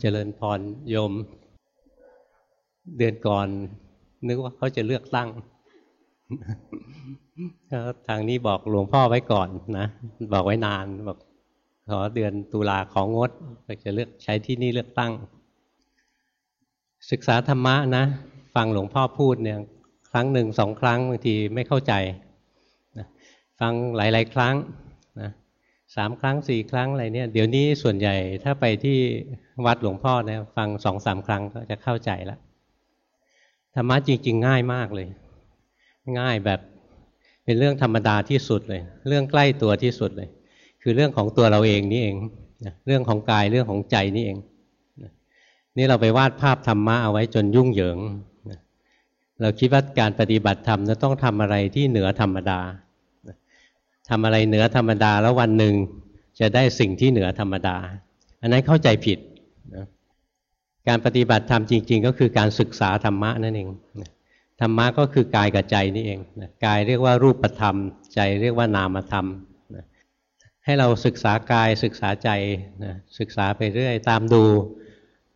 เจริญพรโยม เดือนก่อน นึกว่าเขาจะเลือกตั้งทางนี้บอกหลวงพ่อไว้ก่อนนะ บอกไว้นานบอกขอเดือนตุลาของงดจะเลือกใช้ที่นี่เลือกตั้ง ศึกษาธรรมะนะ ฟังหลวงพ่อพูดเนี่ย ครั้งหนึ่งสองครั้งบางทีไม่เข้าใจฟังหลาย ๆ ครั้ง สามครั้งสี่ครั้งอะไรเนี่ย เดี๋ยวนี้ส่วนใหญ่ถ้าไปที่วัดหลวงพ่อเนี่ยฟังสองสามครั้งก็จะเข้าใจแล้วธรรมะจริง ๆ ง่ายมากเลย ง่ายแบบเป็นเรื่องธรรมดาที่สุดเลย เรื่องใกล้ตัวที่สุดเลย คือเรื่องของตัวเราเองนี่เองเรื่องของกายเรื่องของใจนี่เองนี่เราไปวาดภาพธรรมะเอาไว้จนยุ่งเหยิงเราคิดว่าการปฏิบัติธรรมจะต้องทำอะไรที่เหนือธรรมดา ทำอะไรเหนือธรรมดาแล้ววันหนึ่งจะได้สิ่งที่เหนือธรรมดา อันนั้นเข้าใจผิดนะการปฏิบัติธรรมจริง ๆ ก็คือการศึกษาธรรมะนั่นเองธรรมะก็คือกายกับใจนี่เองกายเรียกว่ารูปธรรม ใจเรียกว่านามธรรมให้เราศึกษากายศึกษาใจศึกษาไปเรื่อยตามดู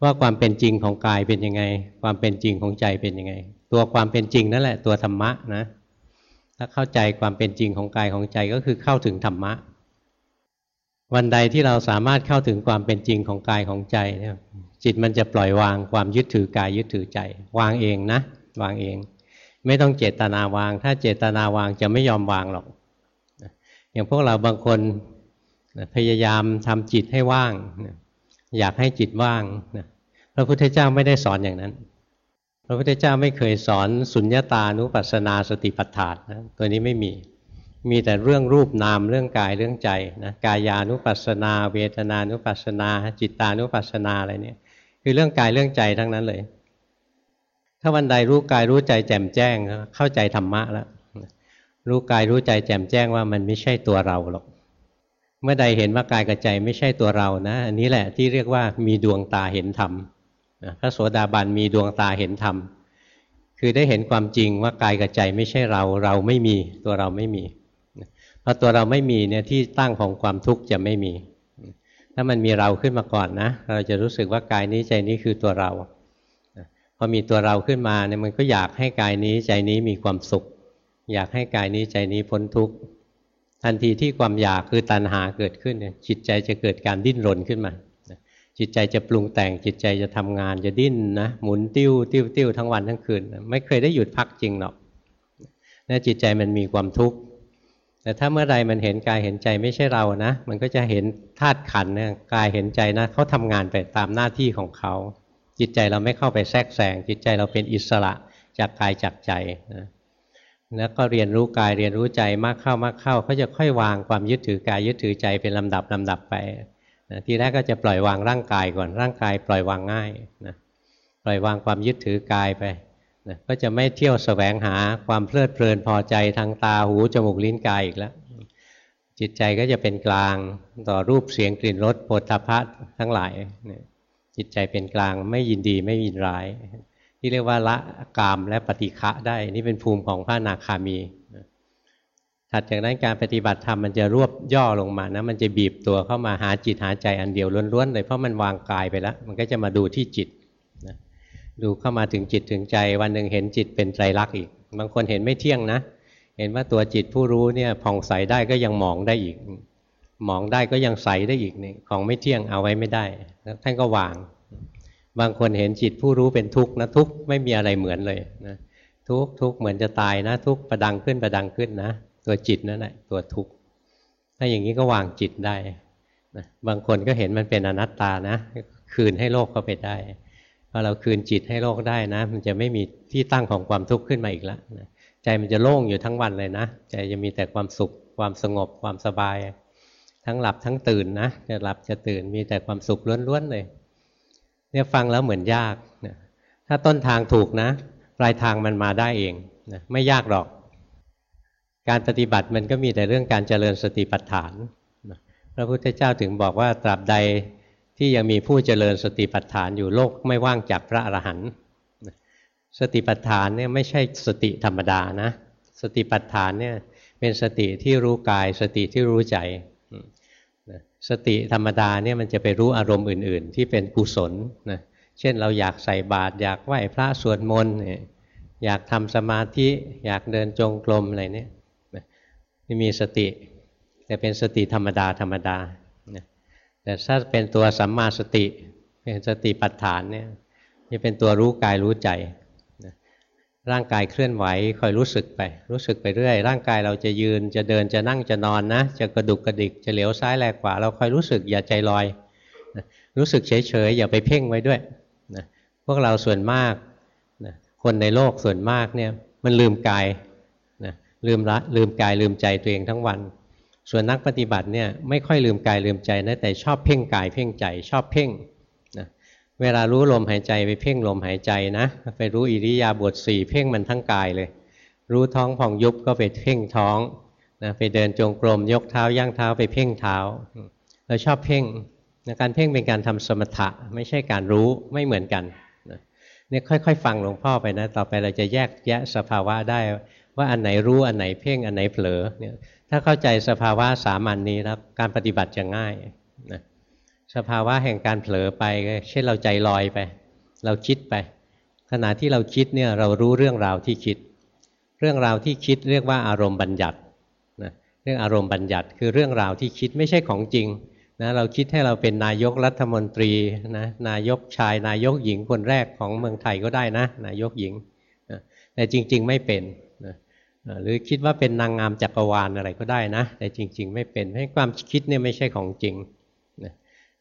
ว่าความเป็นจริงของกายเป็นยังไง ความเป็นจริงของใจเป็นยังไง ตัวความเป็นจริงนั่นแหละตัวธรรมะนะ ถ้าเข้าใจความเป็นจริงของกายของใจก็คือเข้าถึงธรรมะ วันใดที่เราสามารถเข้าถึงความเป็นจริงของกายของใจเนี่ยจิตมันจะปล่อยวางความยึดถือกายยึดถือใจ วางเองนะ วางเอง ไม่ต้องเจตนาวาง ถ้าเจตนาวางจะไม่ยอมวางหรอก อย่างพวกเราบางคนพยายามทำจิตให้ว่าง อยากให้จิตว่างพระพุทธเจ้าไม่ได้สอนอย่างนั้น พระพุทธเจ้าไม่เคยสอนสุญญาตานุปัสสนาสติปัฏฐานนะตัวนี้ไม่มีมีแต่เรื่องรูปนามเรื่องกายเรื่องใจนะกายานุปัสสนา เวทนานุปัสสนา จิตานุปัสสนาอะไรเนี่ย คือเรื่องกายเรื่องใจทั้งนั้นเลย ถ้าวันใดรู้กายรู้ใจแจ่มแจ้งเข้าใจธรรมะแล้วรู้กายรู้ใจแจ่มแจ้งว่ามันไม่ใช่ตัวเราหรอก เมื่อใดเห็นว่ากายกับใจไม่ใช่ตัวเรานะ อันนี้แหละที่เรียกว่ามีดวงตาเห็นธรรม พระโสดาบันมีดวงตาเห็นธรรม คือได้เห็นความจริงว่ากายกับใจไม่ใช่เรา เราไม่มีตัวเราไม่มีพอตัวเราไม่มีเนี่ยที่ตั้งของความทุกข์จะไม่มี ถ้ามันมีเราขึ้นมาก่อนนะ เราจะรู้สึกว่ากายนี้ใจนี้คือตัวเราพอมีตัวเราขึ้นมาเนี่ยมันก็อยากให้กายนี้ใจนี้มีความสุข อยากให้กายนี้ใจนี้พ้นทุกข์ทันทีที่ความอยากคือตัณหาเกิดขึ้นเนี่ยจิตใจจะเกิดการดิ้นรนขึ้นมา จิตใจจะปรุงแต่งจิตใจจะทำงานจะดิ้นนะหมุนติ้วติ้วติ้วทั้งวันทั้งคืน ไม่เคยได้หยุดพักจริงหรอกนะจิตใจมันมีความทุกข์แต่ถ้าเมื่อไรมันเห็นกายเห็นใจไม่ใช่เรานะ มันก็จะเห็นธาตุขันเนี่ยกายเห็นใจนะเขาทำงานไปตามหน้าที่ของเขาจิตใจเราไม่เข้าไปแทรกแซงจิตใจเราเป็นอิสระจากกายจากใจนะแล้วก็เรียนรู้กายเรียนรู้ใจมากเข้ามากเข้าเขาจะค่อยวางความยึดถือกายยึดถือใจเป็นลำดับลำดับไป ทีแรกก็จะปล่อยวางร่างกายก่อนร่างกายปล่อยวางง่ายนะปล่อยวางความยึดถือกายไปนะก็จะไม่เที่ยวสแสวงหาความเพลิดเพลินพอใจทางตาหูจมูกลิ้นกายอีกแล้วจิตใจก็จะเป็นกลางต่อรูปเสียงกลิ่นรสโผฏฐพัททั้งหลายจิตใจเป็นกลางไม่ยินดีไม่ยินร้าย ที่เรียกว่าละกามและปฏิฆะได้ นี่เป็นภูมิของพระนาคามี ถัดจากนั้นการปฏิบัติธรรมมันจะรวบย่อลงมานะมันจะบีบตัวเข้ามาหาจิตหาใจอันเดียวล้วนๆเลยเพราะมันวางกายไปแล้ว มันก็จะมาดูที่จิตนะดูเข้ามาถึงจิตถึงใจ วันหนึ่งเห็นจิตเป็นไตรลักษณ์อีก บางคนเห็นไม่เที่ยงนะ เห็นว่าตัวจิตผู้รู้เนี่ยผ่องใสได้ก็ยังมองได้อีกมองได้ก็ยังใสได้อีกนี่ของไม่เที่ยงเอาไว้ไม่ได้ท่านก็วาง บางคนเห็นจิตผู้รู้เป็นทุกข์นะทุกข์ไม่มีอะไรเหมือนเลยนะทุกข์ทุกข์เหมือนจะตายนะ ทุกข์ประดังขึ้นประดังขึ้นนะ ตัวจิตนั่นแหละตัวทุกข์ถ้าอย่างนี้ก็วางจิตได้นะบางคนก็เห็นมันเป็นอนัตตานะคืนให้โลกเข้าไปได้พอเราคืนจิตให้โลกได้นะ มันจะไม่มีที่ตั้งของความทุกข์ขึ้นมาอีกแล้วนะใจมันจะโล่งอยู่ทั้งวันเลยนะใจจะมีแต่ความสุข ความสงบความสบาย ทั้งหลับทั้งตื่นนะจะหลับจะตื่นมีแต่ความสุขล้วนๆเลยเนี่ยฟังแล้วเหมือนยากนะถ้าต้นทางถูกนะ ปลายทางมันมาได้เองนะไม่ยากหรอก การปฏิบัติมันก็มีแต่เรื่องการเจริญสติปัฏฐาน พระพุทธเจ้าถึงบอกว่าตราบใดที่ยังมีผู้เจริญสติปัฏฐานอยู่โลกไม่ว่างจากพระอรหันต์สติปัฏฐานเนี่ยไม่ใช่สติธรรมดานะ สติปัฏฐานเนี่ยเป็นสติที่รู้กาย สติที่รู้ใจ สติธรรมดาเนี่ยมันจะไปรู้อารมณ์อื่น ๆ ที่เป็นกุศลนะเช่นเราอยากใส่บาตรอยากไหว้พระสวดมนต์อยากทำสมาธิอยากเดินจงกรมอะไรเนี่ย ม่มีสติ แต่เป็นสติธรรมดาธรรมดาแต่ถ้าเป็นตัวสัมมาสติ เป็นสติปัฏฐานเนี่ยจะเป็นตัวรู้กายรู้ใจร่างกายเคลื่อนไหวคอยรู้สึกไป รู้สึกไปเรื่อย ร่างกายเราจะยืนจะเดินจะนั่งจะนอนนะ จะกระดุกกระดิกจะเหลียวซ้ายแลกขวาเราคอยรู้สึกอย่าใจลอย รู้สึกเฉยๆอย่าไปเพ่งไว้ด้วยพวกเราส่วนมากคนในโลกส่วนมากเนี่ยมันลืมกาย ลืมละลืมกายลืมใจตัวเองทั้งวัน ส่วนนักปฏิบัติเนี่ยไม่ค่อยลืมกายลืมใจนะแต่ชอบเพ่งกายเพ่งใจชอบเพ่งนะเวลารู้ลมหายใจไปเพ่งลมหายใจนะ ไปรู้อิริยาบถสี่เพ่งมันทั้งกายเลย รู้ท้องผ่องยุบก็ไปเพ่งท้องนะไปเดินจงกรมยกเท้าย่างเท้าไปเพ่งเท้า เราชอบเพ่งการเพ่งเป็นการทำสมถะไม่ใช่การรู้ไม่เหมือนกันเนี่ยค่อยๆ ฟังหลวงพ่อไปนะ ต่อไปเราจะแยกแยะสภาวะได้ ว่าอันไหนรู้อันไหนเพ่งอันไหนเผลอเนี่ยถ้าเข้าใจสภาวะสามัญนนี้แล้วการปฏิบัติจะง่ายนะสภาวะแห่งการเผลอไปเช่นเราใจลอยไป เราคิดไป ขณะที่เราคิดเนี่ยเรารู้เรื่องราวที่คิด เรื่องราวที่คิดเรียกว่าอารมณ์บัญญัตินะเรื่องอารมณ์บัญญัติคือเรื่องราวที่คิดไม่ใช่ของจริงนะเราคิดให้เราเป็นนายกรัฐมนตรีนะนายกชายนายกหญิงคนแรกของเมืองไทยก็ได้นะ นายกหญิงนะแต่จริง ๆ ไม่เป็น หรือคิดว่าเป็นนางงามจักรวาลอะไรก็ได้นะ แต่จริง ๆ ไม่เป็นให้ความคิดเนี่ยไม่ใช่ของจริง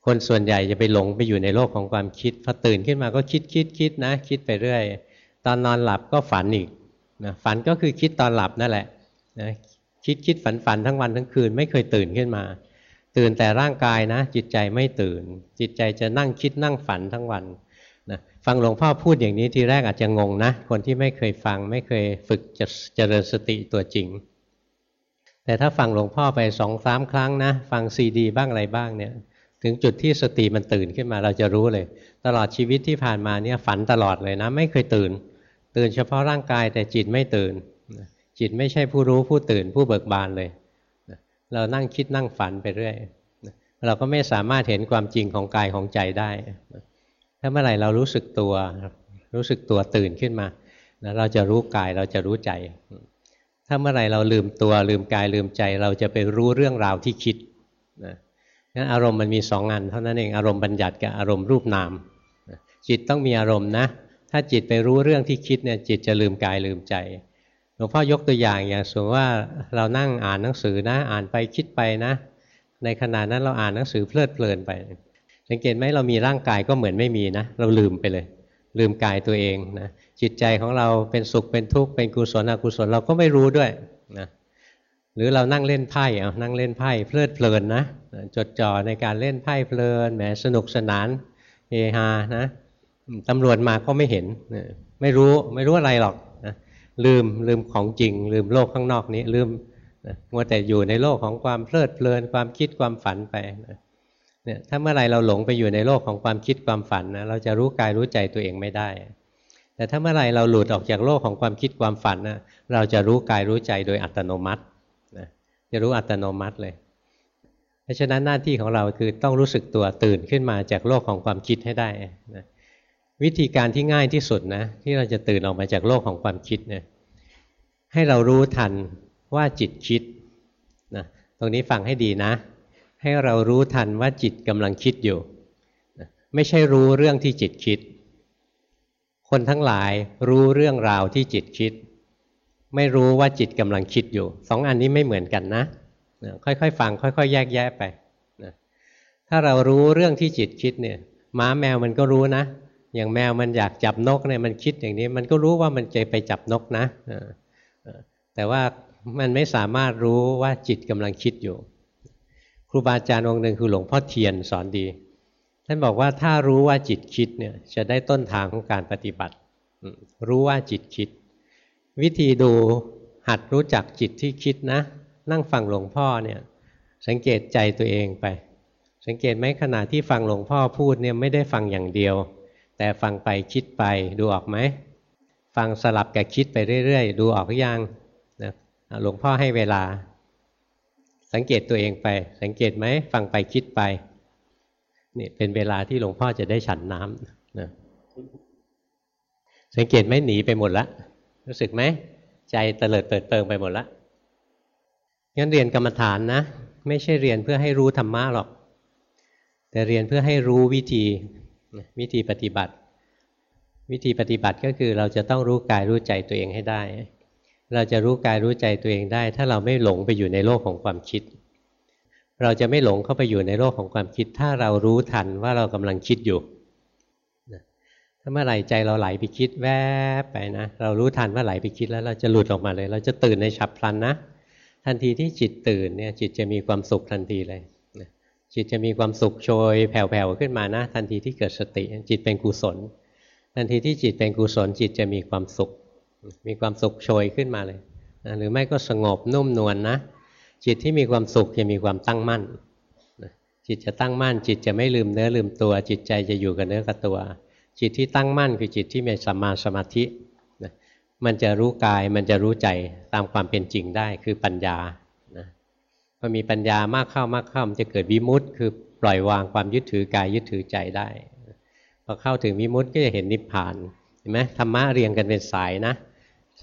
คนส่วนใหญ่จะไปหลงไปอยู่ในโลกของความคิดพอตื่นขึ้นมาก็คิดคิดคิดนะ คิดไปเรื่อย ตอนนอนหลับก็ฝันอีกนะฝันก็คือคิดตอนหลับนั่นแหละนะคิดคิดฝันฝันทั้งวันทั้งคืนไม่เคยตื่นขึ้นมา ตื่นแต่ร่างกายนะ จิตใจไม่ตื่น จิตใจจะนั่งคิดนั่งฝันทั้งวัน ฟังหลวงพ่อพูดอย่างนี้ทีแรกอาจจะงงนะ คนที่ไม่เคยฟังไม่เคยฝึกจะเจริญสติตัวจริง แต่ถ้าฟังหลวงพ่อไปสองสามครั้งนะ ฟังซีดี บ้างอะไรบ้างเนี่ย ถึงจุดที่สติมันตื่นขึ้นมาเราจะรู้เลย ตลอดชีวิตที่ผ่านมาเนี่ยฝันตลอดเลยนะ ไม่เคยตื่น ตื่นเฉพาะร่างกายแต่จิตไม่ตื่น จิตไม่ใช่ผู้รู้ผู้ตื่นผู้เบิกบานเลย เรานั่งคิดนั่งฝันไปเรื่อยเราก็ไม่สามารถเห็นความจริงของกายของใจได้ ถ้าเมื่อไหร่เรารู้สึกตัวรู้สึกตัวตื่นขึ้นมาแล้วเราจะรู้กายเราจะรู้ใจ ถ้าเมื่อไหร่เราลืมตัวลืมกายลืมใจ เราจะไปรู้เรื่องราวที่คิดนะงั้นอารมณ์มันมีสองงานเท่านั้นเองอารมณ์บัญญัติกับอารมณ์รูปนามจิตต้องมีอารมณ์นะ ถ้าจิตไปรู้เรื่องที่คิดเนี่ยจิตจะลืมกายลืมใจหลวงพ่อยกตัวอย่างอย่างสมมติว่าเรานั่งอ่านหนังสือนะ อ่านไปคิดไปนะ ในขณะนั้นเราอ่านหนังสือเพลิดเพลินไป สังเกตไหมเรามีร่างกายก็เหมือนไม่มีนะ เราลืมไปเลย ลืมกายตัวเองนะจิตใจของเราเป็นสุขเป็นทุกข์เป็นกุศลอกุศลเราก็ไม่รู้ด้วยนะหรือเรานั่งเล่นไพ่เอานั่งเล่นไพ่เพลิดเพลินนะจดจ่อในการเล่นไพ่เพลินแหมสนุกสนานเฮฮานะตำรวจมาก็ไม่เห็นไม่รู้ไม่รู้อะไรหรอกนะลืมลืมของจริง ลืมโลกข้างนอกนี้ลืมนะมัวแต่อยู่ในโลกของความเพลิดเพลินความคิดความฝันไปนะ เนี่ยถ้าเมื่อไรเราหลงไปอยู่ในโลกของความคิดความฝันนะเราจะรู้กายรู้ใจตัวเองไม่ได้ แต่ถ้าเมื่อไรเราหลุดออกจากโลกของความคิดความฝันนะเราจะรู้กายรู้ใจโดยอัตโนมัตินะจะรู้อัตโนมัติเลย เพราะฉะนั้นหน้าที่ของเราคือต้องรู้สึกตัวตื่นขึ้นมาจากโลกของความคิดให้ได้นะวิธีการที่ง่ายที่สุดนะที่เราจะตื่นออกมาจากโลกของความคิดเนี่ยให้เรารู้ทันว่าจิตคิดนะตรงนี้ฟังให้ดีนะ ให้เรารู้ทันว่าจิตกำลังคิดอยู่ ไม่ใช่รู้เรื่องที่จิตคิด คนทั้งหลายรู้เรื่องราวที่จิตคิด ไม่รู้ว่าจิตกำลังคิดอยู่สองอันนี้ไม่เหมือนกันนะค่อยๆฟังค่อย ๆ แยกแยะไปถ้าเรารู้เรื่องที่จิตคิดเนี่ยหมาแมวมันก็รู้นะ อย่างแมวมันอยากจับนกเนี่ยมันคิดอย่างนี้ มันก็รู้ว่ามันจะไปจับนกนะแต่ว่ามันไม่สามารถรู้ว่าจิตกำลังคิดอยู่ ครูบาอาจารย์องค์หนึ่งคือหลวงพ่อเทียนสอนดี ท่านบอกว่าถ้ารู้ว่าจิตคิดเนี่ยจะได้ต้นทางของการปฏิบัติ รู้ว่าจิตคิด วิธีดูหัดรู้จักจิตที่คิดนะ นั่งฟังหลวงพ่อเนี่ยสังเกตใจตัวเองไป สังเกตไหมขณะที่ฟังหลวงพ่อพูดเนี่ยไม่ได้ฟังอย่างเดียว แต่ฟังไปคิดไปดูออกไหมฟังสลับกับคิดไปเรื่อยๆ ดูออกหรือยังนะหลวงพ่อให้เวลา สังเกตตัวเองไป สังเกตไหมฟังไปคิดไปนี่เป็นเวลาที่หลวงพ่อจะได้ฉันน้ำนะสังเกตไหมหนีไปหมดละรู้สึกไหมใจเตลิดเปิดเปิงไปหมดละงั้นเรียนกรรมฐานนะ ไม่ใช่เรียนเพื่อให้รู้ธรรมะหรอก แต่เรียนเพื่อให้รู้วิธีวิธีปฏิบัติ วิธีปฏิบัติก็คือเราจะต้องรู้กายรู้ใจตัวเองให้ได้ เราจะรู้กายรู้ใจตัวเองได้ ถ้าเราไม่หลงไปอยู่ในโลกของความคิด เราจะไม่หลงเข้าไปอยู่ในโลกของความคิด ถ้าเรารู้ทันว่าเรากำลังคิดอยู่ถ้าเมื่อไหร่ใจเราไหลไปคิดแวบไปนะ เรารู้ทันว่าไหลไปคิดแล้วเราจะหลุดออกมาเลย เราจะตื่นในฉับพลันนะทันทีที่จิตตื่นเนี่ยจิตจะมีความสุขทันทีเลยจิตจะมีความสุขโชยแผ่วๆขึ้นมานะ ทันทีที่เกิดสติ จิตเป็นกุศล ทันทีที่จิตเป็นกุศลจิตจะมีความสุข มีความสุขโชยขึ้นมาเลยนะหรือไม่ก็สงบนุ่มนวลนนะจิตที่มีความสุขจะมีความตั้งมั่นจิตจะตั้งมั่น จิตจะไม่ลืมเนื้อลืมตัว จิตใจจะอยู่กับเนื้อกับตัว จิตที่ตั้งมั่นคือจิตที่มีสัมมาสมาธินะมันจะรู้กายมันจะรู้ใจตามความเป็นจริงได้คือปัญญานะพอมีปัญญามากเข้ามากเข้ามันจะเกิดวิมุตต์คือปล่อยวางความยึดถือกายยึดถือใจได้พอเข้าถึงวิมุตต์ก็จะเห็นนิพพานเห็นไหมธรรมะเรียงกันเป็นสายนะ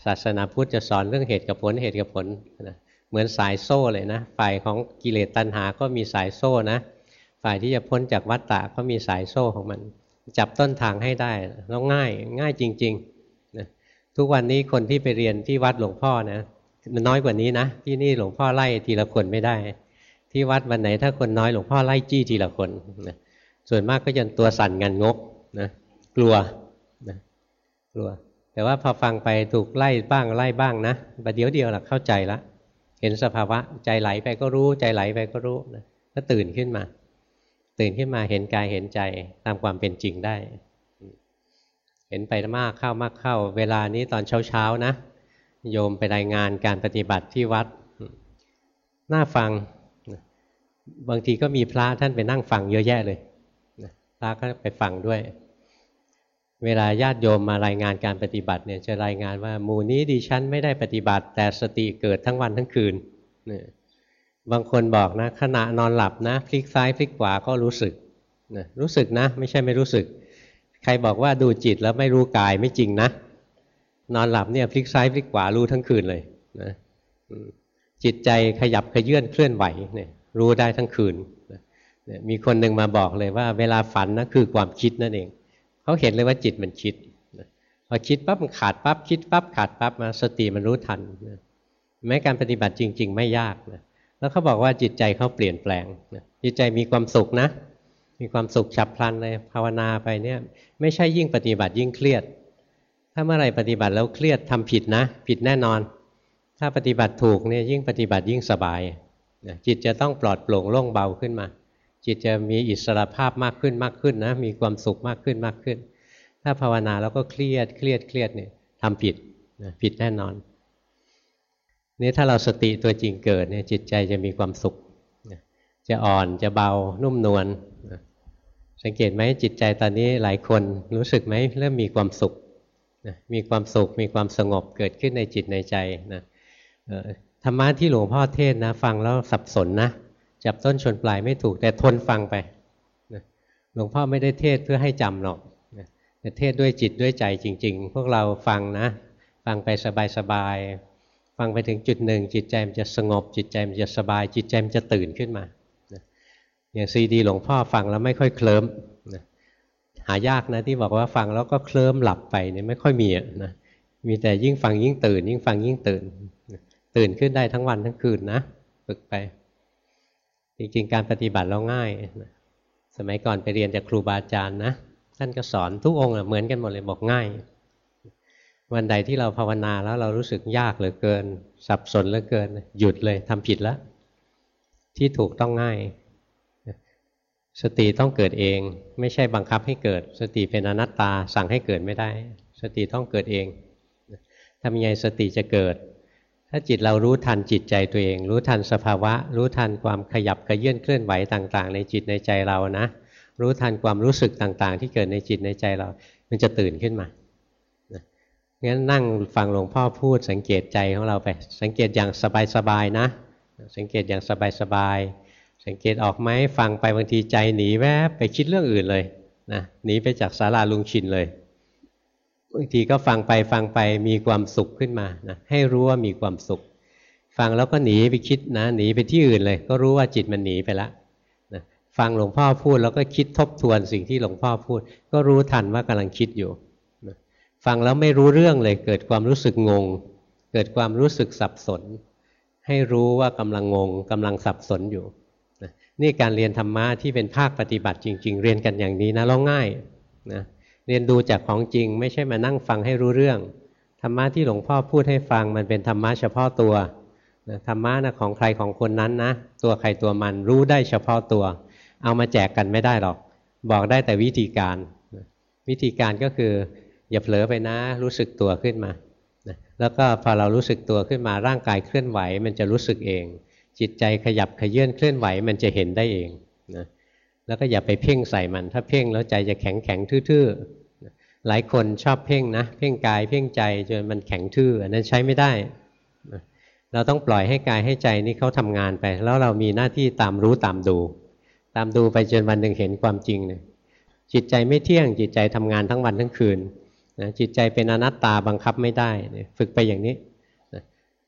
ศาสนาพุทธจะสอนเรื่องเหตุกับผลเหตุกับผลนะเหมือนสายโซ่เลยนะฝ่ายของกิเลสตัณหาก็มีสายโซ่นะฝ่ายที่จะพ้นจากวัฏฏะก็มีสายโซ่ของมัน จับต้นทางให้ได้แล้วง่ายง่ายจริงๆนะทุกวันนี้คนที่ไปเรียนที่วัดหลวงพ่อนะมันน้อยกว่านี้นะ ที่นี่หลวงพ่อไล่ทีละคนไม่ได้ ที่วัดวันไหนถ้าคนน้อยหลวงพ่อไล่จี้ทีละคนนะส่วนมากก็จะตัวสั่นงันงกนะกลัวนะกลัว แต่ว่าพอฟังไปถูกไล่บ้างไล่บ้างนะประเดี๋ยวเดียวหลักเข้าใจละเห็นสภาวะใจไหลไปก็รู้ใจไหลไปก็รู้นะก็ตื่นขึ้นมา ตื่นขึ้นมาเห็นกายเห็นใจตามความเป็นจริงได้ เห็นไปมากเข้ามากเข้า เวลานี้ตอนเช้าๆนะ โยมไปรายงานการปฏิบัติที่วัดน่าฟังบางทีก็มีพระท่านไปนั่งฟังเยอะแยะเลยพระก็ไปฟังด้วย เวลาญาติโยมมารายงานการปฏิบัติเนี่ยจะรายงานว่าหมู่นี้ดิฉันไม่ได้ปฏิบัติ แต่สติเกิดทั้งวันทั้งคืนเนี่ยบางคนบอกนะขณะนอนหลับนะพลิกซ้ายพลิกขวาก็รู้สึกนะรู้สึกนะ ไม่ใช่ไม่รู้สึก ใครบอกว่าดูจิตแล้วไม่รู้กายไม่จริงนะ นอนหลับเนี่ยพลิกซ้ายพลิกขวารู้ทั้งคืนเลยนะจิตใจขยับขยื่นเคลื่อนไหวเนี่ยรู้ได้ทั้งคืนนะมีคนหนึ่งมาบอกเลยว่า เวลาฝันนะคือความคิดนั่นเอง เขาเห็นเลยว่าจิตมันคิดพอคิดปั๊บมันขาดปั๊บคิดปั๊บขาดปั๊บมาสติมันรู้ทันแม้การปฏิบัติจริง ๆ ไม่ยากนะแล้วเขาบอกว่าจิตใจเขาเปลี่ยนแปลงจิตใจมีความสุขนะ มีความสุขฉับพลันเลยภาวนาไปเนี่ย ไม่ใช่ยิ่งปฏิบัติยิ่งเครียด ถ้าเมื่อไรปฏิบัติแล้วเครียดทำผิดนะ ผิดแน่นอน ถ้าปฏิบัติถูกเนี่ยยิ่งปฏิบัติยิ่งสบายจิตจะต้องปลอดโปร่งโล่งเบาขึ้นมา จิตจะมีอิสระภาพมากขึ้นมากขึ้นนะมีความสุขมากขึ้นมากขึ้น ถ้าภาวนาแล้วก็เครียดเครียดเครียดเนี่ยทำผิดผิดแน่นอนนี่ถ้าเราสติตัวจริงเกิดเนี่ยจิตใจจะมีความสุข จะอ่อนจะเบานุ่มนวลสังเกตไหมจิตใจตอนนี้หลายคนรู้สึกไหมเริ่มมีความสุขมีความสุขมีความสงบเกิดขึ้นในจิตในใจนะธรรมะที่หลวงพ่อเทศนะ ฟังแล้วสับสนนะ จับต้นชนปลายไม่ถูก แต่ทนฟังไปหลวงพ่อไม่ได้เทศเพื่อให้จำหรอกแต่เทศด้วยจิตด้วยใจจริง ๆ พวกเราฟังนะ ฟังไปสบายๆฟังไปถึงจุดหนึ่ง จิตใจมันจะสงบ จิตใจมันจะสบาย จิตใจมันจะตื่นขึ้นมาอย่างซีดีหลวงพ่อฟังแล้วไม่ค่อยเคลิ้มหายากนะที่บอกว่าฟังแล้วก็เคลิ้มหลับไปเนี่ยไม่ค่อยมีนะมีแต่ยิ่งฟังยิ่งตื่น ยิ่งฟังยิ่งตื่น ตื่นขึ้นได้ทั้งวันทั้งคืนนะ ฝึกไป จริงๆ การปฏิบัติเราง่าย สมัยก่อนไปเรียนจากครูบาอาจารย์นะท่านก็สอนทุกองค์เหมือนกันหมดเลยบอกง่าย วันใดที่เราภาวนาแล้วเรารู้สึกยากเหลือเกิน สับสนเหลือเกิน หยุดเลยทำผิดแล้ว ที่ถูกต้องง่าย สติต้องเกิดเอง ไม่ใช่บังคับให้เกิด สติเป็นอนัตตาสั่งให้เกิดไม่ได้ สติต้องเกิดเองทำยังไงสติจะเกิด ถ้าจิตเรารู้ทันจิตใจตัวเอง รู้ทันสภาวะ รู้ทันความขยับกระเยื่อนเคลื่อนไหวต่างๆ ในจิตในใจเรานะ รู้ทันความรู้สึกต่างๆ ที่เกิดในจิตในใจเรา มันจะตื่นขึ้นมางั้นนั่งฟังหลวงพ่อพูดสังเกตใจของเราไป สังเกตอย่างสบายๆนะ สังเกตอย่างสบายๆสังเกตออกไหมฟังไปบางทีใจหนีแวบไปคิดเรื่องอื่นเลยนะหนีไปจากศาลาลุงชินเลย บางทีก็ฟังไปฟังไปมีความสุขขึ้นมานะให้รู้ว่ามีความสุข ฟังแล้วก็หนีไปคิดนะหนีไปที่อื่นเลย ก็รู้ว่าจิตมันหนีไปแล้วนะฟังหลวงพ่อพูดแล้วก็คิดทบทวนสิ่งที่หลวงพ่อพูด ก็รู้ทันว่ากำลังคิดอยู่นะฟังแล้วไม่รู้เรื่องเลย เกิดความรู้สึกงง เกิดความรู้สึกสับสน ให้รู้ว่ากำลังงงกำลังสับสนอยู่นะนี่การเรียนธรรมะที่เป็นภาคปฏิบัติจริง ๆ เรียนกันอย่างนี้นะแล้วง่ายนะ เรียนดูจากของจริง ไม่ใช่มานั่งฟังให้รู้เรื่องธรรมะที่หลวงพ่อพูดให้ฟังมันเป็นธรรมะเฉพาะตัวธรรมะนะของใครของคนนั้นนะ ตัวใครตัวมันรู้ได้เฉพาะตัว เอามาแจกกันไม่ได้หรอก บอกได้แต่วิธีการ วิธีการก็คือ อย่าเผลอไปนะ รู้สึกตัวขึ้นมาแล้วก็พอเรารู้สึกตัวขึ้นมาร่างกายเคลื่อนไหว มันจะรู้สึกเอง จิตใจขยับขยื่นเคลื่อนไหวมันจะเห็นได้เองนะแล้วก็อย่าไปเพ่งใส่มัน ถ้าเพ่งแล้วใจจะแข็งแข็งทื่อ หลายคนชอบเพ่งนะ เพ่งกายเพ่งใจจนมันแข็งทื่ออันนั้นใช้ไม่ได้ เราต้องปล่อยให้กายให้ใจนี่เขาทำงานไป แล้วเรามีหน้าที่ตามรู้ตามดู ตามดูไปจนวันหนึ่งเห็นความจริงเลยจิตใจไม่เที่ยงจิตใจทำงานทั้งวันทั้งคืนนะจิตใจเป็นอนัตตาบังคับไม่ได้ ฝึกไปอย่างนี้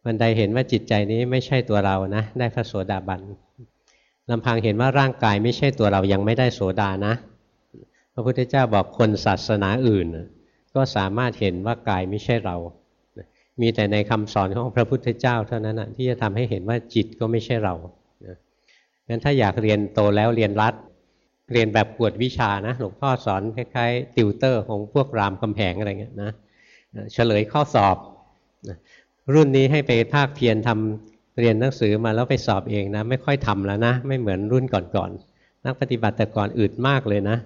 วันใดเห็นว่าจิตใจนี้ไม่ใช่ตัวเรานะ ได้พระโสดาบันลำพังเห็นว่าร่างกายไม่ใช่ตัวเรายังไม่ได้โสดานะ ระพุทธเจ้าบอกคนศาสนาอื่น ก็สามารถเห็นว่ากายไม่ใช่เรา มีแต่ในคำสอนของพระพุทธเจ้าเท่านั้นที่จะทำให้เห็นว่าจิตก็ไม่ใช่เรางั้นถ้าอยากเรียนโตแล้วเรียนรัดเรียนแบบกวดวิชานะหลวงพ่อสอนคล้ายๆติวเตอร์ของพวกรามคำแหงอะไรเงี้ยนะเฉลยข้อสอบ รุ่นนี้ให้ไปภาคเพียรทำเรียนหนังสือมาแล้วไปสอบเองนะ ไม่ค่อยทำแล้วนะ ไม่เหมือนรุ่นก่อนๆนักปฏิบัติแต่ก่อนอึดมากเลยนะ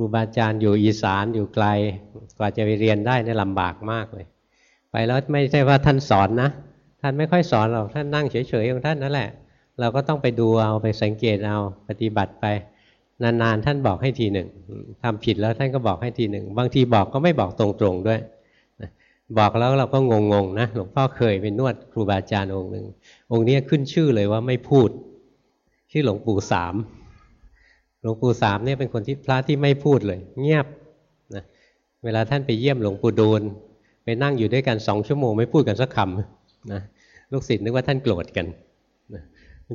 รูบาอาจารย์อยู่อีสานอยู่ไกล กว่าจะไปเรียนได้เนี่ยลำบากมากเลย ไปแล้วไม่ใช่ว่าท่านสอนนะ ท่านไม่ค่อยสอนหรอกท่านนั่งเฉยๆของท่านนั่นแหละ เราก็ต้องไปดูเอาไปสังเกตเอาปฏิบัติไป นานๆท่านบอกให้ทีหนึ่งทำผิดแล้วท่านก็บอกให้ทีหนึ่งบางทีบอกก็ไม่บอกตรงๆด้วยบอกแล้วเราก็งงๆนะหลวงพ่อเคยไปนวดครูบาอาจารย์องค์หนึ่งองค์นี้ขึ้นชื่อเลยว่าไม่พูดชื่อหลวงปู่สาม หลวงปู่สามเนี่ยเป็นคนที่พระที่ไม่พูดเลย เงียบนะเวลาท่านไปเยี่ยมหลวงปู่ดูลไปนั่งอยู่ด้วยกันสองชั่วโมงไม่พูดกันสักคำนะลูกศิษย์นึกว่าท่านโกรธกันนะ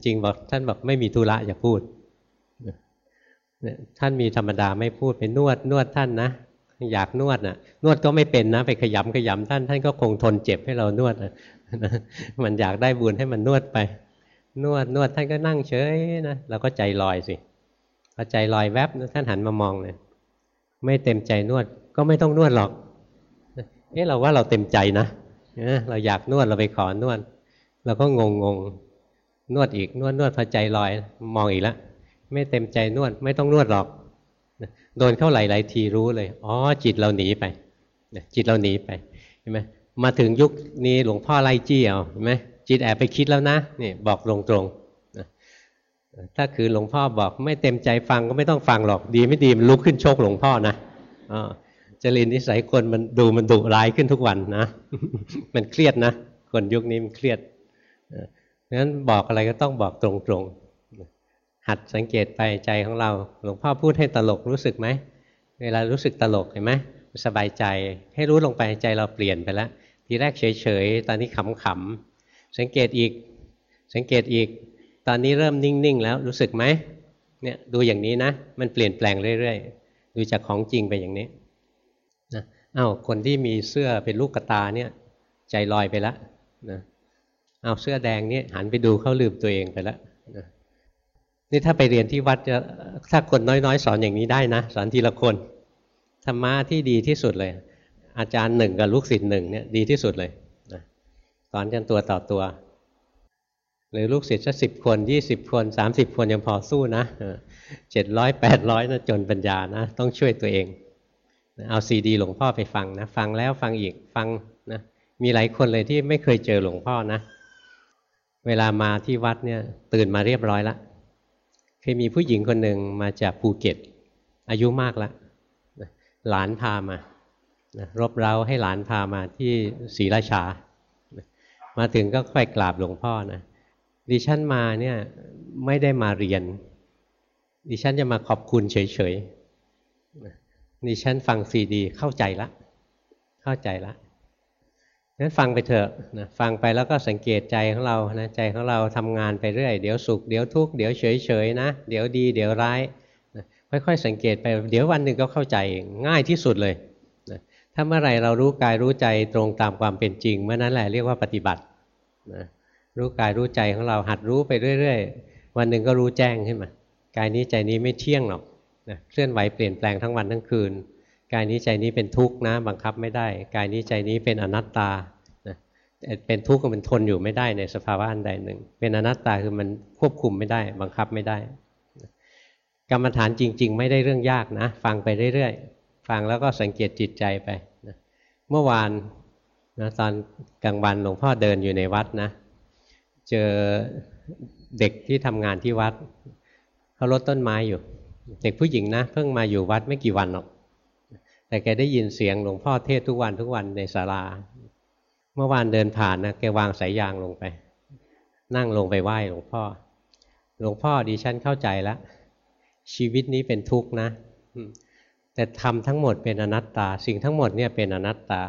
จริงบอกท่านบอกไม่มีธุระอย่าพูดนะท่านมีธรรมดาไม่พูดไปนวดนวดท่านนะอยากนวดนะ่ะ นวดก็ไม่เป็นนะ ไปขยำขยำท่านท่านก็คงทนเจ็บให้เรานวดนะมันอยากได้บุญให้มันนวดไป นวดนวดท่านก็นั่งเฉยนะเราก็ใจลอยสิ พอใจลอยแวบท่านหันมามองเลยไม่เต็มใจนวดก็ไม่ต้องนวดหรอกเอ๊ะเราว่าเราเต็มใจนะเราอยากนวดเราไปขอนวดเราก็งงงงนวดอีกนวดนวดพอใจลอย มองอีกแล้วไม่เต็มใจนวดไม่ต้องนวดหรอกโดนเข้าหลายๆทีรู้เลยอ๋อจิตเราหนีไปจิตเราหนีไปเห็นไหมมาถึงยุคนี้หลวงพ่อไล่จี้เอาเห็นไหมจิตแอบไปคิดแล้วนะนี่บอกตรงๆ ถ้าคือหลวงพ่อบอกไม่เต็มใจฟังก็ไม่ต้องฟังหรอกดีไม่ดีมันลุกขึ้นโชกหลวงพ่อนะจริตนิสัยคนมันดูมันดุร้ายขึ้นทุกวันนะ มันเครียดนะ คนยุคนี้มันเครียดงั้นบอกอะไรก็ต้องบอกตรงๆ หัดสังเกตไปใจของเรา หลวงพ่อพูดให้ตลกรู้สึกไหม เวลารู้สึกตลกเห็นไหมสบายใจให้รู้ลงไปใจเราเปลี่ยนไปแล้ว ทีแรกเฉยๆ ตอนนี้ขำๆ สังเกตอีก สังเกตอีก ตอนนี้เริ่มนิ่ง ๆ แล้วรู้สึกไหมเนี่ยดูอย่างนี้นะ มันเปลี่ยนแปลงเรื่อยๆ ดูจากของจริงไปอย่างนี้นะอา้าวคนที่มีเสื้อเป็นลูกกระตาเนี่ย ใจลอยไปแล้วนะเอาเสื้อแดงเนี่ยหันไปดูเขาลืมตัวเองไปแล้วนะนี่ถ้าไปเรียนที่วัดจะถ้าคนน้อยๆ สอนอย่างนี้ได้นะ สอนทีละคนธรรมะที่ดีที่สุดเลย อาจารย์หนึ่งกับลูกศิษย์หนึ่งเนี่ยดีที่สุดเลยนะสอนกันตัวต่อตัว หรือลูกศิษย์สักสิบคนยี่สิบคนสามสิบคนยังพอสู้นะเจ็ดร้อยแปดร้อยนะจนปัญญานะ ต้องช่วยตัวเอง เอาซีดีหลวงพ่อไปฟังนะ ฟังแล้วฟังอีกฟังนะมีหลายคนเลยที่ไม่เคยเจอหลวงพ่อนะ เวลามาที่วัดเนี่ยตื่นมาเรียบร้อยแล้วเคยมีผู้หญิงคนหนึ่งมาจากภูเก็ต อายุมากแล้วหลานพามา รบเร้าให้หลานพามาที่ศรีราชา มาถึงก็ค่อยกราบหลวงพ่อนะ ดิฉันมาเนี่ยไม่ได้มาเรียน ดิฉันจะมาขอบคุณเฉยๆดิฉันฟังซีดี เข้าใจละ เข้าใจละนั้นฟังไปเถอะนะฟังไปแล้วก็สังเกตใจของเรานะใจของเราทำงานไปเรื่อย เดี๋ยวสุขเดี๋ยวทุกข์เดี๋ยวเฉยๆนะ เดี๋ยวดี เดี๋ยวร้ายนะค่อยๆสังเกตไปเดี๋ยววันหนึ่งก็เข้าใจง่ายที่สุดเลยนะถ้าเมื่อไรเรารู้กายรู้ใจตรงตามความเป็นจริง เมื่อนั้นแหละเรียกว่าปฏิบัตินะ รู้กายรู้ใจของเราหัดรู้ไปเรื่อย ๆ วันหนึ่งก็รู้แจ้งขึ้นมากายนี้ใจนี้ไม่เที่ยงหรอกนะเคลื่อนไหวเปลี่ยนแปลงทั้งวันทั้งคืน กายนี้ใจนี้เป็นทุกข์นะ บังคับไม่ได้ กายนี้ใจนี้เป็นอนัตตานะเป็นทุกข์ก็มันทนอยู่ไม่ได้ในสภาวะอันใดหนึ่ง เป็นอนัตตาคือมันควบคุมไม่ได้ บังคับไม่ได้กรรมฐานจริง ๆ ไม่ได้เรื่องยากนะ ฟังไปเรื่อยๆ ฟังแล้วก็สังเกตจิตใจไปนะเมื่อวานนะตอนกลางวันหลวงพ่อเดินอยู่ในวัดนะ เจอเด็กที่ทำงานที่วัดเขาลดต้นไม้อยู่ เด็กผู้หญิงนะ เพิ่งมาอยู่วัดไม่กี่วันหรอก แต่แกได้ยินเสียงหลวงพ่อเทศทุกวันทุกวันในศาลา เมื่อวานเดินผ่านนะแกวางสายยางลงไป นั่งลงไปไหว้หลวงพ่อ หลวงพ่อดิฉันเข้าใจแล้ว ชีวิตนี้เป็นทุกข์นะ แต่ทำทั้งหมดเป็นอนัตตา สิ่งทั้งหมดเนี่ยเป็นอนัตตา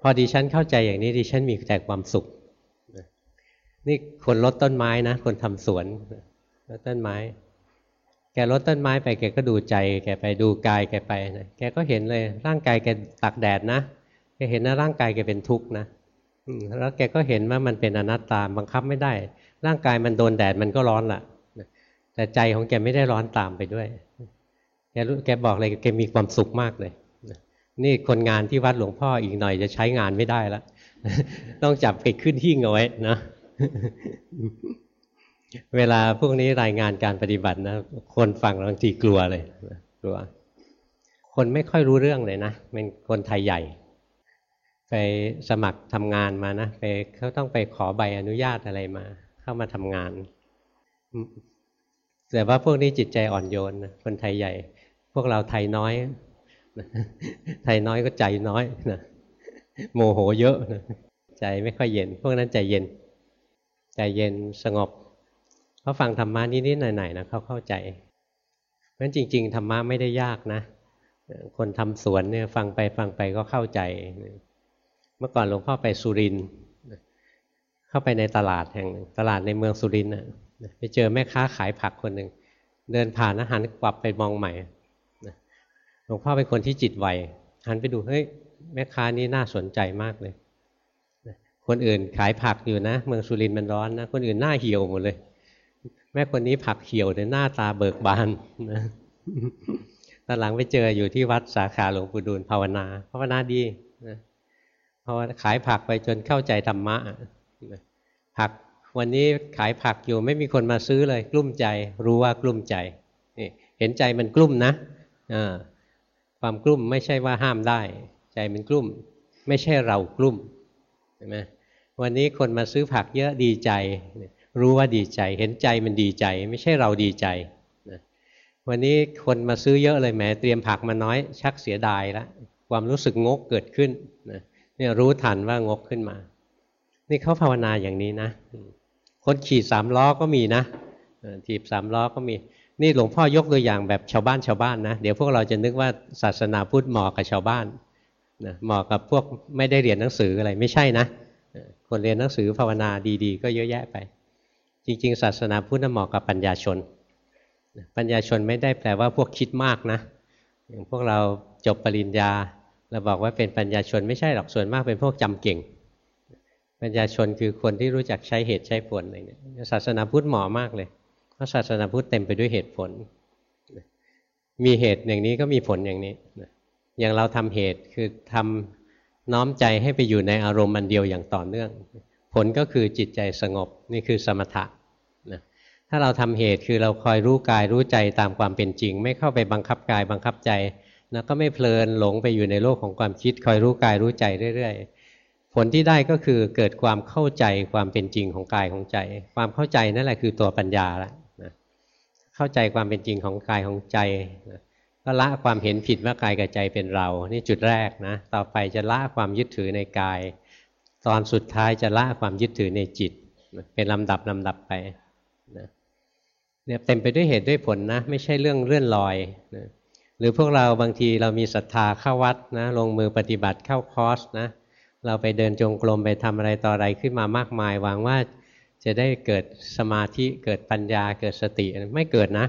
พอดิฉันเข้าใจอย่างนี้ดิฉันมีแต่ความสุข นี่คนลดต้นไม้นะ คนทำสวนลดต้นไม้ แกลดต้นไม้ไปแกก็ดูใจ แกไปดูกายแกไปนะแกก็เห็นเลย ร่างกายแกตักแดดนะแกเห็นนะร่างกายแกเป็นทุกข์นะแล้วแกก็เห็นว่ามันเป็นอนัตตาบังคับไม่ได้ ร่างกายมันโดนแดดมันก็ร้อนละแต่ใจของแกไม่ได้ร้อนตามไปด้วย แกรู้แกบอกเลยแกมีความสุขมากเลย นี่คนงานที่วัดหลวงพ่ออีกหน่อยจะใช้งานไม่ได้แล้ว ต้องจับไปขึ้นหิ้งเอาไว้นะ เวลาพวกนี้รายงานการปฏิบัตินะ คนฟังบางทีกลัวเลยกลัว คนไม่ค่อยรู้เรื่องเลยนะ เป็นคนไทยใหญ่ ไปสมัครทำงานมานะ ไปเขาต้องไปขอใบอนุญาตอะไรมา เข้ามาทำงาน แต่ว่าพวกนี้จิตใจอ่อนโยนนะ คนไทยใหญ่ พวกเราไทยน้อย ไทยน้อยก็ใจน้อยนะ โมโหเยอะนะ ใจไม่ค่อยเย็น พวกนั้นใจเย็น ใจเย็นสงบเขาฟังธรรมะนิดๆหน่อยๆนะเขาเข้าใจเพราะฉะนั้นจริง ๆธรรมะไม่ได้ยากนะ คนทำสวนเนี่ยฟังไปฟังไปก็เข้าใจ เมื่อก่อนหลวงพ่อไปสุรินเข้าไปในตลาดแห่งตลาดในเมืองสุรินไปเจอแม่ค้าขายผักคนหนึ่งเดินผ่านอาหารกลับไปมองใหม่หลวงพ่อเป็นคนที่จิตไวหันไปดูเฮ้ยแม่ค้านี้น่าสนใจมากเลย คนอื่นขายผักอยู่นะ เมืองสุรินทร์มันร้อนนะ คนอื่นหน้าเหี่ยวหมดเลย แม่คนนี้ผักเหี่ยวแต่หน้าตาเบิกบานนะตอนหลังไปเจออยู่ที่วัดสาขาหลวงปู่ดูลภาวนา ภาวนาดีนะเพราะขายผักไปจนเข้าใจธรรมะผักวันนี้ขายผักอยู่ไม่มีคนมาซื้อเลย กลุ้มใจ รู้ว่ากลุ้มใจนี่เห็นใจมันกลุ้มนะความกลุ้มไม่ใช่ว่าห้ามได้ ใจมันกลุ้ม ไม่ใช่เรากลุ้มใช่ไหม วันนี้คนมาซื้อผักเยอะดีใจ รู้ว่าดีใจ เห็นใจมันดีใจ ไม่ใช่เราดีใจนะวันนี้คนมาซื้อเยอะเลยแหมเตรียมผักมาน้อย ชักเสียดายแล้วความรู้สึกงกเกิดขึ้นนะเนี่ยรู้ทันว่างกขึ้นมา นี่เขาภาวนาอย่างนี้นะ คนขี่สามล้อก็มีนะถีบสามล้อก็มี นี่หลวงพ่อยกตัวอย่างแบบชาวบ้านชาวบ้านนะเดี๋ยวพวกเราจะนึกว่าศาสนาพุทธเหมาะกับชาวบ้านนะเหมาะกับพวกไม่ได้เรียนหนังสืออะไรไม่ใช่นะ คนเรียนหนังสือภาวนาดีๆ ก็เยอะแยะไป จริง ๆ ศาสนาพุทธเหมาะกับปัญญาชน ปัญญาชนไม่ได้แปลว่าพวกคิดมากนะ อย่างพวกเราจบปริญญาเราบอกว่าเป็นปัญญาชนไม่ใช่หรอกส่วนมากเป็นพวกจำเก่ง ปัญญาชนคือคนที่รู้จักใช้เหตุใช้ผลอะไรเนี่ยศาสนาพุทธเหมาะมากเลย เพราะศาสนาพุทธเต็มไปด้วยเหตุผล มีเหตุอย่างนี้ก็มีผลอย่างนี้อย่างเราทำเหตุคือทำ น้อมใจให้ไปอยู่ในอารมณ์มันเดียวอย่างต่อเนื่อง ผลก็คือจิตใจสงบนี่คือสมถะนะถ้าเราทำเหตุคือเราคอยรู้กายรู้ใจตามความเป็นจริง ไม่เข้าไปบังคับกายบังคับใจนะก็ไม่เพลินหลงไปอยู่ในโลกของความคิด คอยรู้กายรู้ใจเรื่อยๆ ผลที่ได้ก็คือเกิดความเข้าใจความเป็นจริงของกายของใจ ความเข้าใจนั่นแหละคือตัวปัญญาละนะเข้าใจความเป็นจริงของกายของใจนะ ก็ละความเห็นผิดว่ากายกับใจเป็นเรา นี่จุดแรกนะ ต่อไปจะละความยึดถือในกาย ตอนสุดท้ายจะละความยึดถือในจิต เป็นลำดับลำดับไปนะเนี่ยเต็มไปด้วยเหตุด้วยผลนะ ไม่ใช่เรื่องเลื่อนลอยนะหรือพวกเราบางทีเรามีศรัทธาเข้าวัดนะลงมือปฏิบัติเข้าคอร์สนะเราไปเดินจงกรมไปทำอะไรต่ออะไรขึ้นมามากมายหวังว่าจะได้เกิดสมาธิเกิดปัญญาเกิดสติไม่เกิดนะ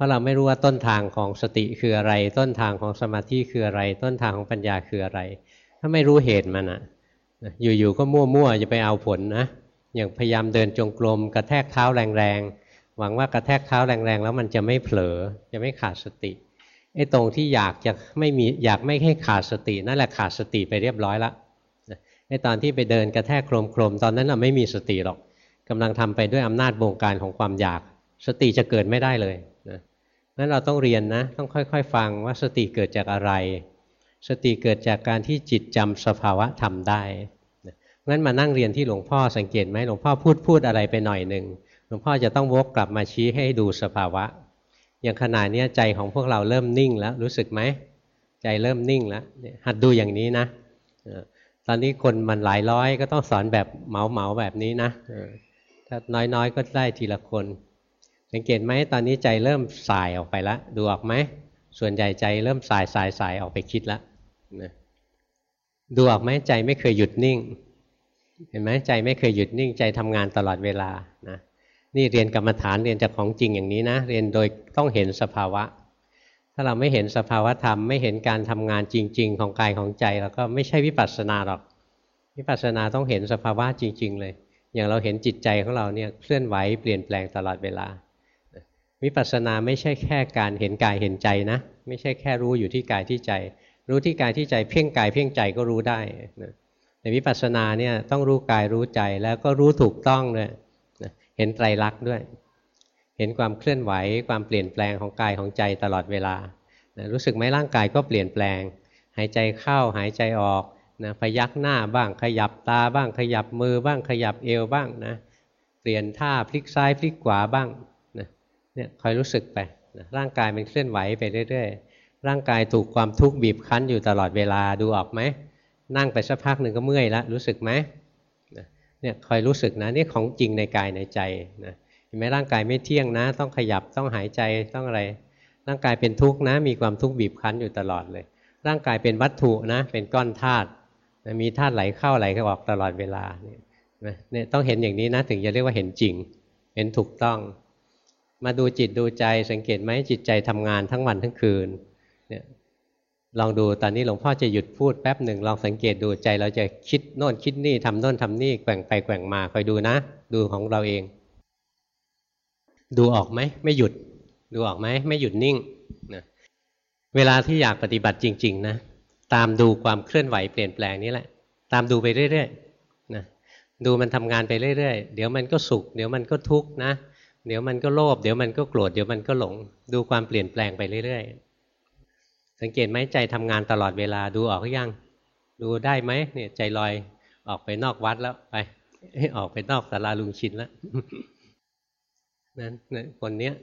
ราะเราไม่รู้ว่าต้นทางของสติคืออะไร ต้นทางของสมาธิคืออะไร ต้นทางของปัญญาคืออะไร ถ้าไม่รู้เหตุมันอะอยู่ๆก็มั่วๆจะไปเอาผลนะอย่างพยายามเดินจงกรมกระแทกเท้าแรงๆหวังว่ากระแทกเท้าแรงๆแล้วมันจะไม่เผลอจะไม่ขาดสติไอ้ตรงที่อยากจะไม่มีอยากไม่ให้ขาดสติ นั่นแหละขาดสติไปเรียบร้อยละไอ้ตอนที่ไปเดินกระแทกโครมโครมตอนนั้นเราไม่มีสติหรอกกำลังทำไปด้วยอำนาจบงการของความอยาก สติจะเกิดไม่ได้เลยนะ นั้นเราต้องเรียนนะ ต้องค่อย ๆ ฟังว่าสติเกิดจากอะไร สติเกิดจากการที่จิตจำสภาวะทำได้งั้นมานั่งเรียนที่หลวงพ่อสังเกตไหมหลวงพ่อพูดพูดอะไรไปหน่อยหนึ่งหลวงพ่อจะต้องวกกลับมาชี้ให้ดูสภาวะ อย่างขนาดนี้ใจของพวกเราเริ่มนิ่งแล้วรู้สึกไหมใจเริ่มนิ่งแล้วหัดดูอย่างนี้นะตอนนี้คนมันหลายร้อยก็ต้องสอนแบบเหมาเหมาแบบนี้นะถ้าน้อยๆก็ได้ทีละคน สังเกตไหมตอนนี้ใจเริ่มสายออกไปแล้วดูออกไหมส่วนใหญ่ใจเริ่มสายสายสายออกไปคิดแล้วดูออกไหมใจไม่เคยหยุดนิ่ง เห็นไหมใจไม่เคยหยุดนิ่งใจทำงานตลอดเวลานะนี่เรียนกรรมฐานเรียนจากของจริงอย่างนี้นะ เรียนโดยต้องเห็นสภาวะ ถ้าเราไม่เห็นสภาวะธรรมไม่เห็นการทำงานจริง ๆ ของกายของใจเราก็ไม่ใช่วิปัสสนาหรอกวิปัสสนาต้องเห็นสภาวะจริง ๆ เลย อย่างเราเห็นจิตใจของเราเนี่ยเคลื่อนไหวเปลี่ยนแปลงตลอดเวลา วิปัสสนาไม่ใช่แค่การเห็นกายเห็นใจนะ ไม่ใช่แค่รู้อยู่ที่กายที่ใจ รู้ที่กายที่ใจเพ่งกายเพ่งใจก็รู้ได้แต่วิปัสสนาเนี่ยต้องรู้กายรู้ใจแล้วก็รู้ถูกต้องเลยเห็นไตรลักษณ์ด้วย เห็นความเคลื่อนไหวความเปลี่ยนแปลงของกายของใจตลอดเวลานะรู้สึกไหมร่างกายก็เปลี่ยนแปลง หายใจเข้าหายใจออกนะพยักหน้าบ้างขยับตาบ้างขยับมือบ้างขยับเอวบ้างนะเปลี่ยนท่าพลิกซ้ายพลิกขวาบ้าง เนี่ยคอยรู้สึกไปนะร่างกายมันเคลื่อนไหวไปเรื่อยๆ ร่างกายถูกความทุกข์บีบคั้นอยู่ตลอดเวลาดูออกไหม นั่งไปสักพักหนึ่งก็เมื่อยแล้วรู้สึกไหมเนี่ยคอยรู้สึกนะนี่ของจริงในกายในใจนะเห็นไหมร่างกายไม่เที่ยงนะ ต้องขยับต้องหายใจต้องอะไร ร่างกายเป็นทุกข์นะ มีความทุกข์บีบคั้นอยู่ตลอดเลย ร่างกายเป็นวัตถุนะ เป็นก้อนธาตุมีธาตุไหลเข้าไหลออกตลอดเวลาเนี่ยต้องเห็นอย่างนี้นะถึงจะเรียกว่าเห็นจริง เห็นถูกต้อง มาดูจิตดูใจสังเกตไหมจิตใจทำงานทั้งวันทั้งคืนเนี่ยลองดูตอนนี้หลวงพ่อจะหยุดพูดแป๊บหนึ่งลองสังเกตดูใจเราจะคิดโน่นคิดนี่ทำโน่นทำนี่แกว่งไปแกว่งมาคอยดูนะ ดูของเราเอง ดูออกไหมไม่หยุด ดูออกไหมไม่หยุดนิ่งนะเวลาที่อยากปฏิบัติจริง ๆ นะ ตามดูความเคลื่อนไหวเปลี่ยนแปลงนี้แหละ ตามดูไปเรื่อยๆนะดูมันทำงานไปเรื่อยๆ เดี๋ยวมันก็สุข เดี๋ยวมันก็ทุกข์นะ เดี๋ยวมันก็โลภเดี๋ยวมันก็โกรธเดี๋ยวมันก็หลง ดูความเปลี่ยนแปลงไปเรื่อยๆ สังเกตไหมใจทำงานตลอดเวลาดูออกหรือยัง ดูได้ไหมเนี่ยใจลอยออกไปนอกวัดแล้วไปออกไปนอกสาราลุงชินแล้วนั้นคนเนี้ย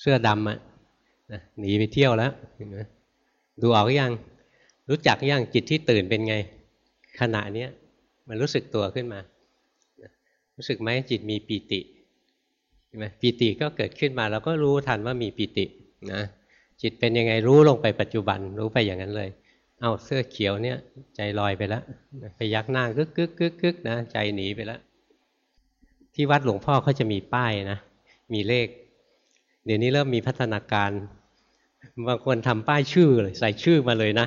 เสื้อดำอะหนีไปเที่ยวแล้วดูออกหรือยัง รู้จักยังจิตที่ตื่นเป็นไง ขณะเนี้ยมันรู้สึกตัวขึ้นมา รู้สึกไหมจิตมีปีติ ใช่ไหมปีติก็เกิดขึ้นมาเราก็รู้ทันว่ามีปีตินะจิตเป็นยังไงรู้ลงไปปัจจุบันรู้ไปอย่างนั้นเลย เอาเสื้อเขียวเนี่ยใจลอยไปแล้วไปยักหน้ากึกกึกกึกกึกนะใจหนีไปแล้วที่วัดหลวงพ่อเขาจะมีป้ายนะมีเลข เดี๋ยวนี้เริ่มมีพัฒนาการ บางคนทำป้ายชื่อเลยใส่ชื่อมาเลยนะ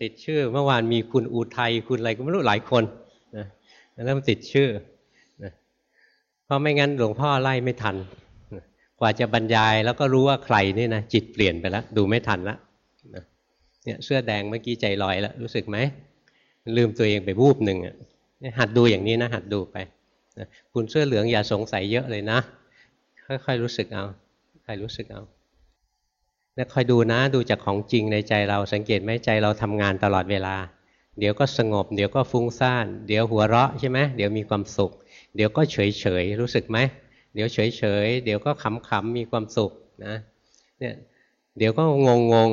ติดชื่อเมื่อวานมีคุณอุทัยคุณอะไรก็ไม่รู้หลายคนนะเริ่มติดชื่อ เพราะไม่งั้นหลวงพ่อไล่ไม่ทัน กว่าจะบรรยายแล้วก็รู้ว่าใครนี่นะจิตเปลี่ยนไปแล้วดูไม่ทันแล้วเนี่ยเสื้อแดงเมื่อกี้ใจลอยแล้วรู้สึกไหมลืมตัวเองไปวูบหนึ่งอะหัดดูอย่างนี้นะหัดดูไปคุณเสื้อเหลืองอย่าสงสัยเยอะเลยนะ ค่อยๆรู้สึกเอาค่อยรู้สึกเอาแล้วคอยดูนะดูจากของจริงในใจเราสังเกตไหมใจเราทำงานตลอดเวลา เดี๋ยวก็สงบ เดี๋ยวก็ฟุ้งซ่าน เดี๋ยวหัวเราะใช่ไหมเดี๋ยวมีความสุข เดี๋ยวก็เฉยเฉยรู้สึกไหมเดี๋ยวเฉยเฉยเดี๋ยวก็ขำขำมีความสุขนะเนี่ยเดี๋ยวก็งงงง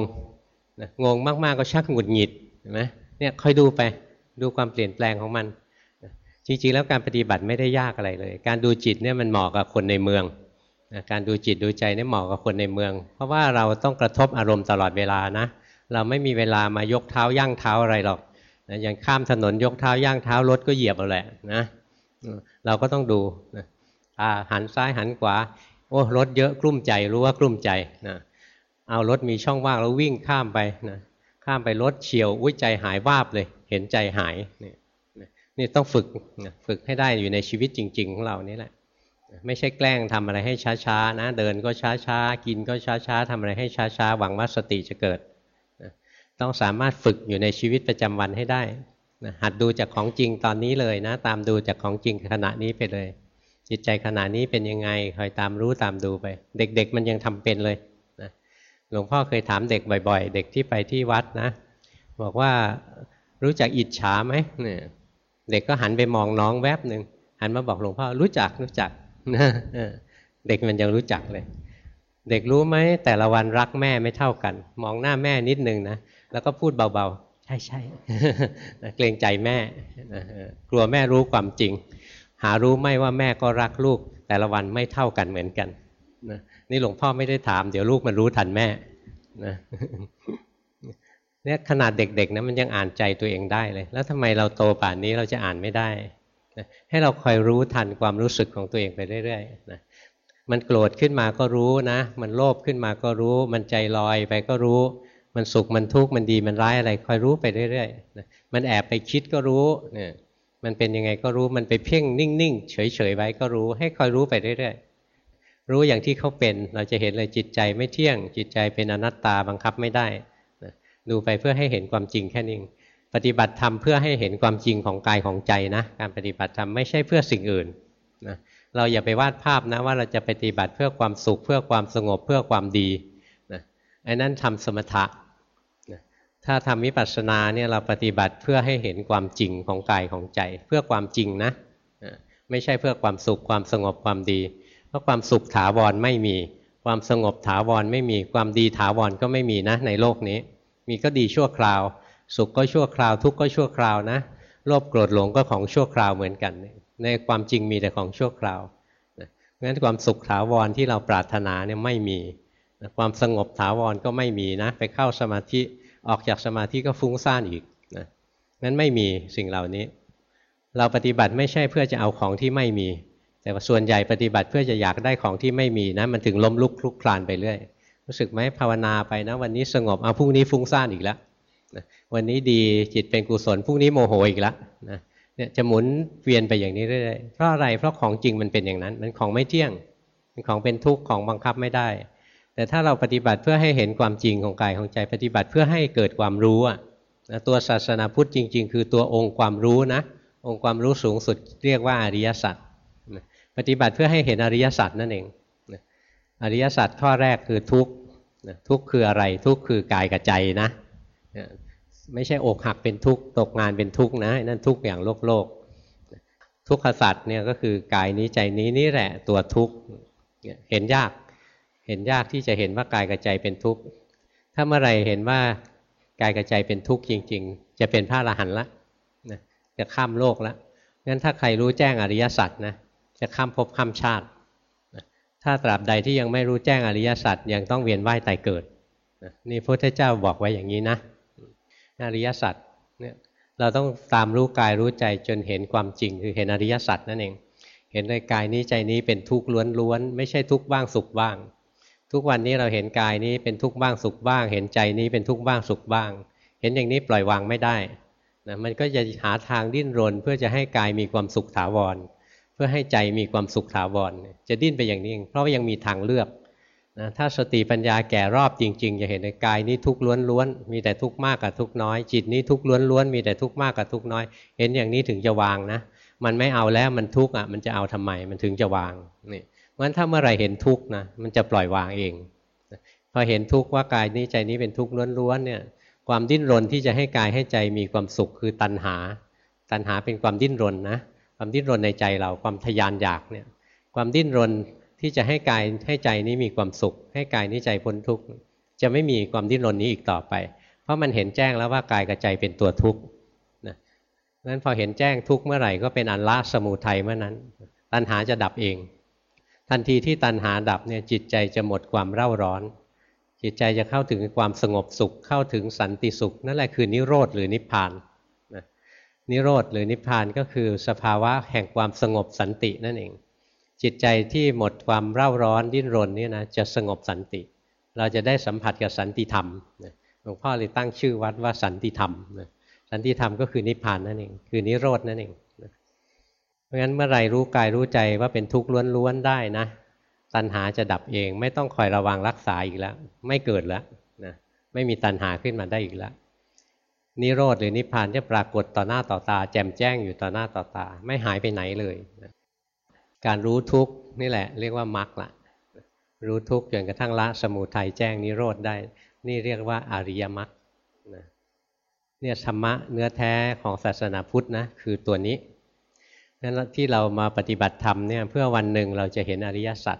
นะงงมาก ๆ ก็ชักหงุดหงิดเห็นไหมเนี่ยค่อยดูไปดูความเปลี่ยนแปลงของมัน จริงๆ แล้วการปฏิบัติไม่ได้ยากอะไรเลย การดูจิตเนี่ยมันเหมาะกับคนในเมืองการดูจิตดูใจเนี่ยเหมาะกับคนในเมือง เพราะว่าเราต้องกระทบอารมณ์ตลอดเวลานะเราไม่มีเวลามายกเท้าย่างเท้าอะไรหรอกนะอย่างข้ามถนนยกเท้าย่างเท้ารถก็เหยียบเอาแหละนะ เราก็ต้องดูนะหันซ้ายหันขวา โอ้รถเยอะกลุ้มใจรู้ว่ากลุ้มใจนะเอารถมีช่องว่างแล้ววิ่งข้ามไปนะข้ามไปรถเฉียวอุ้ยใจหายวาบเลย เห็นใจหายนี่นี่ต้องฝึกฝึกให้ได้อยู่ในชีวิตจริง ๆ ของเรานี่แหละ ไม่ใช่แกล้งทำอะไรให้ช้าๆนะ เดินก็ช้าๆกินก็ช้าๆทำอะไรให้ช้าๆหวังว่าสติจะเกิด ต้องสามารถฝึกอยู่ในชีวิตประจำวันให้ได้ หัดดูจากของจริงตอนนี้เลยนะ ตามดูจากของจริงขณะนี้ไปเลย จิตใจขณะนี้เป็นยังไงคอยตามรู้ตามดูไป เด็ก ๆ มันยังทำเป็นเลยนะหลวงพ่อเคยถามเด็กบ่อย ๆ เด็กที่ไปที่วัดนะ บอกว่ารู้จักอิจฉาไหมเนี่ยเด็กก็หันไปมองน้องแวบหนึ่งหันมาบอกหลวงพ่อรู้จักรู้จักเด็กมันยังรู้จักเลย เด็กรู้ไหมแต่ละวันรักแม่ไม่เท่ากัน มองหน้าแม่นิดนึงนะแล้วก็พูดเบาๆ ช่ใช่เกรงใจแม่ กลัวแม่รู้ความจริง หารู้ไม่ว่าแม่ก็รักลูก แต่ละวันไม่เท่ากันเหมือนกันนี่หลวงพ่อไม่ได้ถาม เดี๋ยวลูกมันรู้ทันแม่เนี่ยขนาดเด็กๆนะมันยังอ่านใจตัวเองได้เลย แล้วทำไมเราโตป่านนี้เราจะอ่านไม่ได้นะให้เราคอยรู้ทันความรู้สึกของตัวเองไปเรื่อยๆนะมันโกรธขึ้นมาก็รู้นะ มันโลภขึ้นมาก็รู้ มันใจลอยไปก็รู้ มันสุขมันทุกข์มันดีมันร้ายอะไรคอยรู้ไปเรื่อยๆนะมันแอบไปคิดก็รู้เนี่ยมันเป็นยังไงก็รู้มันไปเพ่งนิ่งๆเฉยๆไว้ก็รู้ ให้คอยรู้ไปเรื่อยๆรู้อย่างที่เขาเป็นเราจะเห็นเลยจิตใจไม่เที่ยง จิตใจเป็นอนัตตาบังคับไม่ได้ดูไปเพื่อให้เห็นความจริงแค่นี้ปฏิบัติธรรมเพื่อให้เห็นความจริงของกายของใจนะการปฏิบัติธรรมไม่ใช่เพื่อสิ่งอื่นนะเราอย่าไปวาดภาพนะว่าเราจะปฏิบัติเพื่อความสุขเพื่อความสงบเพื่อความดีนะไอ้นั่นทำสมถะ ถ้าทำวิปัสสนาเนี่ยเราปฏิบัติเพื่อให้เห็นความจริงของกายของใจ เพื่อความจริงนะ ไม่ใช่เพื่อความสุขความสงบความดี เพราะความสุขถาวรไม่มี ความสงบถาวรไม่มีความดีถาวรก็ไม่มีนะในโลกนี้ มีก็ดีชั่วคราว สุขก็ชั่วคราวทุกข์ก็ชั่วคราวนะโลภโกรธหลงก็ของชั่วคราวเหมือนกัน ในความจริงมีแต่ของชั่วคราวงั้นความสุขถาวรที่เราปรารถนาเนี่ยไม่มี ความสงบถาวรก็ไม่มีนะ ไปเข้าสมาธิ ออกจากสมาธิก็ฟุ้งซ่านอีกนะนั้นไม่มีสิ่งเหล่านี้ เราปฏิบัติไม่ใช่เพื่อจะเอาของที่ไม่มี แต่ว่าส่วนใหญ่ปฏิบัติเพื่อจะอยากได้ของที่ไม่มีนะมันถึงล้มลุกคลุกคลานไปเรื่อยรู้สึกไหมภาวนาไปนะ วันนี้สงบเอาพรุ่งนี้ฟุ้งซ่านอีกแล้วนะวันนี้ดีจิตเป็นกุศลพรุ่งนี้โมโหอีกแล้วนะเนี่ยจะหมุนเวียนไปอย่างนี้เรื่อยๆเพราะอะไรเพราะของจริงมันเป็นอย่างนั้น มันของไม่เที่ยงเป็นของเป็นทุกข์ของบังคับไม่ได้ แต่ถ้าเราปฏิบัติเพื่อให้เห็นความจริงของกายของใจ ปฏิบัติเพื่อให้เกิดความรู้อะตัวศาสนาพุทธจริง ๆ คือตัวองค์ความรู้นะ องค์ความรู้สูงสุดเรียกว่าอริยสัจปฏิบัติเพื่อให้เห็นอริยสัจนั่นเองอริยสัจข้อแรกคือทุกข์ทุกข์คืออะไรทุกข์คือกายกับใจนะ ไม่ใช่อกหักเป็นทุกข์ตกงานเป็นทุกข์นะนั่นทุกข์อย่างโลกโลกทุกขสัตว์เนี่ยก็คือกายนี้ใจนี้นี่แหละตัวทุกข์เห็นยาก เห็นยากที่จะเห็นว่ากายกับใจเป็นทุกข์ ถ้าเมื่อไรเห็นว่ากายกับใจเป็นทุกข์จริง ๆ จะเป็นพระอรหันต์ละจะข้ามโลกแล้วงั้นถ้าใครรู้แจ้งอริยสัจนะจะข้ามภพข้ามชาติ ถ้าตราบใดที่ยังไม่รู้แจ้งอริยสัจยังต้องเวียนว่ายตายเกิด นี่พระพุทธเจ้าบอกไว้อย่างนี้นะ อริยสัจเนี่ยเราต้องตามรู้กายรู้ใจจนเห็นความจริง คือเห็นอริยสัจนั่นเอง เห็นในกายนี้ใจนี้เป็นทุกข์ล้วนๆไม่ใช่ทุกข์บ้างสุขบ้าง ทุกวันนี้เราเห็นกายนี้เป็นทุกข์บ้างสุขบ้าง เห็นใจนี้เป็นทุกข์บ้างสุขบ้าง เห็นอย่างนี้ปล่อยวางไม่ได้นะมันก็จะหาทางดิ้นรน เพื่อจะให้กายมีความสุขถาวร เพื่อให้ใจมีความสุขถาวร จะดิ้นไปอย่างนี้เองเพราะว่ายังมีทางเลือกนะถ้าสติปัญญาแก่รอบจริง ๆ จะเห็นในกายนี้ทุกข์ล้วนๆมีแต่ทุกข์มากกับทุกข์น้อย จิตนี้ทุกข์ล้วนๆมีแต่ทุกข์มากกับทุกข์น้อย เห็นอย่างนี้ถึงจะวางนะ มันไม่เอาแล้วมันทุกข์อะมันจะเอาทำไมมันถึงจะวางนี่ เพราะฉะนั้นถ้าเมื่อไรเห็นทุกข์นะมันจะปล่อยวางเองพอเห็นทุกข์ว่ากายนี้ใจนี้เป็นทุกข์ล้วนๆเนี่ยความดิ้นรนที่จะให้กายให้ใจมีความสุขคือตัณหา ตัณหาเป็นความดิ้นรนนะความดิ้นรนในใจเราความทยานอยากเนี่ยความดิ้นรนที่จะให้กายให้ใจนี้มีความสุข ให้กายนี้ใจพ้นทุกข์จะไม่มีความดิ้นรนนี้อีกต่อไป เพราะมันเห็นแจ้งแล้วว่ากายกับใจเป็นตัวทุกข์นะนั้นพอเห็นแจ้งทุกข์เมื่อไหร่ก็เป็นอันละสมุทัยเมื่อนั้น ตัณหาจะดับเอง ทันทีที่ตัณหาดับเนี่ยจิตใจจะหมดความเร่าร้อน จิตใจจะเข้าถึงความสงบสุขเข้าถึงสันติสุข นั่นแหละคือนิโรธหรือนิพพานนะนิโรธหรือนิพพานก็คือสภาวะแห่งความสงบสันตินั่นเอง จิตใจที่หมดความเร่าร้อนดิ้นรนนี่นะจะสงบสันติ เราจะได้สัมผัสกับสันติธรรมหลวงพ่อเลยตั้งชื่อวัดว่าสันติธรรมสันติธรรมก็คือนิพพานนั่นเองคือนิโรธนั่นเอง ราะงั้นเมื่อไรรู้กายรู้ใจว่าเป็นทุกข์ล้วนๆได้นะ ตัณหาจะดับเอง ไม่ต้องคอยระวังรักษาอีกแล้ว ไม่เกิดแล้วนะไม่มีตัณหาขึ้นมาได้อีกแล้วนิโรธหรือนิพพานจะปรากฏต่อหน้าต่อตา แจ่มแจ้งอยู่ต่อหน้าต่อตา ไม่หายไปไหนเลยการรู้ทุกข์นี่แหละ เรียกว่ามรรคละรู้ทุกข์จนกระทั่งละสมุทัยแจ้งนิโรธได้ นี่เรียกว่าอริยมรรคเนี่ยธรรมะเนื้อแท้ของศาสนาพุทธนะคือตัวนี้ นั้นที่เรามาปฏิบัติธรรมเนี่ยเพื่อวันหนึ่งเราจะเห็นอริยสัจ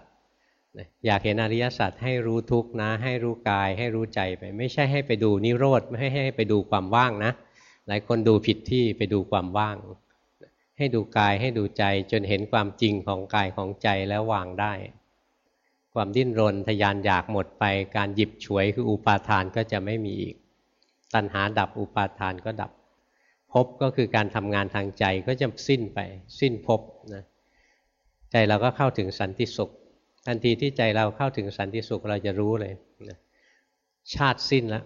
อยากเห็นอริยสัจให้รู้ทุกนะ ให้รู้กายให้รู้ใจไป ไม่ใช่ให้ไปดูนิโรธไม่ให้ให้ไปดูความว่างนะ หลายคนดูผิดที่ไปดูความว่าง ให้ดูกายให้ดูใจจนเห็นความจริงของกายของใจแล้ววางได้ ความดิ้นรนทยานอยากหมดไป การหยิบฉวยคืออุปาทานก็จะไม่มีอีก ตัณหาดับอุปาทานก็ดับ ภพก็คือการทำงานทางใจก็จะสิ้นไป สิ้นภพนะใจเราก็เข้าถึงสันติสุข ทันทีที่ใจเราเข้าถึงสันติสุขเราจะรู้เลยนะชาติสิ้นแล้ว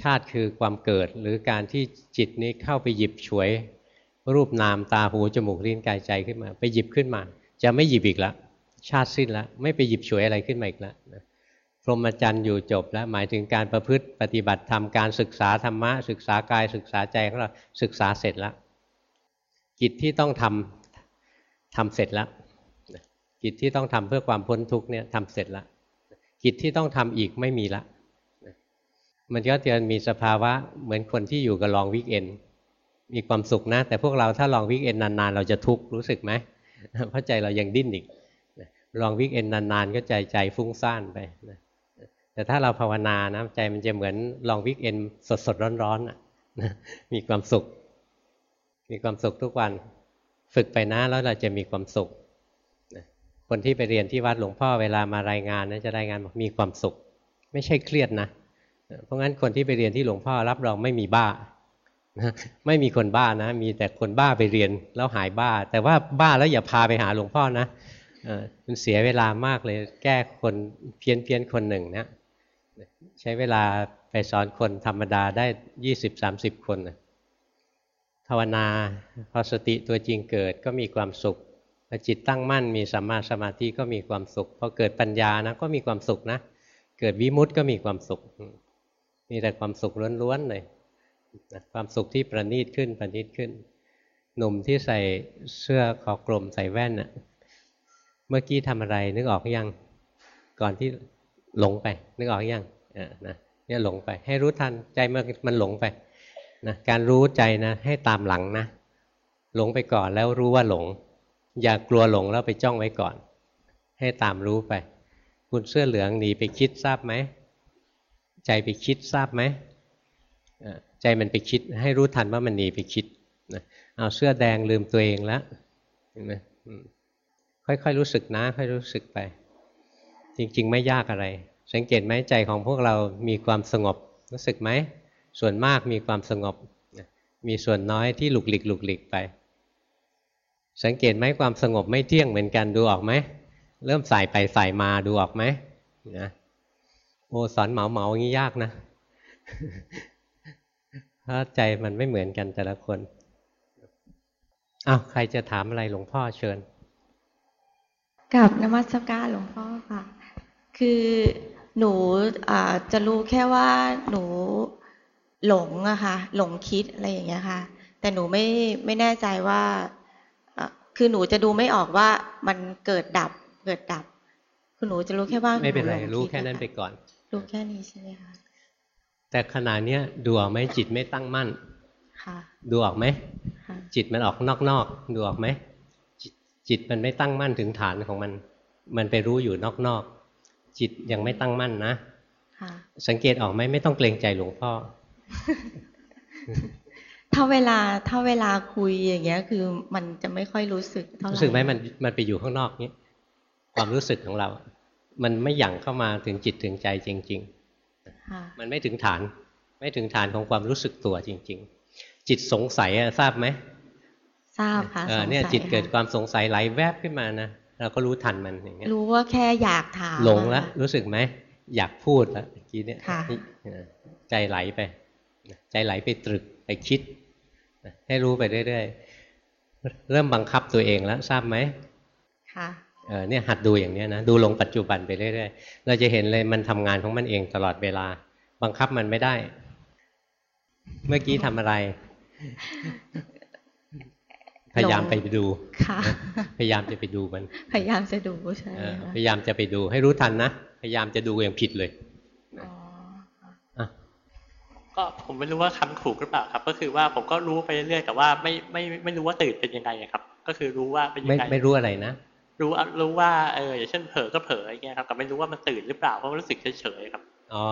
ชาติคือความเกิดหรือการที่จิตนี้เข้าไปหยิบฉวย รูปนามตาหูจมูกลิ้นกายใจขึ้นมา ไปหยิบขึ้นมา จะไม่หยิบอีกแล้วชาติสิ้นแล้วไม่ไปหยิบฉวยอะไรขึ้นมาอีกแล้วนะ พรหมจรรย์อยู่จบแล้วหมายถึงการประพฤติปฏิบัติธรรมการศึกษาธรรมะ ศึกษากายศึกษาใจของเราศึกษาเสร็จแล้วกิจที่ต้องทำทำเสร็จแล้วกิจที่ต้องทำเพื่อความพ้นทุกเนี่ยทำเสร็จแล้วกิจที่ต้องทำอีกไม่มีละมันก็จะมีสภาวะเหมือนคนที่อยู่กับลองวิกเอนมีความสุขนะ แต่พวกเราถ้าลองวิกเอนนานๆ เราจะทุกข์รู้สึกไหมเพราะใจเรายังดิ้นอีกลองวิกเอนนานๆ ก็ใจใจฟุ้งซ่านไป แต่ถ้าเราภาวนานะใจมันจะเหมือนลองวิกเอนสดๆร้อนๆมีความสุข มีความสุขทุกวัน ฝึกไปนะแล้วเราจะมีความสุขคนที่ไปเรียนที่วัดหลวงพ่อเวลามารายงานนะจะรายงานบอกมีความสุข ไม่ใช่เครียดนะ เพราะงั้นคนที่ไปเรียนที่หลวงพ่อรับรองไม่มีบ้าไม่มีคนบ้านะ มีแต่คนบ้าไปเรียนแล้วหายบ้า แต่ว่าบ้าแล้วอย่าพาไปหาหลวงพ่อนะมันเสียเวลามากเลยแก้คนเพี้ยนเพี้ยนคนหนึ่งนะ ใช้เวลาไปสอนคนธรรมดาได้ยี่สิบสามสิบคนภาวนาพอสติตัวจริงเกิดก็มีความสุขพอจิตตั้งมั่นมีสัมมาสมาธิก็มีความสุขพอเกิดปัญญานะก็มีความสุขนะ เกิดวิมุตต์ก็มีความสุข มีแต่ความสุขล้วนๆเลยความสุขที่ประณีตขึ้นประณีตขึ้น หนุ่มที่ใส่เสื้อคอกลมใส่แว่นน่ะเมื่อกี้ทำอะไรนึกออกยังก่อนที่ หลงไป นึกออกยังนะเนี่ยหลงไป ให้รู้ทันใจมันมันหลงไปนะการรู้ใจนะให้ตามหลังนะ หลงไปก่อนแล้วรู้ว่าหลง อย่ากลัวหลงแล้วไปจ้องไว้ก่อน ให้ตามรู้ไป คุณเสื้อเหลืองหนีไปคิดทราบไหมใจไปคิดทราบไหมใจมันไปคิดให้รู้ทันว่ามันหนีไปคิดเอาเสื้อแดงลืมตัวเองแล้วเห็นไหมค่อยๆรู้สึกนะ ค่อยรู้สึกไป จริง ๆ ไม่ยากอะไร สังเกตไหมใจของพวกเรามีความสงบรู้สึกไหม ส่วนมากมีความสงบ มีส่วนน้อยที่หลุกหลิกหลุกหลิกไป สังเกตไหมความสงบไม่เที่ยงเหมือนกันดูออกไหม เริ่มใส่ไปใส่มาดูออกไหมนะโอสอนเหมาเหมาอย่างนี้ยากนะเพราใจมันไม่เหมือนกันแต่ละคนอ้าวใครจะถามอะไรหลวงพ่อเชิญกับนมัสการหลวงพ่อค่ะ คือหนูจะรู้แค่ว่าหนูหลงอะค่ะหลงคิดอะไรอย่างเงี้ยค่ะ แต่หนูไม่ไม่แน่ใจว่าคือหนูจะดูไม่ออกว่ามันเกิดดับเกิดดับ คือหนูจะรู้แค่ว่าไม่เป็นไรรู้แค่นั้นไปก่อน รู้แค่นี้ใช่ไหมคะแต่ขณะเนี้ยดูออกไหมจิตไม่ตั้งมั่นค่ะดูออกไหมจิตมันออกนอกๆดูออกไหมจิตมันไม่ตั้งมั่นถึงฐานของมัน มันไปรู้อยู่นอกๆ จิตยังไม่ตั้งมั่นนะสังเกตออกไหมไม่ต้องเกรงใจหลวงพ่อ ถ้าเวลาถ้าเวลาคุยอย่างเงี้ย คือมันจะไม่ค่อยรู้สึกเท่าไหร่รู้สึกไหมมันมันไปอยู่ข้างนอกนี้ความรู้สึกของเรา มันไม่หยั่งเข้ามาถึงจิตถึงใจจริงค่ะๆมันไม่ถึงฐาน ไม่ถึงฐานของความรู้สึกตัวจริง ๆ จิตสงสัยอะทราบไหมทราบค่ะเออสงสัเนี่ยจิตเกิดค่ะความสงสัยไหลแวบขึ้นมานะ เราก็รู้ทันมันอย่างเงี้ยรู้ว่าแค่อยากถามหลงอะแล้วรู้สึกไหมอยากพูดแล้วเมื่อกี้เนี่ยค่ะเออใจไหลไป ใจไหลไปตรึกไปคิด ให้รู้ไปเรื่อยๆ เริ่มบังคับตัวเองแล้วทราบไหมค่ะเออเนี่ยหัดดูอย่างเนี้ยนะดูลงปัจจุบันไปเรื่อยๆ เราจะเห็นเลยมันทำงานของมันเองตลอดเวลา บังคับมันไม่ได้ เมื่อกี้ทำอะไร พยายามไปดูค่ะพยายามจะไปดูมัน พยายามจะดูใช่เออค่ะพยายามจะไปดูให้รู้ทันนะ พยายามจะดูอย่างผิดเลยอ๋ออะก็ผมไม่รู้ว่าคำถูกหรือเปล่าครับ ก็คือว่าผมก็รู้ไปเรื่อยๆแต่ว่าไม่ไม่ไม่รู้ว่าตื่นเป็นยังไงอะครับ ก็คือรู้ว่าเป็นยัไม่งไงไม่รู้อะไรนะรู้อะรู้ว่าเอออย่างเช่นเผลอก็เผลออย่างเงี้ยครับแต่ไม่รู้ว่ามันตื่นหรือเปล่าเพราะมันรู้สึกเฉยๆครับอ๋อ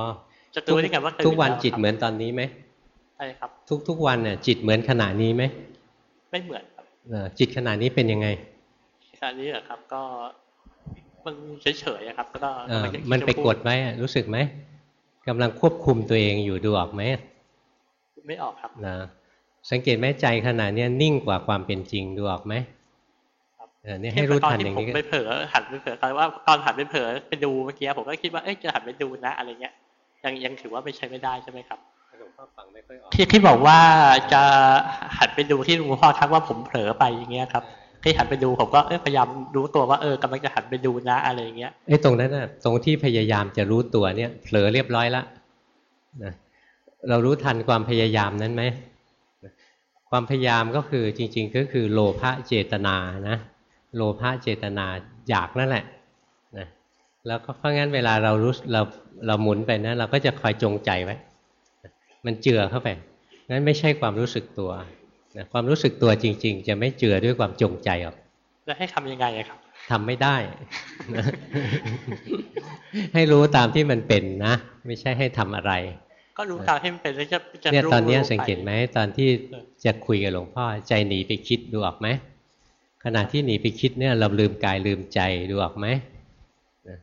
จะรู้ได้ไงว่าตื่นทุกวันแล้วจิตครับเหมือนตอนนี้ไหมใช่ครับ ทุกทุกวันเนี่ยจิตเหมือนขณะนี้ไหมไม่เหมือนครับเออ จิตขณะนี้เป็นยังไงอันนี้เหรอครับ ก็มันเฉยๆอะครับก็เออจะมันไปจะพูกดไว้อะรู้สึกไหมกำลังควบคุมตัวเองอยู่ดูออกไหมไม่ออกครับนะสังเกตไหมใจขณะเนี้ยนิ่งกว่าความเป็นจริงดูออกไหมครับเออเนี่ยให้รู้ทันอย่างนี้นี้ผมไปเผลอหันไปเผลอตอนว่าตอนหันไปเผลอไปดูเมื่อกี้ผมก็คิดว่าเอ๊ะจะหันไปดูนะอะไรเงี้ยยังยังถือว่าไม่ใช่ไม่ได้ใช่ไหมครับ ที่ที่บอกว่าจะหันไปดูที่หลวงพ่อทักว่าผมเผลอไปอย่างเงี้ยครับที่หันไปดูผมก็เอพยายามรู้ตัวว่าเออกำลังจะหันไปดูนะอะไรอย่างเงี้ยไอ้ตรงนั้นน่ะตรงที่พยายามจะรู้ตัวเนี่ยเผลอเรียบร้อยละนะเรารู้ทันความพยายามนั้นไหมความพยายามก็คือจริง ๆ ก็คือโลภะเจตนานะโลภะเจตนาอยากนั่นแหละนะแล้วก็เพราะงั้นเวลาเรารู้เราเราหมุนไปนะเราก็จะคอยจงใจไว้ มันเจือเข้าไปนั้นไม่ใช่ความรู้สึกตัวนะความรู้สึกตัวจริง ๆ จะไม่เจือด้วยความจงใจหรอกแล้วให้ทำยังไงอะครับทำไม่ได้นะให้รู้ตามที่มันเป็นนะ ไม่ใช่ให้ทำอะไร ก็รู้ตามที่มันเป็นแล้วจะจะเนี่ยรู้ตอนเนี้ยรู้ไปสังเกตไหมตอนที่จะคุยกับหลวงพ่อใจหนีไปคิดดูออกไหมขณะที่หนีไปคิดเนี่ย เราลืมกายลืมใจดูออกไหมนะ